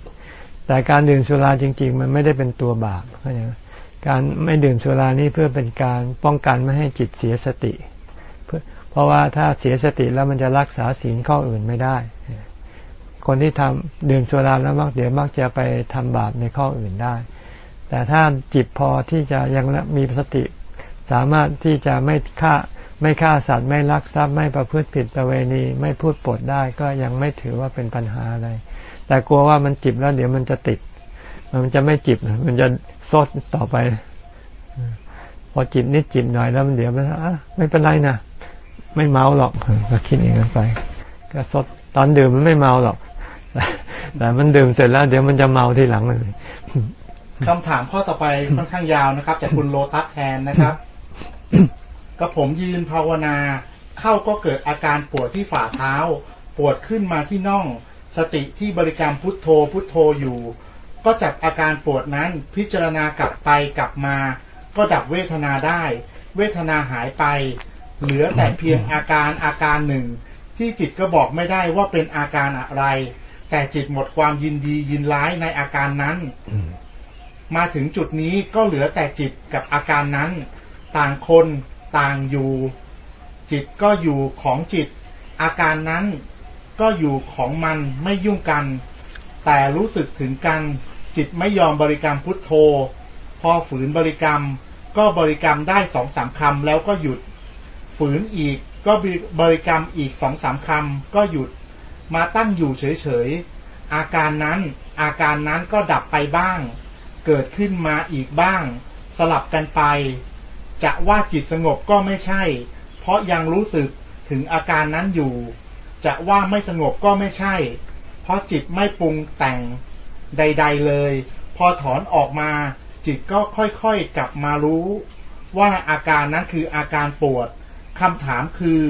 แต่การดื่มสุราจริง ๆ มันไม่ได้เป็นตัวบาปเข้าใจไหมการไม่ดื่มสุรานี้เพื่อเป็นการป้องกันไม่ให้จิตเสียสติ เพราะว่าถ้าเสียสติแล้วมันจะรักษาศีลข้ออื่นไม่ได้ คนที่ทำดื่มสุราแล้วมักเดี๋ยวมักจะไปทำบาปในข้ออื่นได้ แต่ถ้าจิตพอที่จะยังมีสติ สามารถที่จะไม่ฆ่าไม่ฆ่าสัตว์ไม่ลักทรัพย์ไม่ประพฤติผิดประเวณี ไม่พูดปดได้ก็ยังไม่ถือว่าเป็นปัญหาอะไร แต่กลัวว่ามันจิบแล้วเดี๋ยวมันจะติด มันจะไม่จิบมันจะซดต่อไป พอจิบนิดจิบหน่อยแล้วมันเดี๋ยวมันอะไม่เป็นไรนะไม่เมาหรอกก็คิดอย่างนั้นไป ก็ซดตอนดื่มมันไม่เมาหรอกแต่มันดื่มเสร็จแล้วเดี๋ยวมันจะเมาทีหลังเลยคำถามข้อต่อไปค่อนข้างยาวนะครับจากคุณโลตัสแทนนะครับ ก็ผมยืนภาวนา เข้าก็เกิดอาการปวดที่ฝ่าเท้า ปวดขึ้นมาที่น่อง สติที่บริกรรมพุทโธพุทโธอยู่ ก็จับอาการปวดนั้นพิจารณากลับไปกลับมา ก็ดับเวทนาได้ เวทนาหายไป เหลือแต่เพียงอาการอาการหนึ่ง ที่จิตก็บอกไม่ได้ว่าเป็นอาการอะไร แต่จิตหมดความยินดียินร้ายในอาการนั้น มาถึงจุดนี้ก็เหลือแต่จิตกับอาการนั้น ต่างคนต่างอยู่ จิตก็อยู่ของจิต อาการนั้นก็อยู่ของมันไม่ยุ่งกัน แต่รู้สึกถึงกัน จิตไม่ยอมบริกรรมพุทโธ พอฝืนบริกรรม ก็บริกรรมได้สองสามคำแล้วก็หยุด ฝืนอีกก็บริกรรมอีกสองสามคำก็หยุด มาตั้งอยู่เฉยๆอาการนั้นอาการนั้นก็ดับไปบ้าง เกิดขึ้นมาอีกบ้าง สลับกันไป จะว่าจิตสงบก็ไม่ใช่ เพราะยังรู้สึกถึงอาการนั้นอยู่ จะว่าไม่สงบก็ไม่ใช่ เพราะจิตไม่ปรุงแต่งใด ๆเลย พอถอนออกมา จิตก็ค่อยๆกลับมารู้ ว่าอาการนั้นคืออาการปวดคำถามคือ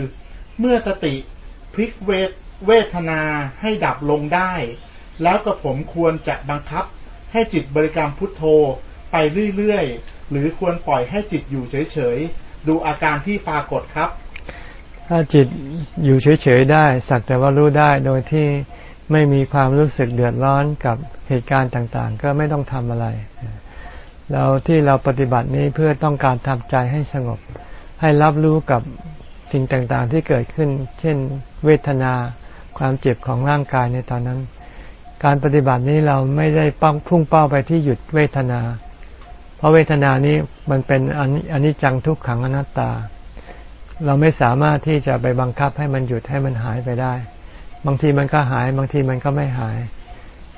เมื่อสติพลิกเวทเวทนาให้ดับลงได้ แล้วก็ผมควรจะบังคับให้จิตบริกรรมพุทโธไปเรื่อยๆ หรือควรปล่อยให้จิตอยู่เฉยๆ ดูอาการที่ปรากฏครับ ถ้าจิตอยู่เฉยๆได้ สักแต่ว่ารู้ได้โดยที่ไม่มีความรู้สึกเดือดร้อนกับเหตุการณ์ต่างๆ ก็ไม่ต้องทำอะไร เราที่เราปฏิบัตินี้เพื่อต้องการทำใจให้สงบ ให้รับรู้กับสิ่งต่างๆที่เกิดขึ้น เช่น เวทนาความเจ็บของร่างกายในตอนนั้น การปฏิบัตินี้เราไม่ได้ป้องพุ่งเป้าไปที่หยุดเวทนา เพราะเวทนานี้มันเป็นอนิจจังทุกขังอนัตตา เราไม่สามารถที่จะไปบังคับให้มันหยุดให้มันหายไปได้ บางทีมันก็หาย บางทีมันก็ไม่หาย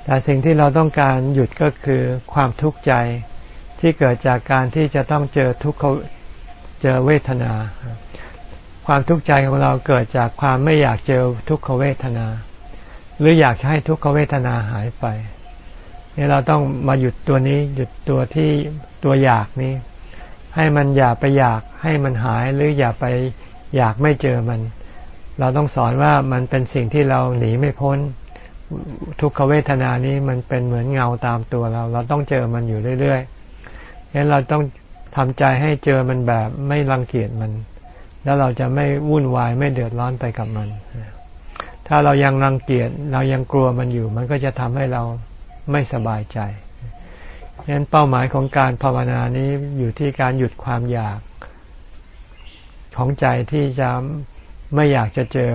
แต่สิ่งที่เราต้องการหยุดก็คือความทุกข์ใจที่เกิดจากการที่จะต้องเจอทุกข์เจอเวทนา ความทุกข์ใจของเราเกิดจากความไม่อยากเจอทุกขเวทนา หรืออยากให้ทุกขเวทนาหายไปนี่เราต้องมาหยุดตัวนี้หยุดตัวที่ ตัวอยากนี้ ให้มันอย่าไปอยากให้มันหายหรืออย่าไปอยากไม่เจอมัน เราต้องสอนว่ามันเป็นสิ่งที่เราหนีไม่พ้น ทุกขเวทนานี้มันเป็นเหมือนเงาตามตัวเรา เราต้องเจอมันอยู่เรื่อยๆงั้นเราต้องทำใจให้เจอมันแบบไม่รังเกียจมัน แล้วเราจะไม่วุ่นวายไม่เดือดร้อนไปกับมัน ถ้าเรายังรังเกียจเรายังกลัวมันอยู่ มันก็จะทำให้เราไม่สบายใจ ฉะนั้นเป้าหมายของการภาวนานี้อยู่ที่การหยุดความอยาก ของใจที่จะไม่อยากจะเจอ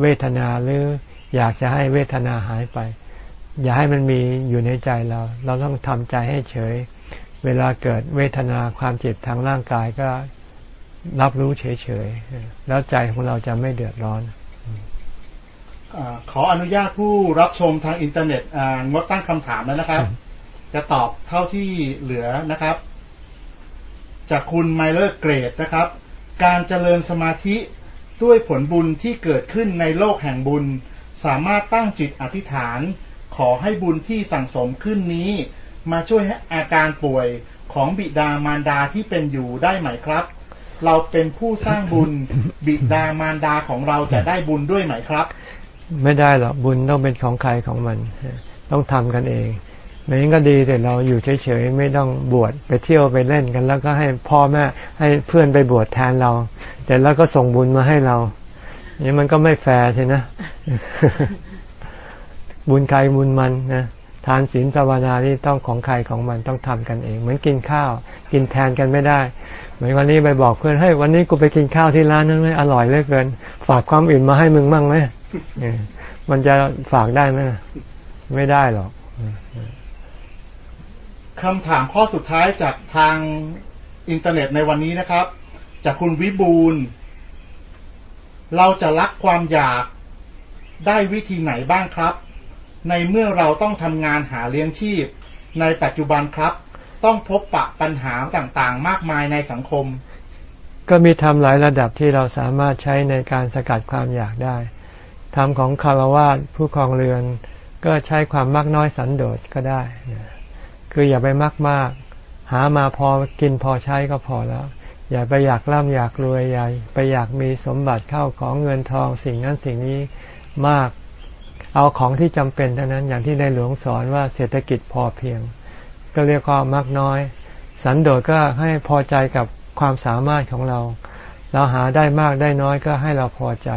เวทนาหรืออยากจะให้เวทนาหายไป อย่าให้มันมีอยู่ในใจเรา เราต้องทำใจให้เฉย เวลาเกิดเวทนาความเจ็บทางร่างกายก็รับรู้เฉยๆ แล้วใจของเราจะไม่เดือดร้อนอขออนุญาตผู้รับชมทางอินเทอร์เน็ตงดตั้งคำถามแล้วนะครับ จะตอบเท่าที่เหลือนะครับ จากคุณไมเลอร์เกรดนะครับ การเจริญสมาธิด้วยผลบุญที่เกิดขึ้นในโลกแห่งบุญ สามารถตั้งจิตอธิษฐาน ขอให้บุญที่สั่งสมขึ้นนี้ มาช่วยให้อาการป่วยของบิดามารดาที่เป็นอยู่ได้ไหมครับ เราเป็นผู้สร้างบุญบิดามารดาของเราจะได้บุญด้วยไหมครับ ไม่ได้หรอกบุญต้องเป็นของใครของมัน ต้องทำกันเอง ไม่งั้นก็ดีแต่เราอยู่เฉยๆไม่ต้องบวชไปเที่ยวไปเล่นกัน แล้วก็ให้พ่อแม่ให้เพื่อนไปบวชแทนเรา แต่แล้วก็ส่งบุญมาให้เรานี่มันก็ไม่แฟร์ใช่นะ บุญใครบุญมันนะทานศีลภาวนานี่ต้องของใครของมันต้องทำกันเอง เหมือนกินข้าว กินแทนกันไม่ได้ เหมือนวันนี้ไปบอกเพื่อนให้วันนี้กูไปกินข้าวที่ร้านนั้นไหมอร่อยเหลือเกิน ฝากความอื่นมาให้มึงมั่งไหมมันจะฝากได้ไหมไม่ได้หรอก คำถามข้อสุดท้ายจากทางอินเทอร์เน็ตในวันนี้นะครับ จากคุณวิบูลเราจะรักความอยากได้วิธีไหนบ้างครับ ในเมื่อเราต้องทำงานหาเลี้ยงชีพ ในปัจจุบันครับ ต้องพบปะปัญหาต่างๆ มากมายในสังคม ก็มีทำหลายระดับที่เราสามารถใช้ในการสกัดความอยากได้ธรรมของคารวะผู้ครองเรือน ก็ใช้ความมากน้อยสันโดษก็ได้ คืออย่าไปมากมากหามาพอกินพอใช้ก็พอแล้ว อย่าไปอยากร่ำอยากรวยอย่าไปอยากมีสมบัติเข้าของเงินทองสิ่งนั้นสิ่งนี้มาก เอาของที่จำเป็นเท่านั้นอย่างที่ในหลวงสอนว่าเศรษฐกิจพอเพียง ก็เรียกว่ามากน้อย สันโดษก็ให้พอใจกับความสามารถของเรา เราหาได้มากได้น้อยก็ให้เราพอใจ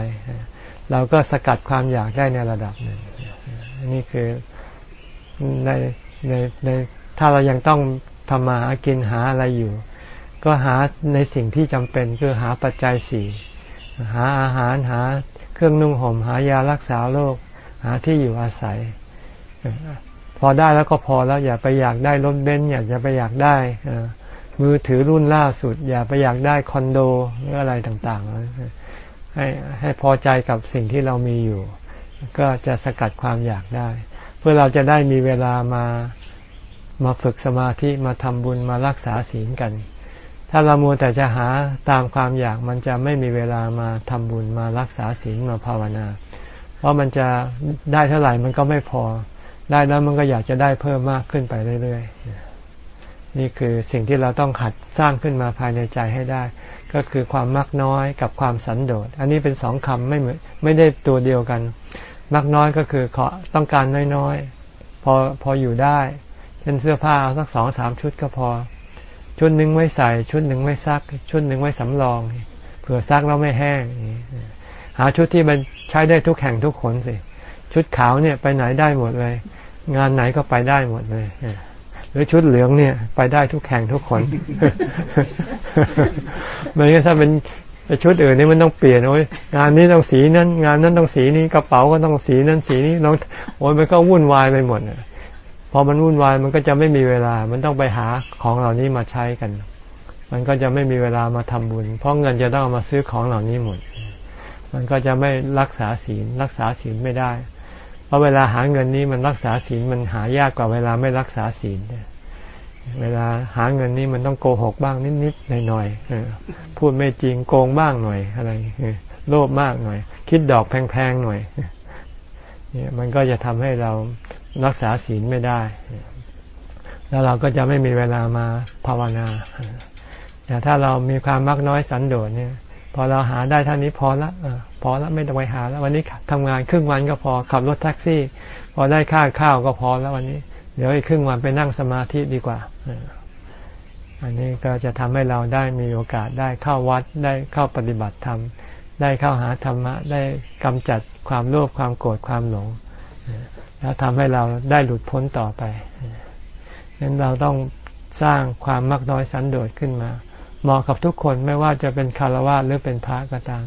เราก็สกัดความอยากได้ในระดับหนึ่งนี่คือในในใน ถ้าเรายังต้องทำมาหากินหาอะไรอยู่ ก็หาในสิ่งที่จำเป็นคือหาปัจจัยสี่หาอาหารหาเครื่องนุ่งห่มหายารักษาโรคหาที่อยู่อาศัย พอได้แล้วก็พอแล้วอย่าไปอยากได้รถเบนซ์อย่าจะไปอยากได้มือถือรุ่นล่าสุด อย่าไปอยากได้คอนโดหรืออะไรต่างๆ ให้ให้พอใจกับสิ่งที่เรามีอยู่ ก็จะสกัดความอยากได้ เพื่อเราจะได้มีเวลามา มาฝึกสมาธิมาทำบุญมารักษาศีลกัน ถ้าเรามัวแต่จะหาตามความอยากมันจะไม่มีเวลามาทำบุญมารักษาศีลมาภาวนา เพราะมันจะได้เท่าไหร่มันก็ไม่พอ ได้แล้วมันก็อยากจะได้เพิ่มมากขึ้นไปเรื่อยๆ นี่คือสิ่งที่เราต้องหัดสร้างขึ้นมาภายในใจให้ได้ ก็คือความมักน้อยกับความสันโดษ อันนี้เป็นสองคำไม่เหมือนไม่ได้ตัวเดียวกัน มักน้อยก็คือขอต้องการน้อยๆพอพออยู่ได้ เช่นเสื้อผ้าเอาสักสองสามชุดก็พอ ชุดหนึ่งไว้ใส่ ชุดหนึ่งไว้ซัก ชุดหนึ่งไว้สำรอง เผื่อซักแล้วไม่แห้ง หาชุดที่มันใช้ได้ทุกแห่งทุกคนสิ ชุดขาวเนี่ยไปไหนได้หมดเลย งานไหนก็ไปได้หมดเลยหรือชุดเหลืองเนี่ย ไปได้ทุกแข่งทุกคนไม่งั้นถ้าเป็นชุดอื่นนี่มันต้องเปลี่ยนโอ้ยงานนี้ต้องสีนั้น งานนั้นต้องสีนี้กระเป๋าก็ต้องสีนั้นสีนี้น้องโอ้ยมันก็วุ่นวายไปหมด อมันวุ่นวายมันก็จะไม่มีเวลา มันต้องไปหาของเหล่านี้มาใช้กัน มันก็จะไม่มีเวลามาทำบุญ เพราะเงินจะต้องเอามาซื้อของเหล่านี้หมด มันก็จะไม่รักษาศีลรักษาศีลไม่ได้ เพราะเวลาหาเงินนี้มันรักษาศีลมันหายากกว่าเวลาไม่รักษาศีลเวลาหาเงินนี้มันต้องโกหกบ้างนิดๆหน่อยๆพูดไม่จริงโกงบ้างหน่อยอะไรโลภมากหน่อย คิดดอกแพงๆหน่อยเนี่ยมันก็จะทำให้เรา รักษาศีลไม่ได้ แล้วเราก็จะไม่มีเวลามาภาวนา แต่ถ้าเรามีความมักน้อยสันโดษเนี่ย พอเราหาได้ท่านี้พอละพอละไม่ต้องไปหาแล้ววันนี้ทำงานครึ่งวันก็พอขับรถแท็กซี่ พอได้ค่าข้าวก็พอแล้ววันนี้ เดี๋ยวอีกครึ่งวันไปนั่งสมาธิดีกว่าอันนี้ก็จะทำให้เราได้มีโอกาสได้เข้าวัดได้เข้าปฏิบัติธรรมได้เข้าหาธรรมะ ได้กำจัดความโลภความโกรธความหลง แล้วทำให้เราได้หลุดพ้นต่อไปนั้นเราต้องสร้างความมักน้อยสันโดษขึ้นมา เหมาะกับทุกคนไม่ว่าจะเป็นคารวะหรือเป็นพระก็ตาม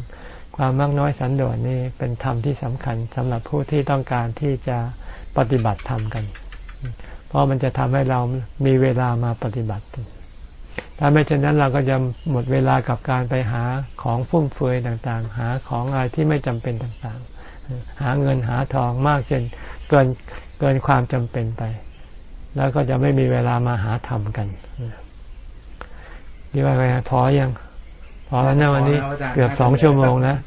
ความมักน้อยสันโดษนี่เป็นธรรมที่สำคัญสำหรับผู้ที่ต้องการที่จะปฏิบัติธรรมกัน เพราะมันจะทำให้เรามีเวลามาปฏิบัติ ถ้าไม่เช่นนั้นเราก็จะหมดเวลากับการไปหาของฟุ่มเฟือยต่างๆ หาของอะไรที่ไม่จำเป็นต่างๆ หาเงินหาทองมากจนเกินเกินความจำเป็นไป แล้วก็จะไม่มีเวลามาหาธรรมกันดีว่าไงพอยังพอแล้วนะวันนี้เกือบสองชั่วโมงแล้ว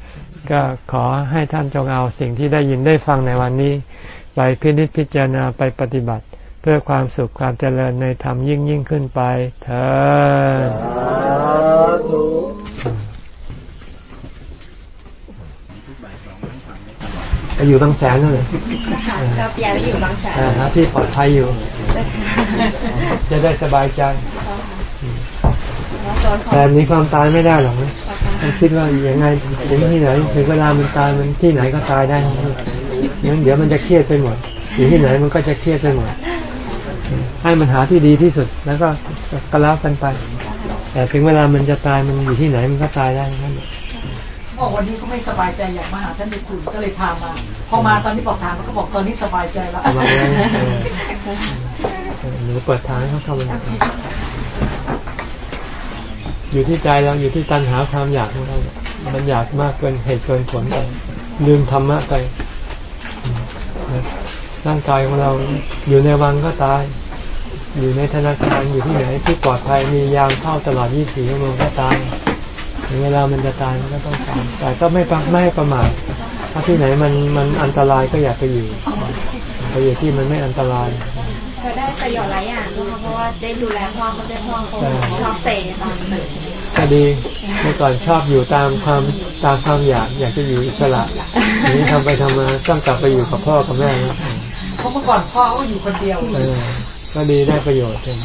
ก็ขอให้ท่านจงเอาสิ่งที่ได้ยินได้ฟังในวันนี้ ไปพิจิตพิจารณาไปปฏิบัติพื่อความสุขความเจริญในธรรมยิ่งยิ่งขึ้นไปเถิด ไปอยู่บางแสนนั่นเลยครับอยากอยู่บางแสนหาที่ปลอดภัยอยู่ จะได้สบายใจแต่มีความตายไม่ได้หรอกนะมันคิดว่าอย่างไงถึงที่ไหนถึงเวลามันตายมันที่ไหนก็ตายได้งั้นเดี๋ยวมันจะเครียดไปหมดอยู่ที่ไหนมันก็จะเครียดไปหมดให้มันหาที่ดีที่สุดแล้วก็ก็แล้วกันไป แต่ถึงเวลามันจะตายมันอยู่ที่ไหนมันก็ตายได้นั่น บอกวันนี้ก็ไม่สบายใจอยากมาหาท่านในคุณก็เลยพามา พอมาตอนนี้บอกทางเขาบอกตอนนี้สบายใจแล้วหนูเปิดทางให้เขาเข้ามาอยู่ที่ใจเราอยู่ที่ตัณหาความอยากของเรามันอยากมากเกินเหตุเกินผลไปลืมธรรมะไปร่างกายของเราอยู่ในวังก็ตาย อยู่ในธนาคารอยู่ที่ไหนที่ปลอดภัยมียามเข้าตลอด24ชั่วโมงก็ตาย ถึงเวลามันจะตายมันก็ต้องตายแต่ก็ไม่ไม่ประมาทถ้าที่ไหนมันมันอันตรายก็อยากไปอยู่ไปอยู่ที่มันไม่อันตรายก็ได้ประโยชน์หลายอย่างด้วยเพราะว่าได้ดูแลพ่อเขาได้พ่อเขาชอบเสตอนก็ดีเมื่อก่อนชอบอยู่ตามความตามความอยากอยากจะอยู่อิสระทีนี้ทำไปทำมาต้องกลับไปอยู่กับพ่อกับแม่เพราะเมื่อก่อนพ่อก็อยู่คนเดียวก็ดีได้ประโยชน์เป็น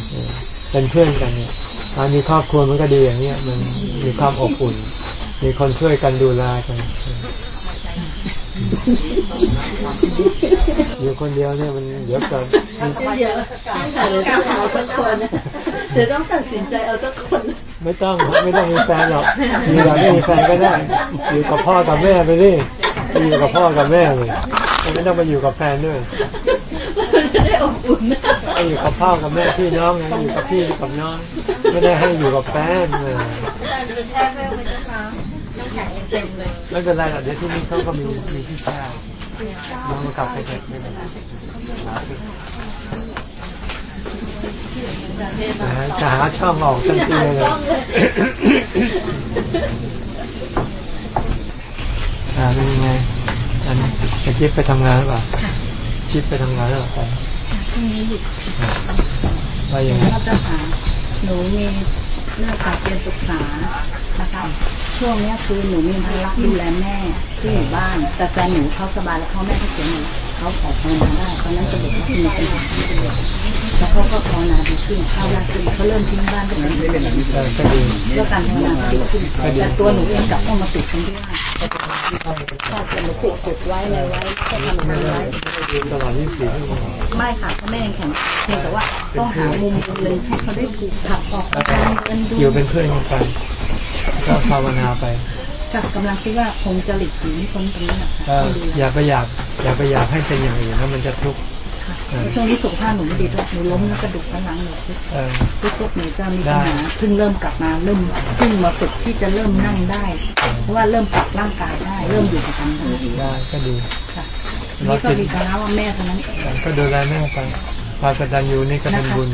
เป็นเพื่อนกันเนี่ย การมีครอบครัวมันก็ดีอย่างเนี้ยมันมีความอบอุ่น มีคนช่วยกันดูแลกันอยู่คนเดียวเนี่ยมันเยอะเกินเยอะต้องเอาสักคนเดี๋ยวต้องตัดสินใจเอาสักคน ไม่ต้องไม่ต้องมีแฟนหรอกมีเราไม่มีแฟนก็ได้อยู่กับพ่อกับแม่ไปดิ ไปอยู่กับพ่อกับแม่เลยไม่ต้องไปอยู่กับแฟนด้วยจะได้อบอุ่นไปอยู่กับพ่อกับแม่พี่น้องไงอยู่กับพี่กับน้อง ไม่ได้ให้อยู่กับแฟนเลยไม่เป็นไรหรอกเดี๋ยวที่นี่เขาก็มีมีที่แช่น้องกลับไปเถอะไม่เป็นไรจะหาช่องออกทันทีเลย อ่าเป็นยังไงอันจะคิดไปทำงานหรือเปล่าชิดไปทำงานหรือเปล่าไปพรุ่งนี้หยุดว่ายังไงหนูมีเรื่องการเรียนศึกษานะคะช่วงนี้คือหนูมีภาระดูแลแม่ที่อยู่บ้าน แต่แฟนหนูเขาสบายแล้วเขาแม่เขาเสียหนูเขาออกมาได้ตอนนั้นจะบอกว่าคุณเป็น แล้วเขาก็ภาวนาดีขึ้นข้าวหน้าขึ้นเขาเริ่มทิ้งบ้านไปแล้วแล้วการภาวนาดีขึ้นแต่ตัวหนูเองกลับต้องมาติดตรงที่ว่าชอบจะหนูผูกจุดไว้อะไรไว้ก็ทำงานไว้ตลอดยี่สิบไม่ค่ะเขาแม่ยังแข็งเพียงแต่ว่าต้องหามุมหนึ่งให้เขาได้ถูกถักออกการเงินดูอยู่เป็นเพื่อนกันไปก็ภาวนาไปกับกำลังคิดว่าคงจะหลีกหนีพ้นตรงนี้อย่าไปอยากอย่าไปอยากให้เป็นอย่างอื่นแล้วมันจะทุกข์ ช่วงนี้สุขภาพหนูไม่ดีด้วยหนูล้มกระดูกสันหลังหนูทุกทุกหนูจะมีปัญหาเพิ่งเริ่มกลับมาเริ่มเพิ่งมาฝึกที่จะเริ่มนั่งได้ เพราะว่าเริ่มปรับร่างกายได้ เริ่มอยู่กับกันได้ก็ดีค่ะนี่ก็ดีกันแล้วว่าแม่เท่านั้นก็ดูแลแม่ไปความกตัญญูนี่ก็เป็นบุญ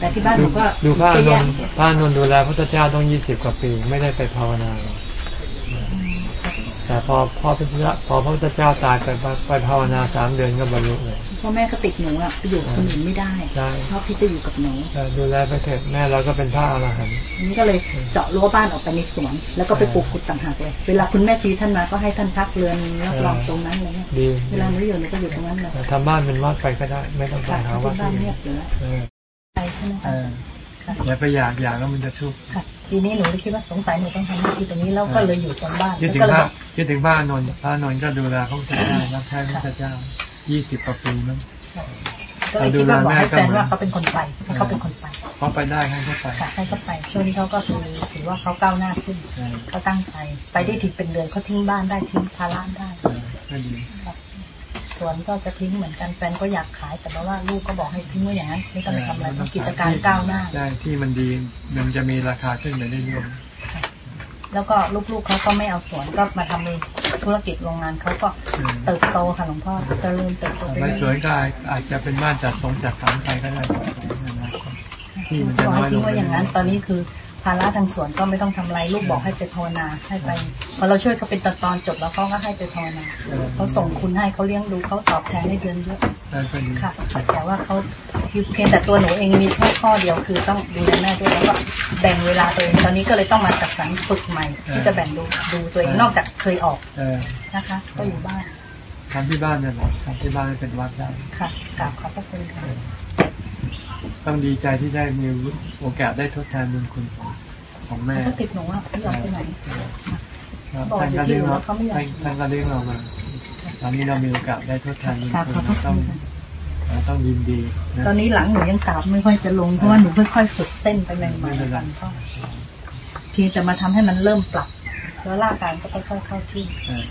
แต่ที่บ้านหนูก็ดูพระนนพระนนดูแลพระเจ้าต้องยี่สิบกว่าปี ไม่ได้ไปภาวนา แต่พอพอพระพุทธเจ้าพอพระพุทธเจ้าตายไปไปภาวนาสามเดือนก็บรรลุเลยพ่อแม่ก็ติดหนูอะไปอยู่กับคนอื่นไม่ได้ใช่ชอบที่จะอยู่กับหนูแต่ดูแลไปเถิดแม่เราก็เป็นพระอรหันต์อันนี้ก็เลยเจาะรั้วบ้านออกไปในสวน แล้วก็ไปปลูกกุดต่างหากเลย เวลาคุณแม่ชีท่านมาก็ให้ท่านพักเรือนรับรองตรงนั้นเลยเนี่ยดีเวลาหนูอยู่หนูก็อยู่ตรงนั้นเลยทำบ้านเป็นวัดไปก็ได้ ไม่ต้องไปค่ะหาที่วัดบ้านที่เงีอื่ยนบอยู่แล้วเออไปใช่ไหมเอคะ อค่ะอย่าไปอยากอยากแล้วมันจะทุกข์ค่ะทีนี้หนูเลยคิดว่าสงสัยหนูต้องทำหน้าที่ตรงนี้แล้วก็เลยอยู่ตรงบ้านคิดแล้วถึงก็เลยพระบอกคิดถึงพระอานนท์พระอานนท์ก็ดูแลพระพุทธเจ้ารับใช้พระพุทธเจ้ายี่สิบกว่าปีมั้งก็เลยคิดว่าบอกให้แฟนว่าเขาเป็นคนไปให้เขาเป็นคนไปเขาไปได้ให้เขาไปค่ะให้เขาไปช่วงนี้เขาก็คือถือว่าเขาก้าวหน้าขึ้นเออเขาตั้งใจไปได้ถึงเป็นเดือนเขาทิ้งบ้านได้ทิ้งภาระได้เออก็ดี สวนก็จะทิ้งเหมือนกันแฟนก็อยากขายแต่ว่าลูกก็บอกให้ทิ้งไว้อย่างนั้นไม่ต้องไปทำอะไรเพราะกิจการก้าวหน้าใช่ที่มันดีมันจะมีราคาขึ้นไปเรื่อยแล้วก็ลูกๆเขาก็ไม่เอาสวนก็มาทำธุรกิจโรงงานเขาก็ๆเออเติบโตค่ะหลวงพ่อเจริญเติบโตไปไปเรื่สวนอยก็อาจจะเป็นบ้านจัดสงจัดสรรไปก็ได้ที่มันๆจะบอกน้อให้ยลทิ้งงไว้อย่างนั้น ตอนนี้คือ ภาระทางสวนก็ไม่ต้องทำอะไรลูกบอกให้ไปภาวนาให้ไปพอเราช่วยเขาเป็นตอนตอนๆจบแล้วเขาก็ให้ไปภาวนาเขาส่งคุณให้เขาเลี้ยงดูเขาตอบแทนให้เดือนเยอะใช่ก็ดีค่ะแต่ว่าเขาคือเพียงแต่ตัวหนูเองมีแค่ข้อเดียวคือต้องดูแลแม่ด้วยแล้วก็แบ่งเวลาตัวเองตอนนี้ก็เลยต้องมาจัดสรรฝึกใหม่ที่จะแบ่งดูดูตัวเองนอกจากเคยออกเออนะคะ ก็อยู่บ้านทำที่บ้านเนี่ยแหละทำที่บ้านให้เป็นวัดได้ค่ะกราบขอบพระคุณค่ะ ต้องดีใจที่ได้มีโอกาสได้ทดแทนบุญคุณของของแม่เขาก็ติดหนูอะไม่ยอมไปไหนครับบอกท่านอยู่ก็ที่เลี้ยงเราอื่นเขาไม่อยากท่านก็เลี้ยงเรามาตอนนี้เรามีโอกาสได้ทดแทนบุญกราบคุขอบณพระต้คุองณค่ะเราต้องยินดีนะตอนนี้หลังหนูยังกราบไม่ค่อยจะลงเพราะว่าหนูค่อยๆฝึกเส้นไปใหม่ไม่เป็นๆไรกันก็เพียงแต่มาทำให้มันเริ่มปรับ แล้วร่างกายก็ค่อยๆเข้าที่เออ